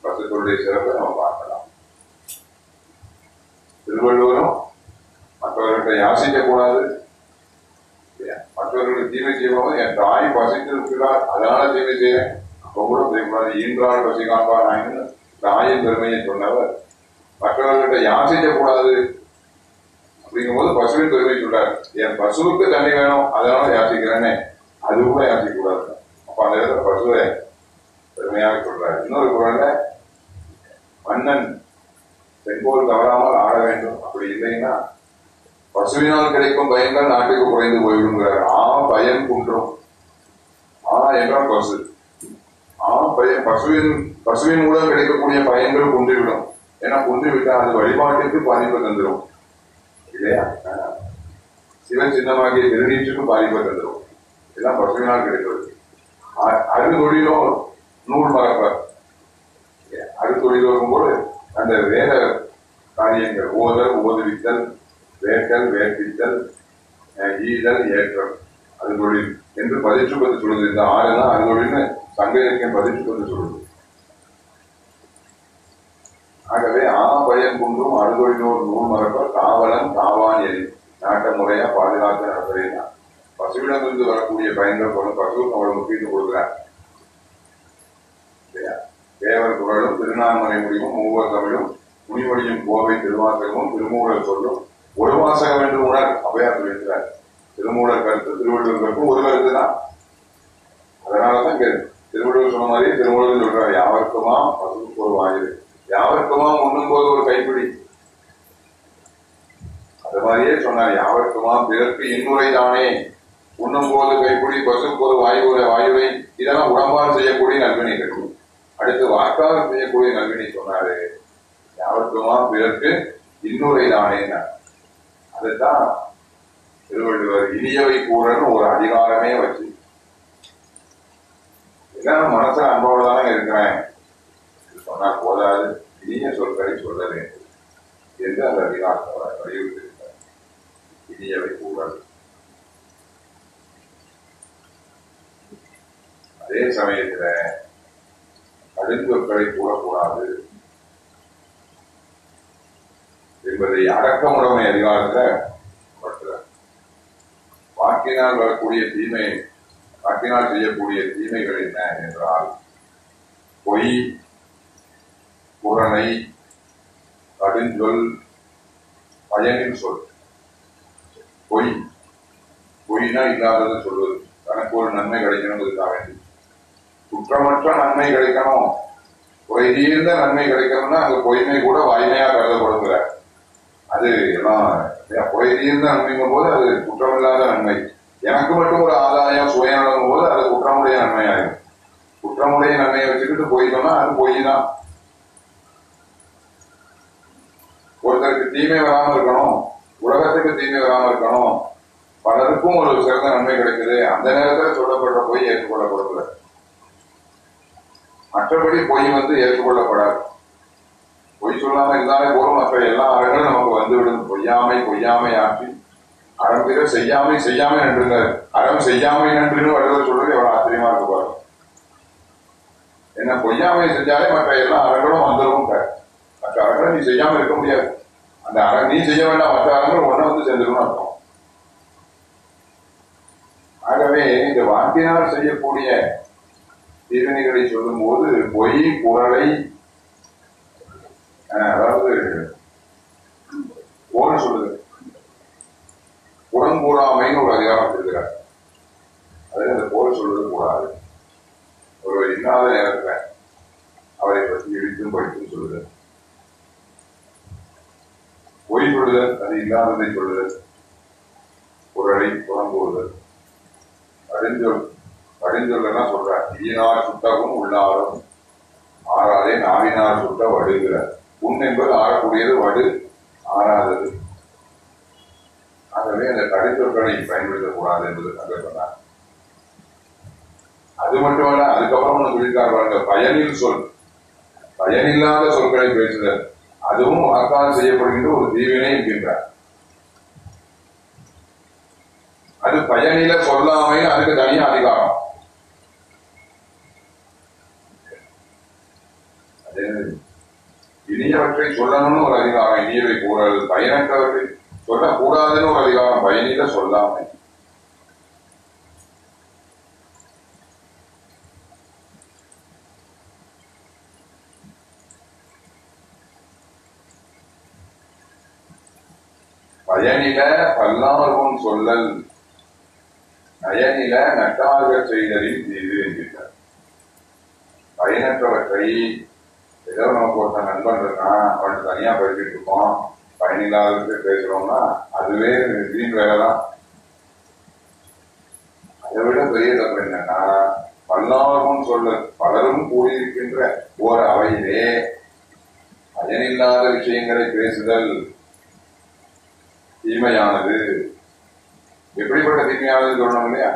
பசுக்களுடைய சிறப்பை நம்ம பார்க்கலாம். திருவள்ளுவரும் மற்றவர்கிட்ட யாசிக்க கூடாது மற்றவர்களுக்கு தீமை செய்வோம் என் தாய் பசித்து இருக்கிறார் அதனால தீமை செய்யறேன் அப்ப கூட செய்யக்கூடாது ஈன்றால் பசி காண்பார் நாயன்னு தாயின் பெருமையை சொன்னவர். மற்றவர்கிட்ட யாசிக்க கூடாது அப்படிங்கும்போது பசுவின் பெருமை சொல்றாரு. என் பசுவுக்கு தண்ணி வேணும். அதனால யாசிக்கிறேனே. அது கூட யாசிக்க கூடாது அப்ப அந்த இடத்துல பசுவை பெருமையாக சொல்றாரு. இன்னொரு குரல்ல மன்னன் செங்கோல் தவறாமல் ஆட வேண்டும். அப்படி இல்லைன்னா பசுவினால் கிடைக்கும் பயன்கள் நாட்டுக்கு குறைந்து போய்விடுங்கிறார் ஆ பயன் குன்றும். ஆ என்றால் பசு. ஆ பயன் பசுவின் பசுவின் மூலம் கிடைக்கக்கூடிய பயன்கள் குன்றிவிடும். ஏன்னா குன்றிவிட்டால் அது வழிபாட்டிற்கு பாதிப்பு தந்துடும் இல்லையா? சிவன் சின்னமாகிய திருநீற்றுக்கு பாதிப்பு தந்துடும் இதெல்லாம் பசுவினால் கிடைக்கிறது அறுதொழிலோ நூல் மரப்பர் அறுதொழில் வரும்போது அந்த வேத காரியங்கள் ஓதல் ஓதுவித்தல் வேட்டல் வேட்பித்தல் ஈதல் ஏற்றல் அது தொழில் என்று பதிற்று பத்து சொல்லுது. இந்த ஆறு தான் அது தொழில்னு சங்க இலக்கியம் பதிற்று பத்து சொல்லுது. ஆகவே ஆ பயம் குன்றும் அறுதொழிலோர் நூல் மரப்பர் காவலன் காவான் எரி நாட்ட முறையா பாதுகாத்து நடத்துறேன் பசுவிடமிருந்து வரக்கூடிய பயன்கள் போல பசுவுக்கு அவ்வளவு முக்கியத்துவம் கொடுக்குறார். தேவர் குரலும் திருநாமலை முடிவும் மூவர் தமிழும் முனிமொழியும் கோவை திருவாசகமும் திருமூலர் சொல்லும் ஒரு மாசம் என்று உணர் அவையா வைக்கிறார் திருமூலர் கருத்து திருவள்ளுவர் கருத்து ஒரு கருத்துதான் அதனாலதான் கேள்வி திருவள்ளுவர் சொன்ன மாதிரி திருமூலர் சொல்றாரு யாவருக்குமா பசுக்கு ஒரு வாயில் யாவருக்குமா உண்ணும் போது ஒரு கைப்பிடி. அது மாதிரியே சொன்னார் யாவருக்குமா பிறர்க்கு இன்முறை தானே. உண்ணும் போது கைப்பிடி பசுக்கு ஒரு வாயுவை வாயுவை இதெல்லாம் உடம்பால் செய்யக்கூடிய நல்வினை கிடைக்கும் அடுத்து வாக்கால் செய்யக்கூடிய நல்வினை சொன்னாரு. யாவர்க்குமா பிறர்க்கு இன்னொரு தானே அதுதான் திருவள்ளுவர் இனியவை கூறன்னு ஒரு அதிகாரமே வச்சு. எல்லாம் மனசுல அன்போடு தானே இருக்கிறேன் சொன்னா போதாது. இனிய சொற்களை சொல்ல வேண்டும். என்று அந்த அதிகாரத்தை வலியுறுத்திருக்கிறார் இனியவை கூறல். அதே சமயத்துல கடுஞ்சொற்களை கூறக்கூடாது. என்பதை அடக்கமுடைமை அதிகாரத்துல பற்றுறார் வாக்கினால் வரக்கூடிய தீமை வாக்கினால் செய்யக்கூடிய தீமைகள் என்ன என்றால் பொய் புறணை கடுஞ்சொல் பயனின் சொல். பொய் பொய்னா இல்லாதது சொல்வது. தனக்கு ஒரு நன்மை கிடைக்கணுங்கிறதுக்காக வேண்டி. குற்றமற்ற நன்மை கிடைக்கணும். குறை தீர்ந்த நன்மை கிடைக்கணும்னா அங்க பொய்மை கூட வாய்மையா கருதப்படுகிறார் அது எல்லாம் குறை நன்மைங்கும் போது அது குற்றமில்லாத நன்மை. எனக்கு மட்டும் ஒரு ஆதாயம் சுயநலம் போது அது குற்றமுடைய நன்மையாயிடும் குற்றமுடைய நன்மையை வச்சுக்கிட்டு போயிட்டோம்னா அது பொய் தான் ஒருத்தருக்கு தீமை வராம இருக்கணும் உலகத்துக்கு தீமை வராம இருக்கணும் பலருக்கும் ஒரு சிறந்த நன்மை கிடைக்குது. அந்த நேரத்தில் சொல்லப்படுற பொய் ஏற்றுக்கொள்ளப்படுகிறது. மற்றபடி பொய் வந்து ஏற்றுக்கொள்ளப்படாது. பொய் சொல்லாம இருந்தாலே போதும். மற்ற எல்லா அறங்களும் நமக்கு வந்துவிடும் பொய்யாமை பொய்யாமை ஆற்றி அறம் பிற செய்யாமை செய்யாமை நன்றுங்கிறார் அறம் செய்யாமை நன்றுன்னு வள்ளுவர் சொல்றது எவ்வளவு ஆச்சரியமா இருக்கு பாருங்க. என்ன பொய்யாமை செஞ்சாலே மற்ற எல்லா அறங்களும் வந்துடும் மற்ற அறங்களை நீ செய்யாம இருக்க முடியாது. அந்த அறம் நீ செய்ய வேண்டாம் மற்ற அறங்கள் ஒன்ன வந்து செஞ்சிடும் அர்த்தம். ஆகவே இந்த வாக்கினால் செய்யக்கூடிய தீவினைகளை சொல்லும் போது பொய் குரலை அதாவது ஓடு சொல்லுது. புறங்கூறாமைன்னு ஒரு அதிகாரம் இருக்கிறார் அது அந்த போல் சொல்வது கூடாது ஒருவர் இல்லாத நேரத்துல அவரை பற்றி இடித்தும் படித்தும் சொல்லுதல் பொய் சொல்லுதல் அது இல்லாததை சொல்லுதல் குரலை புறங்கூறுதல் கடிஞ்சொல் கடிஞ்சொல்லாம் சொல்றார் தீயினார் சுட்டவும் உள்ளாரும் ஆறாதே நாவினார் சுட்ட வடுகிறார். உன் என்பது ஆறக்கூடியது வடு ஆறாதது. ஆகவே அந்த கடிச்சொற்களை பயன்படுத்தக்கூடாது என்பது தங்க அது மட்டுமல்ல அதுக்கப்புறம் ஒன்று சொல்லியிருக்காரு பயனில் சொல். பயனில்லாத சொற்களை பேசுதல். அதுவும் வாக்கால் செய்யப்படுகின்ற ஒரு தீவினை என்கின்றார் அது பயனில சொல்லாமை அதுக்கு தனியா அதிகாரம். அது இனியவற்றை சொல்லணும்னு ஒரு அதிகாரம் இனியவை கூறல். பயனற்றவற்றை சொல்லக்கூடாதுன்னு ஒரு அதிகாரம் பயனில சொல்லாமை. பயனில பல்லார்வம் சொல்லல். நயனில நட்டாக செய்தலின் தீது என்கிறார் பயனற்றவற்றை ஏதோ நமக்கு ஒருத்தன் நண்பன் இருக்கான் அவன் தனியா படிச்சுட்டு இருக்கோம். பயனில்லாதவற்றை பேசுறோம்னா அதுவே வீண் வேலை தான் அதை விட பெரிய தப்பு என்னன்னா பல்லார்வம் சொல்ல பலரும் கூடியிருக்கின்ற ஓர் அவையிலே பயனில்லாத விஷயங்களை பேசுதல் தீமையானது. எப்படிப்பட்ட தீமையானது சொல்லணும் இல்லையா?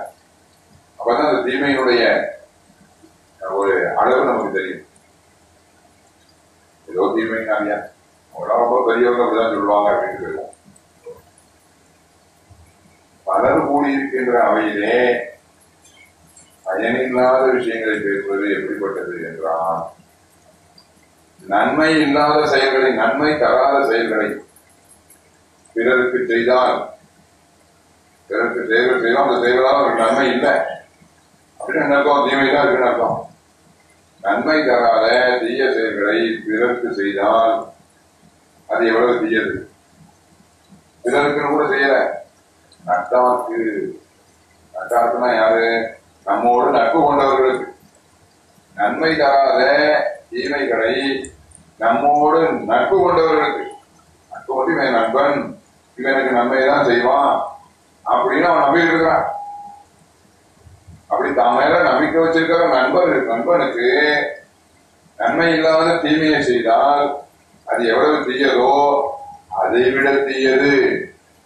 அப்பதான் அந்த தீமையினுடைய ஒரு அளவு நமக்கு தெரியும். ஏதோ தீமைனாலியா ரொம்ப பெரியவங்க அப்படிதான் சொல்லுவாங்க அப்படின்னு சொல்லுவோம் பலர் கூடியிருக்கின்ற அவையிலே பயனில்லாத விஷயங்களை பேசுவது எப்படிப்பட்டது என்றால் நன்மை இல்லாத செயல்களை நன்மை தராத செயல்களை பிறருக்கு செய்தால் பிறருக்கு செயல்கள் செய்யலாம் அந்த செயல்களால் அவருக்கு நன்மை இல்லை அப்படின்னு என்ன அர்த்தம் தீமை தான் இருக்குன்னு அர்த்தம் நன்மை தராத தீய செயல்களை பிறருக்கு செய்தால் அது எவ்வளவு தீயது? பிறருக்குன்னு கூட செய்யல. நட்டாக்கு நட்டாக்குன்னா யாரு? நம்மோடு நட்பு கொண்டவர்களுக்கு. நன்மை தராத தீமைகளை நம்மோடு நட்பு கொண்டவர்களுக்கு. நட்பு கொண்டு இவன் நண்பன் இவனுக்கு நன்மை தான் செய்வான் அப்படின்னு அவன் நம்பிட்டு இருக்கிறான். அப்படி தான் மேல நம்பிக்கை வச்சிருக்கிற நண்பர் நண்பனுக்கு நன்மை இல்லாத தீமையை செய்தால் அது எவ்வளவு தீயதோ அதை விட தீயது.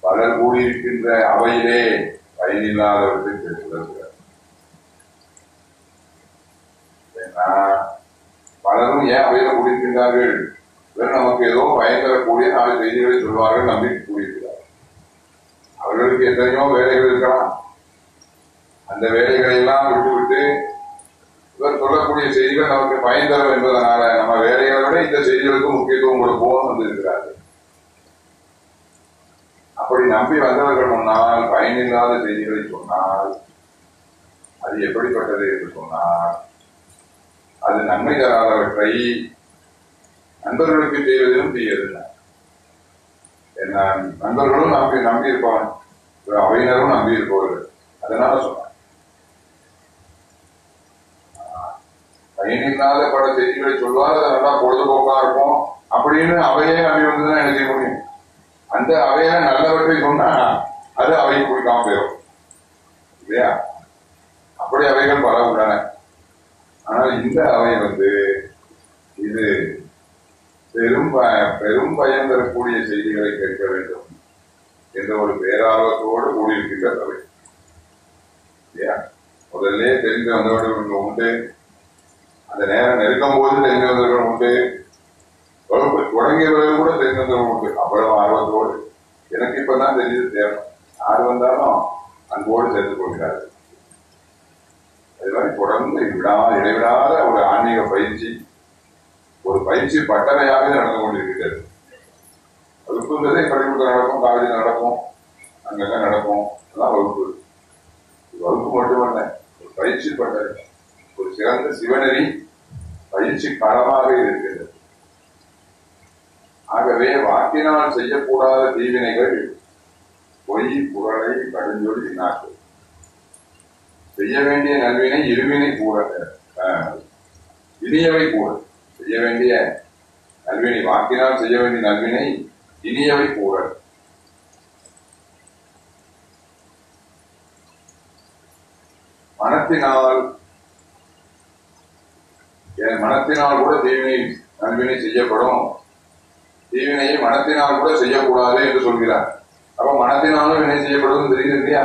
பலர் கூடியிருக்கின்ற அவையிலே பயனில்லாதவர்கள் ஏன்னா பலரும் ஏன் அவையில கூடியிருக்கின்றார்கள்? இவர் நமக்கு ஏதோ பயன் தரக்கூடிய நாலு செய்திகளை சொல்வார்கள் நம்பிக்கை கூடியிருக்கிறார். அவர்களுக்கு எத்தனையோ வேலைகள் இருக்கலாம். அந்த வேலைகளை எல்லாம் விட்டுவிட்டு இவர் சொல்லக்கூடிய செய்திகள் நமக்கு பயன் தரும் என்பதனால நம்ம வேலைகளை விட இந்த செய்திகளுக்கு முக்கியத்துவம் கொடுப்போம் வந்திருக்கிறார்கள் அப்படி நம்பி வந்தவர்கள் முன்னால் பயனில்லாத செய்திகளை சொன்னால் அது எப்படிப்பட்டது என்று சொன்னால் அது நன்மை தராதவற்றை நண்பர்களுக்கு செய்வதிலும் தீயது என்ன நண்பர்களும் நம்பி நம்பி இருப்பான் அவையினரும் நம்பியிருப்பவர்கள். அதனால சொன்னேன் பயனில்லாத பல செய்திகளை சொல்வார் அது நல்லா பொழுதுபோக்கா இருக்கும். அப்படின்னு அவையே அவை வந்துதான் என்ன செய்ய முடியும்? அந்த அவையில நல்லவற்றை சொன்னா அது அவை குடிக்காம போயிடும். இல்லையா? அப்படி அவைகள் பல உள்ளன ஆனால் இந்த அவை வந்து இது பெரும் பெரும் பயன் தரக்கூடிய செய்திகளை கேட்க வேண்டும் என்ற ஒரு பேராபத்தோடு கூடியிருக்கின்ற அவை. இல்லையா? முதல்ல தெரிந்து வந்தவர்கள் உண்டு. அந்த நேரம் நெருக்கும் போது தெரிஞ்சு வந்தவர்கள் உண்டு. தொடங்கிய பிறகு கூட தெரிஞ்சு வந்தவர்கள் உண்டு. அவ்வளவு ஆர்வத்தோடு. எனக்கு இப்பதான் தெரிஞ்சது தேவை யார் வந்தாலும் அன்போடு சேர்ந்து கொள்கிறார்கள் அது மாதிரி தொடர்ந்து விடா இடைவிடாத ஒரு ஆன்மீக பயிற்சி ஒரு பயிற்சி பட்டறையாக நடந்து கொண்டிருக்கிறது. வகுப்புங்கிறதே பள்ளிக்கூடத்தில் நடக்கும் காலேஜில் நடக்கும் அங்கங்க நடக்கும். எல்லாம் வகுப்பு. வகுப்பு மட்டுமல்ல ஒரு பயிற்சி பட்டறை. ஒரு சிறந்த சிவனின் பயிற்சி களமாக இருக்கிறது ஆகவே வாக்கினால் செய்யக்கூடாத தீவினைகள் பொய் புகழை கடுஞ்சொல் நாட்டு செய்ய வேண்டிய நல்வினை இருவினை கூட இனியவை கூட. செய்ய வேண்டிய நல்வினை வாக்கினால் செய்ய வேண்டிய நல்வினை இனியவை கூட. மனத்தினால் என் மனத்தினால் கூட தீவினை நல்வினை செய்யப்படும். தீவினையை மனத்தினால் கூட செய்யக்கூடாது என்று சொல்கிறார். அப்ப மனத்தினாலும் வினை செய்யப்படும் தெரியுது இல்லையா?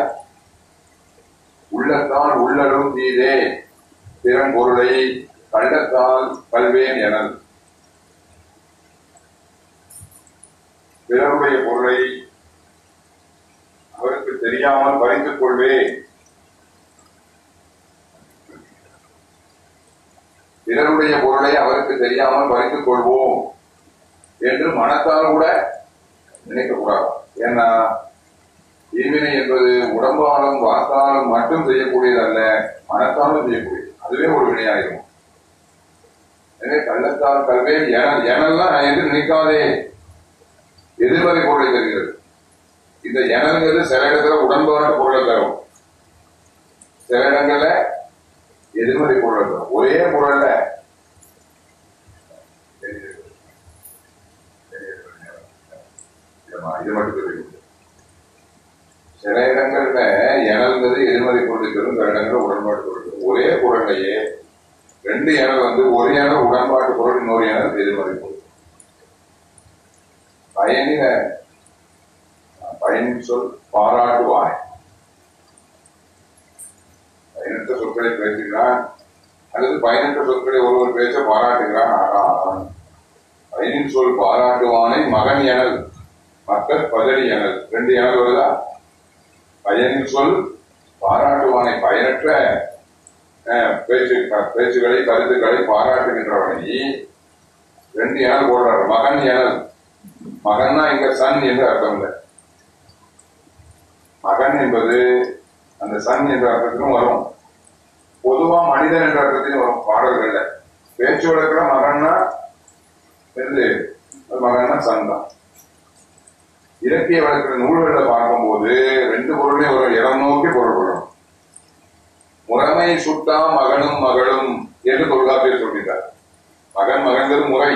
உள்ளத்தால் உள்ளடும் தீதே திறன் பொருளை கள்ளத்தால் கல்வேன் எனல். பிறருடைய பொருளை அவருக்கு தெரியாமல் பறித்துக் கொள்வேன் பிறருடைய பொருளை அவருக்கு தெரியாமல் பறித்துக் கொள்வோம் என்று மனத்தால் கூட நினைக்கக்கூடாது ஏன்னா தீவினை என்பது உடம்பாலும் வாக்காலும் மட்டும் செய்யக்கூடியதல்ல மனத்தாலும் செய்யக்கூடியது. அதுவே ஒரு வினையாயிரும். எனவே கள்ளத்தால் கல்வே எனல் எனல்லாம் என்று நினைக்காதே. எதிர்மறை பொருளை தருகிறது. இந்த எனல்ங்கிறது சில இடத்துல உடன்பாட்டு பொருளை தரும். சில இடங்கள்ல எதிர்மறை குரல் ஒரே குரல்ல. இது மட்டும் தெரியும் சில இடங்கள்ல எனல்ங்கிறது எதிர்மறை பொருள் தரும் சில இடங்கள்ல உடன்பாட்டு பொருள் ஒரே குரல்லையே ரெண்டு எனல் வந்து ஒரு எனல் உடன்பாட்டு பொருள் இன்னொரு எனல் எதிர்மறை பொருள் பயனில பயன் சொல் பாராட்டுவாய். பயனற்ற சொற்களை பேசுகிறான். அல்லது பயனற்ற சொற்களை ஒருவர் பேச பாராட்டுகிறான். ஆனால் பயனின் சொல் பாராட்டுவானை மகன் எனல் மக்கள் பதறி எனல். ரெண்டு எனல் வருதா? பயனின் சொல் பாராட்டுவானை பயனற்ற அஹ், பேச்சு பேச்சுகளை கருத்துக்களை பாராட்டுகின்றவனை. ரெண்டு எனல் போடுறாரு. மகன் எனல். மகன்னா இங்க சன் என்று அர்த்தம் இல்லை. மகன் என்பது அந்த சன் என்ற அர்த்தத்திலும் வரும். பொதுவா மனிதன் என்ற அர்த்தத்திலும் வரும் பாடல்கள்ல பேச்சு வழக்கில் மகன்னா எது மகன்னா சந்தம் இலக்கிய வழக்கிற நூல்களை பார்க்கும்போது ரெண்டு பொருளுமே ஒரு இடம் நோக்கி பொருள்படும். முறைமை சுட்டா மகனும் மகளும் என்று தொல்காப்பியர் சொல்கிறார் மகன் மகன்கிறது முறை.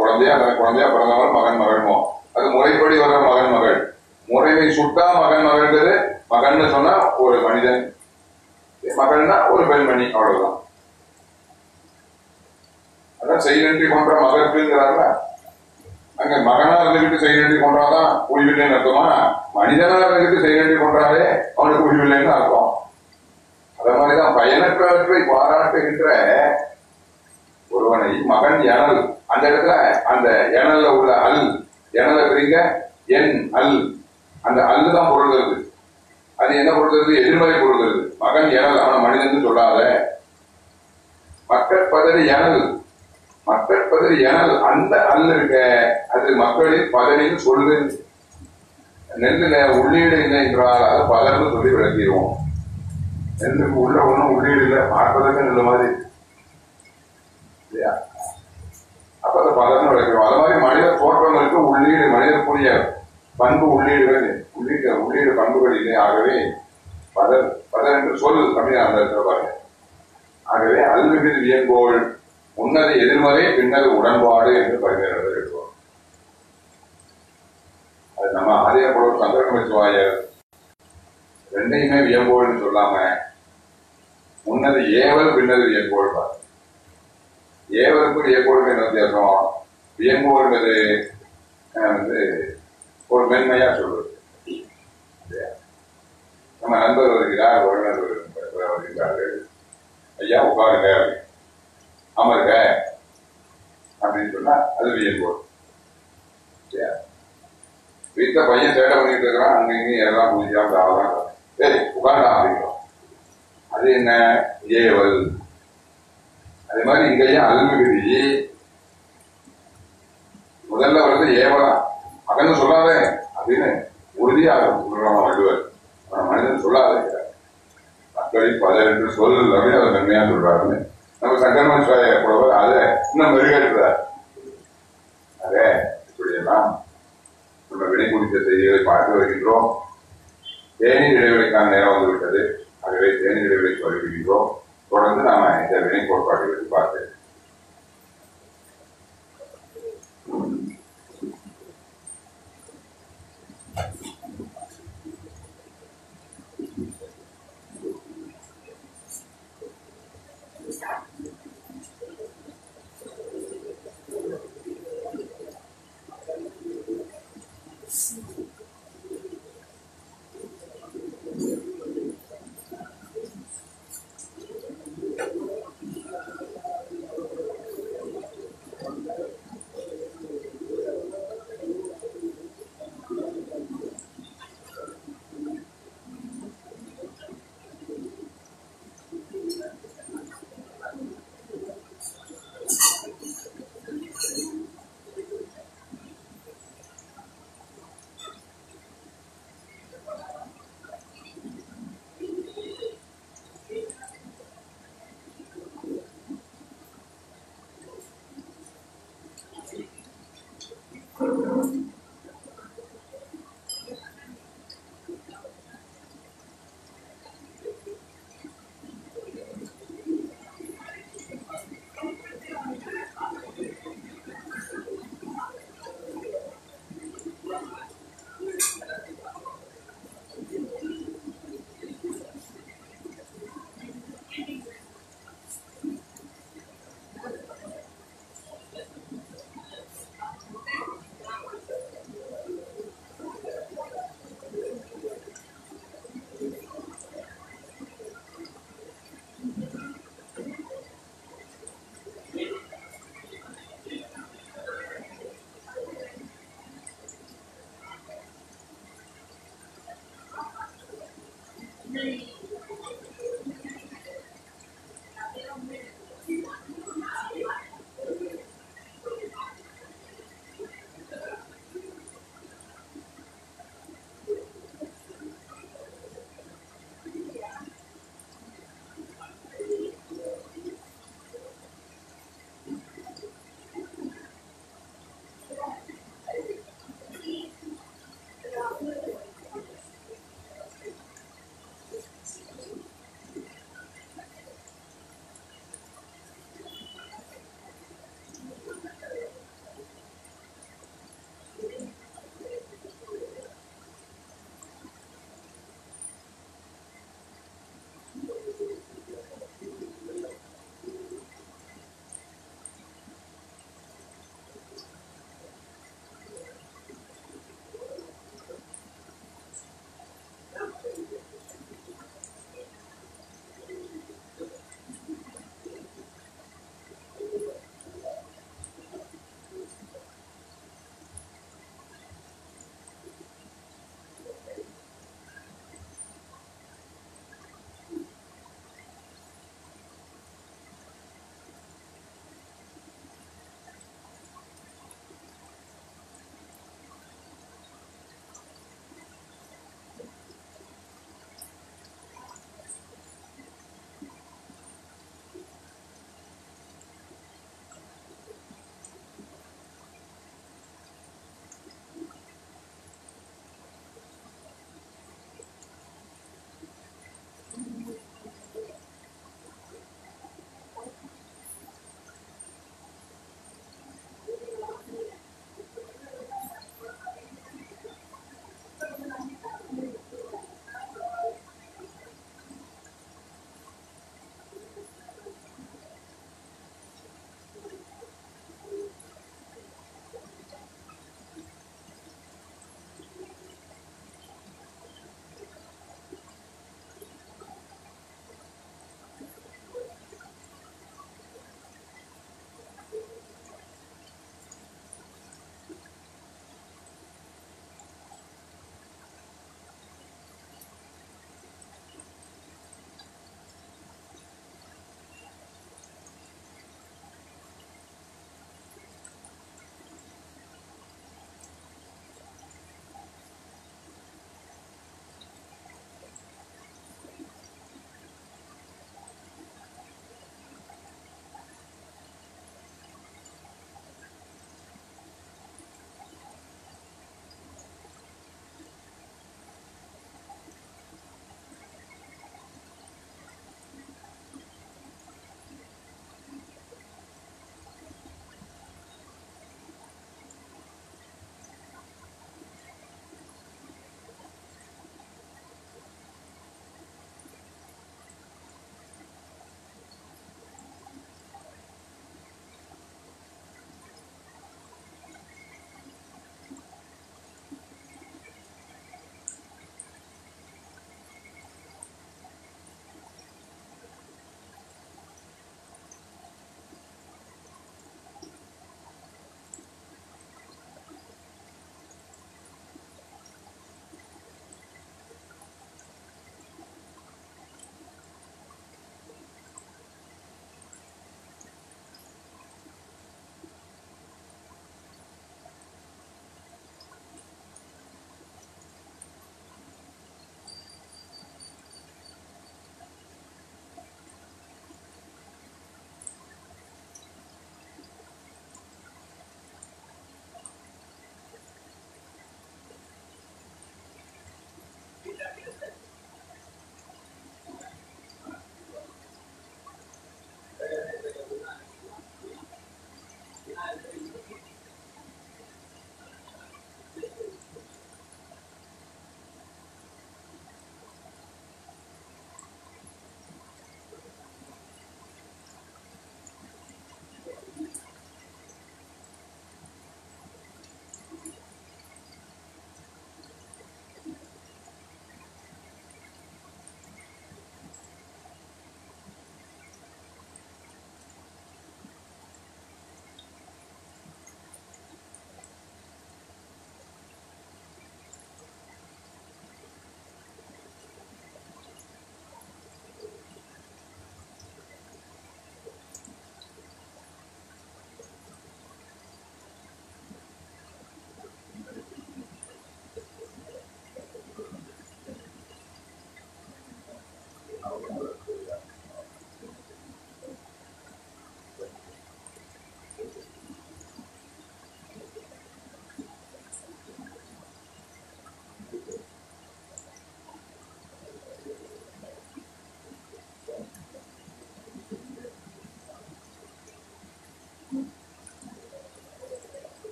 குழந்தையா அந்த குழந்தையா பிறந்தவன் மகன் மகன்மோ. அது முறைப்படி வர்ற மகன் மகள். முறைமை சுட்டா மகன் மகன்கிறது மகன்னு சொன்னா ஒரு மனிதன் மகள்னா ஒரு பெண்மணி அவ்வளவுதான். அதான் செய்நன்றி கொன்ற மகற்குங்கிறார்ல அங்க மகனா இருந்துகிட்டு செய்நன்றி கொண்டாதான் உய்வில்லைன்னு அர்த்தமா? மனிதனா இருந்துகிட்டு செய்நன்றி கொண்டாலே அவனுக்கு உய்வில்லைன்னு அர்த்தம். அத மாதிரிதான் பயனற்றவற்றை பாராட்டுகின்ற ஒருவனை மகன் எனல். அந்த இடத்துல அந்த எனல்ல உள்ள அல் எனல பிரிங்க என் அல். அந்த அல்லு தான் இருக்கு அது என்ன கொடுக்கிறது? எதிர்மறை கொடுக்கிறது. மகன் ஏனல் அவன மனிதன் சொல்லாத மக்கள் பதறி எனல் மக்கள் பதறி எனல் அந்த அல்ல இருக்க. அது மக்களின் பதவின்னு சொல்லுது. நெல்லுல உள்ளீடு இல்லை என்றால் அது பதர்னு சொல்லி விளக்கிடுவோம். நெல்லுக்கு உள்ள ஒண்ணும் உள்ளீடு இல்லை. பார்ப்பதற்கு நெல் மாதிரி. இல்லையா? அப்ப அதை பதர்னு விளக்கிடுவோம். அது மாதிரி மனித தோற்றங்களுக்கு உள்ளீடு மனிதனுக்குரிய பண்பு உள்ளீடுகள் உள்ளிட்ட உள்ளிட்ட பண்புகளிலே ஆகவே பதர் பதர் என்று சொல் தமிழ் அந்த பாருங்க. ஆகவே அல்மிகு வியங்கோள் முன்னது எதிர்மறை பின்னது உடன்பாடு என்று பரிமையாளர்கள் எழுதுவோம். அது நம்ம ஆதிய புலவர் சந்திரகமிச்சுவாயர் ரெண்டையுமே வியங்கோள்னு சொல்லாம முன்னது ஏவல் பின்னது வியங்கோள் பாரு ஏவலுக்கும் வியங்கோளுக்கும் என்ன வித்தியாசம்? வியங்கோள்ங்கிறது அஹ், வந்து ஒரு மென்மையா சொல்றது. நம்ம நண்பர் வருகிறார் உறவினர் வருகிறார்கள் ஐயா உட்காருங்க. அமருங்க அப்படின்னு சொன்னா அது வியங்கோள் வீட்டுல பையன் சேட்டை பண்ணிட்டு இருக்கிறான். அங்க இங்கே எல்லாம் குதிக்காம தாவலாம் சரி உட்காண்டா அப்படிங்கிறோம். அது என்ன? ஏவல் அதே மாதிரி இங்கேயும் அல்மிகுதி முதல்ல வருது ஏவலாம் அதன்னு சொல்லாத அப்படின்னு உறுதியாக சொல்றான் வள்ளுவர் மனிதன் சொல்லாத மக்களில் பலர் என்று சொல் அவர் நன்மையா சொல்றாருன்னு. நம்ம சங்கரமேஸ்வர புலவர் அதை இன்னும் மெருகேற்றுறார் அதே இப்படியெல்லாம் நம்ம வினை குறித்த செய்திகளை பார்த்து வருகின்றோம். தேநீர் இடைவெளிக்கான நேரம் வந்து விட்டது ஆகவே தேநீர் இடைவெளிக்கு வருகின்றோம். தொடர்ந்து நாம இந்த வினை கோட்பாடுகளுக்கு பார்த்து